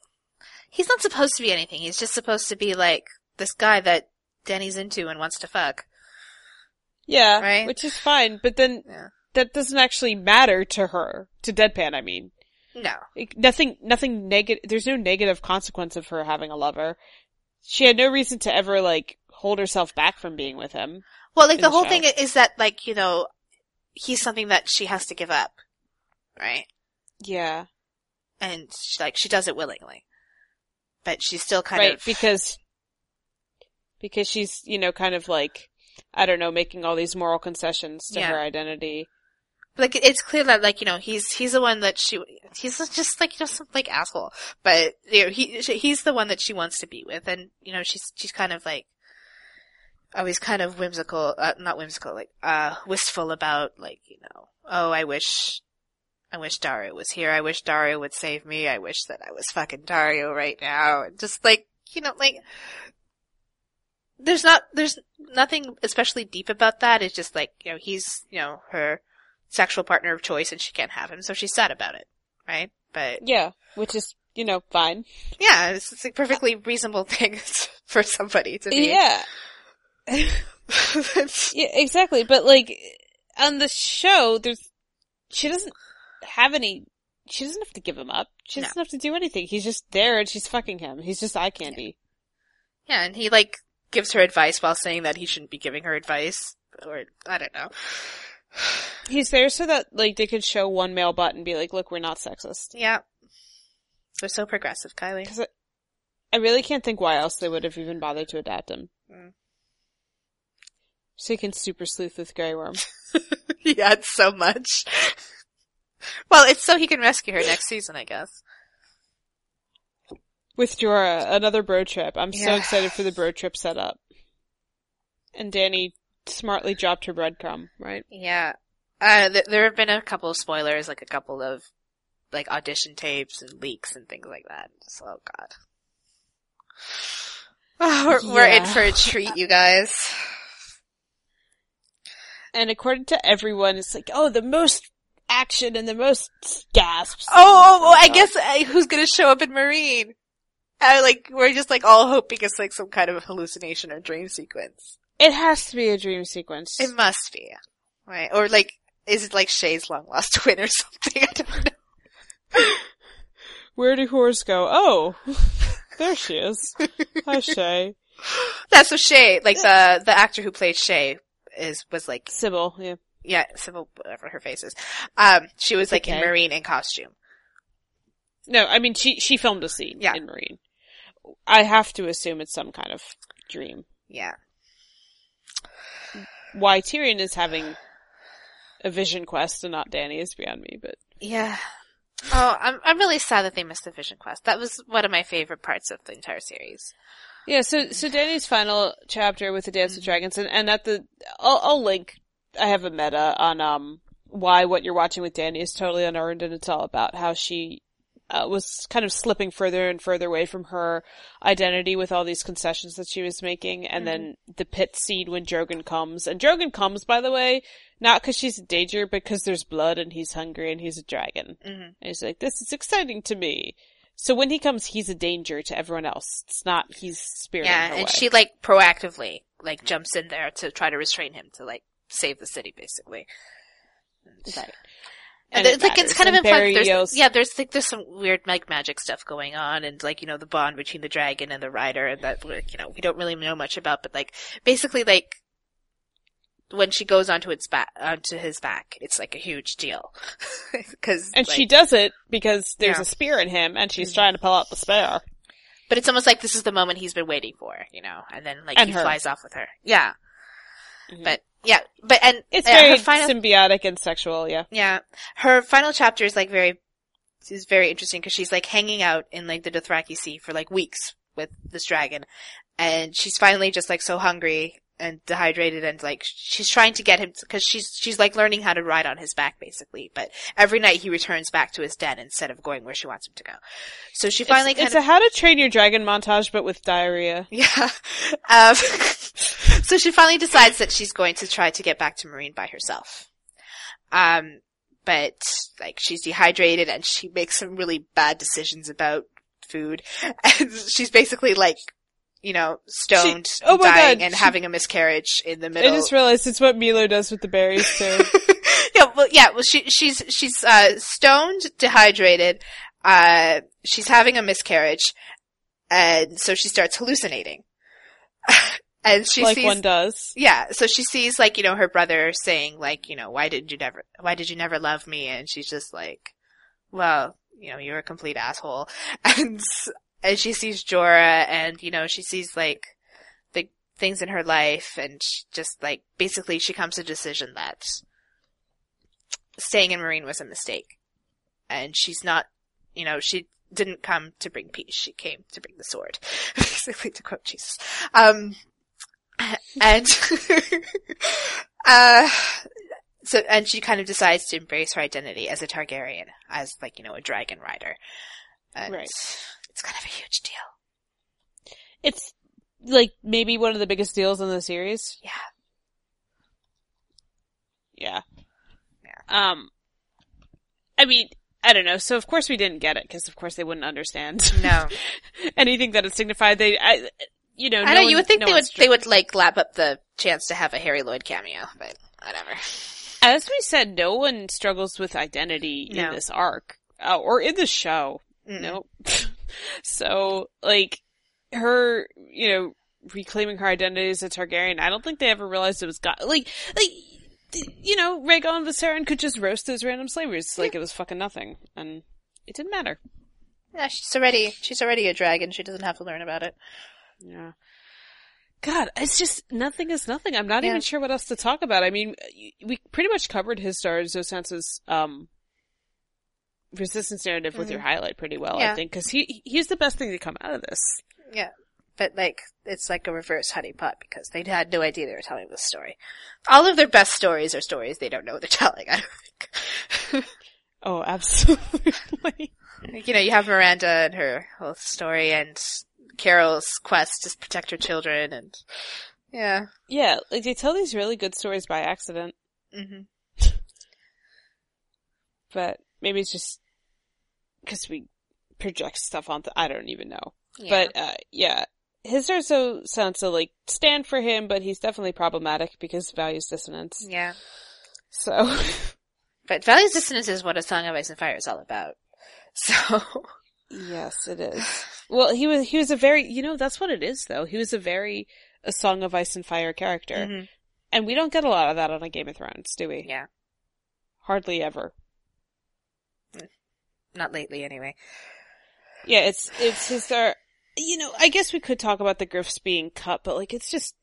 he's not supposed to be anything. He's just supposed to be like this guy that Dany's into and wants to fuck. Yeah, Right? which is fine, but then Yeah. that doesn't actually matter to her, to Deadpan, I mean. No. Like, nothing, nothing negative, there's no negative consequence of her having a lover. She had no reason to ever, like, hold herself back from being with him. Well, like the the whole show. thing is that like, you know, he's something that she has to give up. Right? Yeah. And she, like she does it willingly. But she's still kind right, of because because she's you know kind of like I don't know making all these moral concessions to Yeah. her identity. like it's clear that like you know he's he's the one that she he's just like you know some like asshole. But you know he he's the one that she wants to be with. And you know she's she's kind of like always kind of whimsical uh, not whimsical like uh wistful about like you know oh I wish I wish Daario was here. I wish Daario would save me. I wish that I was fucking Daario right now. And just like you know like there's not there's nothing especially deep about that it's just like you know he's you know her sexual partner of choice and she can't have him, so she's sad about it, right? But Yeah, which is you know fine. yeah, it's, it's a perfectly reasonable thing for somebody to be. Yeah, Yeah, exactly. But like on the show, there's she doesn't have any. She doesn't have to give him up. She No. doesn't have to do anything. He's just there, and she's fucking him. He's just eye candy. yeah, and he like gives her advice while saying that he shouldn't be giving her advice, or I don't know. He's there so that like they could show one male butt and be like, "Look, we're not sexist." Yeah, they're so progressive, Kylie. Because I, I really can't think why else they would have even bothered to adapt him. Mm. So he can super sleuth with Grey Worm. he adds so much. Well, it's so he can rescue her next season, I guess. With Jorah, another bro trip. I'm so excited for the bro trip setup. And Danny smartly dropped her breadcrumb, right? Yeah. Uh, th- there have been a couple of spoilers, like a couple of, like, audition tapes and leaks and things like that. So, oh god. Oh, we're, we're in for a treat, you guys. And according to everyone, it's like, oh, the most action and the most gasps. Oh, oh, oh I guess uh, who's gonna show up in Meereen? Uh, like, we're just like all hoping it's like some kind of hallucination or dream sequence. It has to be a dream sequence. It must be. Right? Or like, is it like Shae's long lost twin or something? I don't know. Where do whores go? Oh, there she is. Hi, Shae. That's so Shae, like the, the actor who played Shae is, was like, Sibel, yeah. yeah, Sibel, whatever her face is. Um, she was like in. Meereen in costume. No, I mean, she, she filmed a scene Yeah. in Meereen. I have to assume it's some kind of dream. Yeah. Why Tyrion is having a vision quest and not Dany is beyond me, but Yeah. Oh, I'm, I'm really sad that they missed the Vision Quest. That was one of my favorite parts of the entire series. Yeah, so so Dany's final chapter with the Dance of Dragons, and, and at the I'll, I'll link. I have a meta on um why what you're watching with Danny is totally unearned, and it's all about how she uh, was kind of slipping further and further away from her identity with all these concessions that she was making, and then the pit scene when Drogon comes, and Drogon comes by the way, not because she's in danger, but because there's blood and he's hungry and he's a dragon, Mm-hmm. and he's like, this is exciting to me. So when he comes, he's a danger to everyone else. It's not he's spiriting Yeah, and away. she like proactively like jumps in there to try to restrain him to like save the city, basically. Right. And, it it's like it's kind of And implied. Barry There's, yeah, there's like there's some weird like magic stuff going on, and like you know the bond between the dragon and the rider, and that like you know we don't really know much about, but like basically like when she goes onto its back onto his back, it's like a huge deal because And she does it because there's Yeah. a spear in him and she's Mhm. trying to pull out the spear. But it's almost like this is the moment he's been waiting for, you know, and then like And he her. flies off with her. Yeah, Mhm. but yeah, but and It's uh, very final symbiotic and sexual, yeah. Yeah, her final chapter is like very is very interesting because she's like hanging out in like the Dothraki Sea for like weeks with this dragon, and she's finally just like so hungry and dehydrated and like she's trying to get him because she's she's like learning how to ride on his back basically. But every night he returns back to his den instead of going where she wants him to go. So she finally it's, it's of a how to train your dragon montage, but with diarrhea. yeah. Um, so she finally decides that she's going to try to get back to Meereen by herself. Um, but like she's dehydrated and she makes some really bad decisions about food, and she's basically like, you know, stoned, She- oh dying, God, and she- having a miscarriage in the middle. I just realized it's what Milo does with the berries too. yeah, well, yeah, well, she, she's, she's, uh, stoned, dehydrated, uh, she's having a miscarriage, and so she starts hallucinating. and she like sees, one does. yeah, so she sees, like, you know, her brother saying, like, you know, why did you never, why did you never love me? And she's just like, well, you know, you're a complete asshole. And, and she sees Jorah, and, you know, she sees, like, the things in her life, and just, like, basically she comes to a decision that staying in Meereen was a mistake. And she's not, you know, she didn't come to bring peace, she came to bring the sword. basically, to quote Jesus. Um, and, uh, so, and she kind of decides to embrace her identity as a Targaryen, as like, you know, a dragon rider. And Right. It's kind of a huge deal. It's like maybe one of the biggest deals in the series. Yeah. Yeah. Yeah. Um, I mean, I don't know. So of course we didn't get it because of course they wouldn't understand. No. anything that it signified. They, I, you know, I no know one- you would think no they would they would like lap up the chance to have a Harry Lloyd cameo, but whatever. As we said, no one struggles with identity No. in this arc uh, or in the show. Mm. Nope. so, like, her, you know, reclaiming her identity as a Targaryen, I don't think they ever realized it was God. Like, like, you know, Rhaegal and Viserion could just roast those random slavers like it was fucking nothing, and it didn't matter. Yeah, she's already she's already a dragon. She doesn't have to learn about it. Yeah. God, it's just nothing is nothing. I'm not Yeah. even sure what else to talk about. I mean, we pretty much covered his star Zosance's um resistance narrative with your highlight pretty well, I think, because he he's the best thing to come out of this. Yeah, but like it's like a reverse honeypot because they had no idea they were telling this story. All of their best stories are stories they don't know they're telling. I don't think. Oh, absolutely. Like, you know, you have Miranda and her whole story, and Carol's quest to protect her children, and yeah. yeah, like they tell these really good stories by accident, hmm but maybe it's just because we project stuff onto. I don't even know. yeah. But uh, yeah, his also sounds to like stand for him, but he's definitely problematic because values dissonance. yeah. So But Values Dissonance is what A Song of Ice and Fire is all about. So, yes, it is. Well, he was he was a very you know that's what it is though. He was a very a Song of Ice and Fire character, Mhm. and we don't get a lot of that on a Game of Thrones, do we? yeah. Hardly ever. Not lately, anyway. Yeah, it's it's his. Uh, you know, I guess we could talk about the Griffs being cut, but like it's just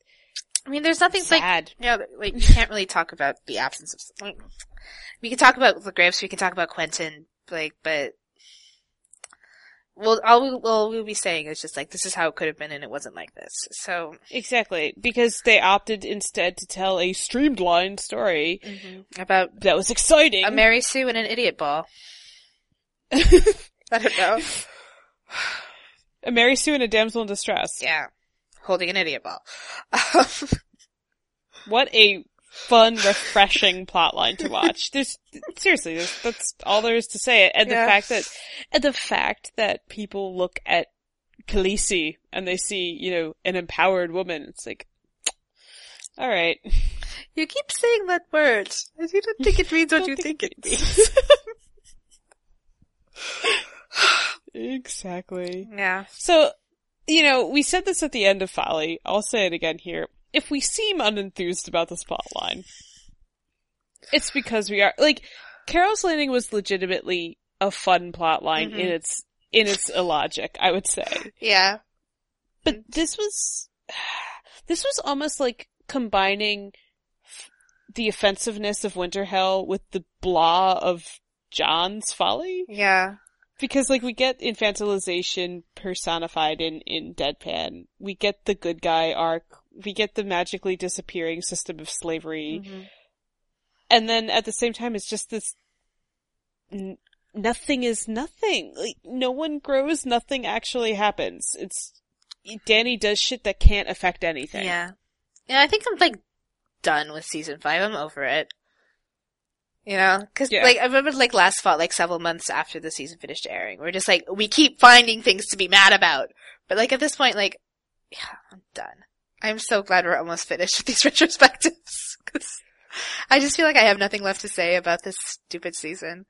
I mean, there's nothing like sad. Yeah, like you can't really talk about the absence of. Like, we can talk about the Graves. We can talk about Quentyn. Like, but well, all we will we'll be saying is just like this is how it could have been, and it wasn't like this. So Exactly, because they opted instead to tell a streamlined story about that was exciting. a Mary Sue and an idiot ball. I don't know. a Mary Sue and a damsel in distress. Yeah, holding an idiot ball. What a fun, refreshing plotline to watch. There's seriously, there's, that's all there is to say. And the fact that, and the fact that people look at Khaleesi and they see, you know, an empowered woman, it's like, all right. you keep saying that word. I do not think it means what you think it means. Exactly. Yeah. So, you know, we said this at the end of Folly. I'll say it again here. If we seem unenthused about this plotline, it's because we are like Carol's Landing was legitimately a fun plotline Mhm. in its in its illogic, I would say. Yeah. But this was this was almost like combining f- the offensiveness of Winter Hell with the blah of Jon's Folly Yeah. because like we get infantilization personified in in deadpan we get the good guy arc we get the magically disappearing system of slavery Mhm. and then at the same time it's just this n- nothing is nothing like no one grows nothing actually happens it's dany does shit that can't affect anything Yeah. Yeah, I think I'm like done with season five. I'm over it. You know, cause Yeah. like I remember like last fall, like several months after the season finished airing, we're just like, we keep finding things to be mad about. But like at this point, like, yeah, I'm done. I'm so glad we're almost finished with these retrospectives. Cause I just feel like I have nothing left to say about this stupid season.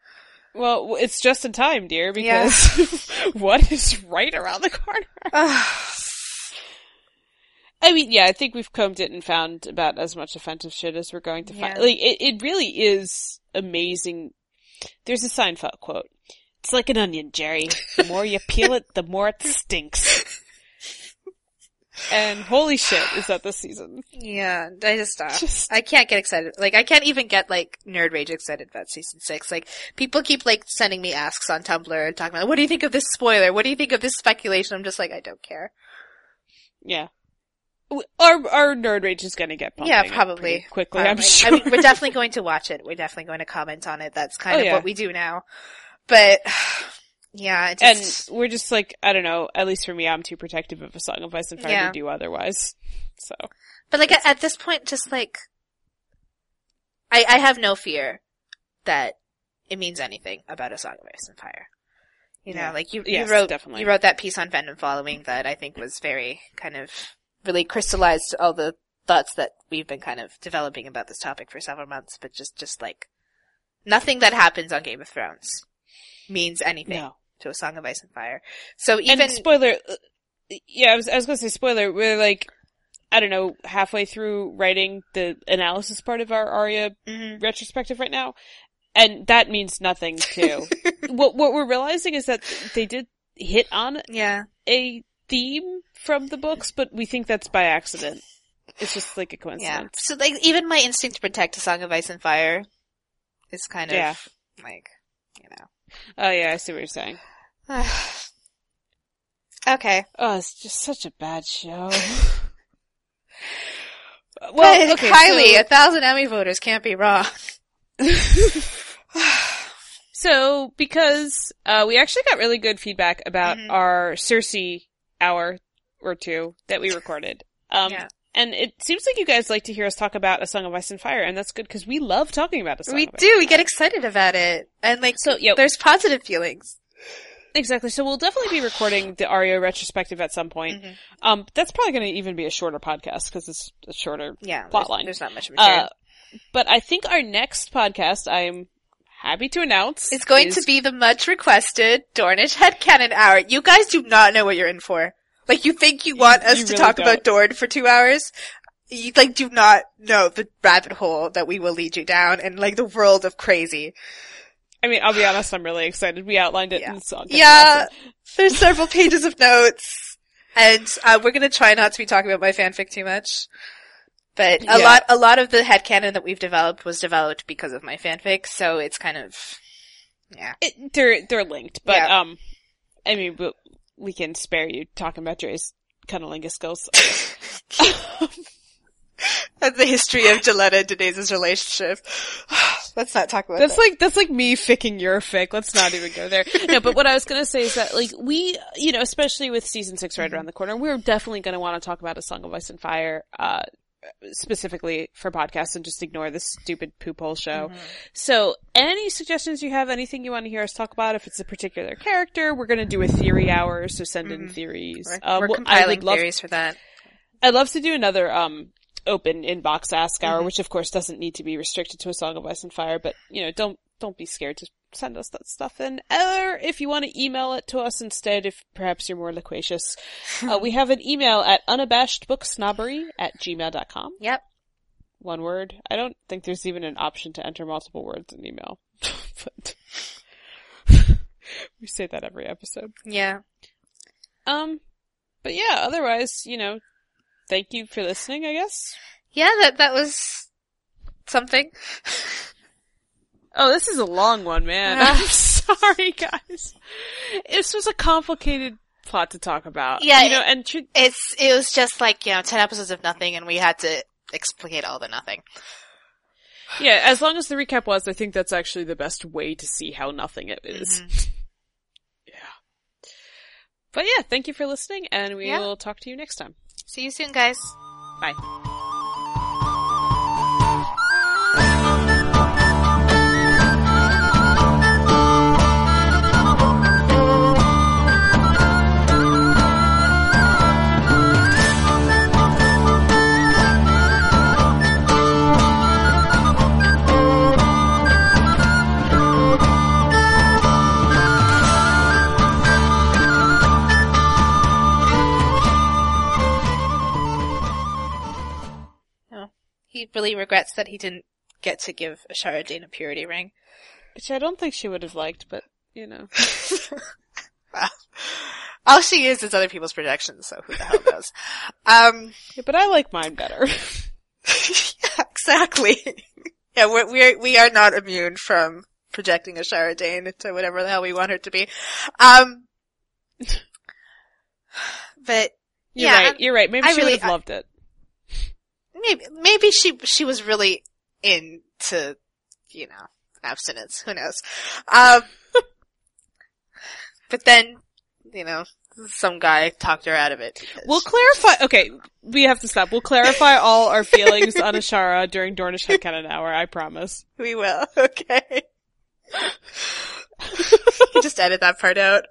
well it's just in time dear Yeah. because what is right around the corner I mean, yeah, I think we've combed it and found about as much offensive shit as we're going to find. Like, it, it really is amazing. There's a Seinfeld quote. It's like an onion, Jerry. The more you peel it, the more it stinks. And holy shit, is that this season? yeah, I just stop. Just- I can't get excited. Like, I can't even get, like, nerd rage excited about season six. Like, people keep, like, sending me asks on Tumblr and talking about, what do you think of this spoiler? What do you think of this speculation? I'm just like, I don't care. Yeah. Our, our nerd rage is gonna get pumping yeah, probably. quickly, Um, I'm sure. I mean, we're definitely going to watch it. We're definitely going to comment on it. That's kind Oh, of yeah. what we do now. But, yeah, it and we're just like, I don't know, at least for me, I'm too protective of a Song of Ice and Fire Yeah. to do otherwise. So. but like, at, at this point, just like, I, I have no fear that it means anything about A Song of Ice and Fire. You Yeah. know, like you, Yes, you wrote definitely. you wrote that piece on Venom following that I think was very kind of really crystallized all the thoughts that we've been kind of developing about this topic for several months, but just just like nothing that happens on Game of Thrones means anything No. to a Song of Ice and Fire. So even and spoiler, yeah, I was, I was gonna say spoiler. We're like, I don't know, halfway through writing the analysis part of our Arya Mhm. retrospective right now, and that means nothing too. what what we're realizing is that they did hit on yeah, a theme from the books, but we think that's by accident. It's just like a coincidence. yeah. coincidence. So like even my instinct to protect a Song of Ice and Fire is kind of Yeah. like you know. Oh yeah, I see what you're saying. okay. Oh, it's just such a bad show. Well, well, okay, Kylie, so- a thousand Emmy voters can't be wrong. So, because uh, we actually got really good feedback about Mhm. our Cersei hour or two that we recorded. Um, Yeah. And it seems like you guys like to hear us talk about A Song of Ice and Fire, and that's good because we love talking about A Song we of Ice do. We get excited about it, and like, So, yeah, there's positive feelings. exactly. So we'll definitely be recording the Arya retrospective at some point. Mhm. Um, that's probably going to even be a shorter podcast because it's a shorter Yeah, Plot there's, line. There's not much material. Uh, but I think our next podcast, I'm happy to announce, it's going is- to be the much requested Dornish headcanon hour. You guys do not know what you're in for. Like, you think you want us you to really talk don't. about Dorne for two hours? You like do not know the rabbit hole that we will lead you down and like the world of crazy. I mean, I'll be honest, I'm really excited. We outlined it Yeah. in the song. Yeah, there's several pages of notes, and uh, we're gonna try not to be talking about my fanfic too much. But a Yeah. lot, a lot of the headcanon that we've developed was developed because of my fanfic, so it's kind of, yeah. It, they're they're linked, but Yeah. um, I mean, we, we can spare you talking about Dre's cunnilingus skills. That's the history of Gilletta and Denise's relationship. Let's not talk about that's that. like that's like me ficking your fic. Let's not even go there. No, but what I was gonna say is that like we, you know, especially with season six right around the corner, we're definitely gonna want to talk about a Song of Ice and Fire, uh, specifically for podcasts, and just ignore this stupid poop hole show. Mm-hmm. So, any suggestions you have? Anything you want to hear us talk about? If it's a particular character, we're gonna do a theory hour. So send in theories. We're, Uh, we're well, I compiling love theories for that. I'd love to do another um open inbox ask Mm-hmm. hour, which of course doesn't need to be restricted to a Song of Ice and Fire, but you know, don't don't be scared to send us that stuff in. Or if you want to email it to us instead, if perhaps you're more loquacious, uh, we have an email at unabashedbooksnobbery at gmail.com. Yep. One word. I don't think there's even an option to enter multiple words in email. but we say that every episode. Yeah. Um, but yeah, otherwise, you know, thank you for listening, I guess. Yeah, that, that was something. Oh, this is a long one, man. I'm sorry, guys. This was a complicated plot to talk about. Yeah, you know, it- and tr- It's, it was just like, you know, 10 episodes of nothing and we had to explicate all the nothing. yeah, as long as the recap was, I think that's actually the best way to see how nothing it is. Mm-hmm. yeah. But yeah, thank you for listening, and we Yeah. will talk to you next time. See you soon, guys. Bye. He really regrets that he didn't get to give Ashara Dayne a purity ring. Which I don't think she would have liked, but you know. Well, all she is is other people's projections, so who the hell knows? Um, Yeah, but I like mine better. yeah, exactly. yeah, we're, we're, we are not immune from projecting Ashara Dayne into whatever the hell we want her to be. Um, but You're Yeah, right. You're right. Maybe I she really- would have loved it. Maybe, maybe she, she was really into, you know, abstinence. Who knows? Um, but then, you know, some guy talked her out of it. We'll clarify. Okay, we have to stop. We'll clarify all our feelings on Ashara during Dornish Headcanon Hour. I promise. we will. Okay. Just edit that part out.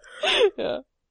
yeah.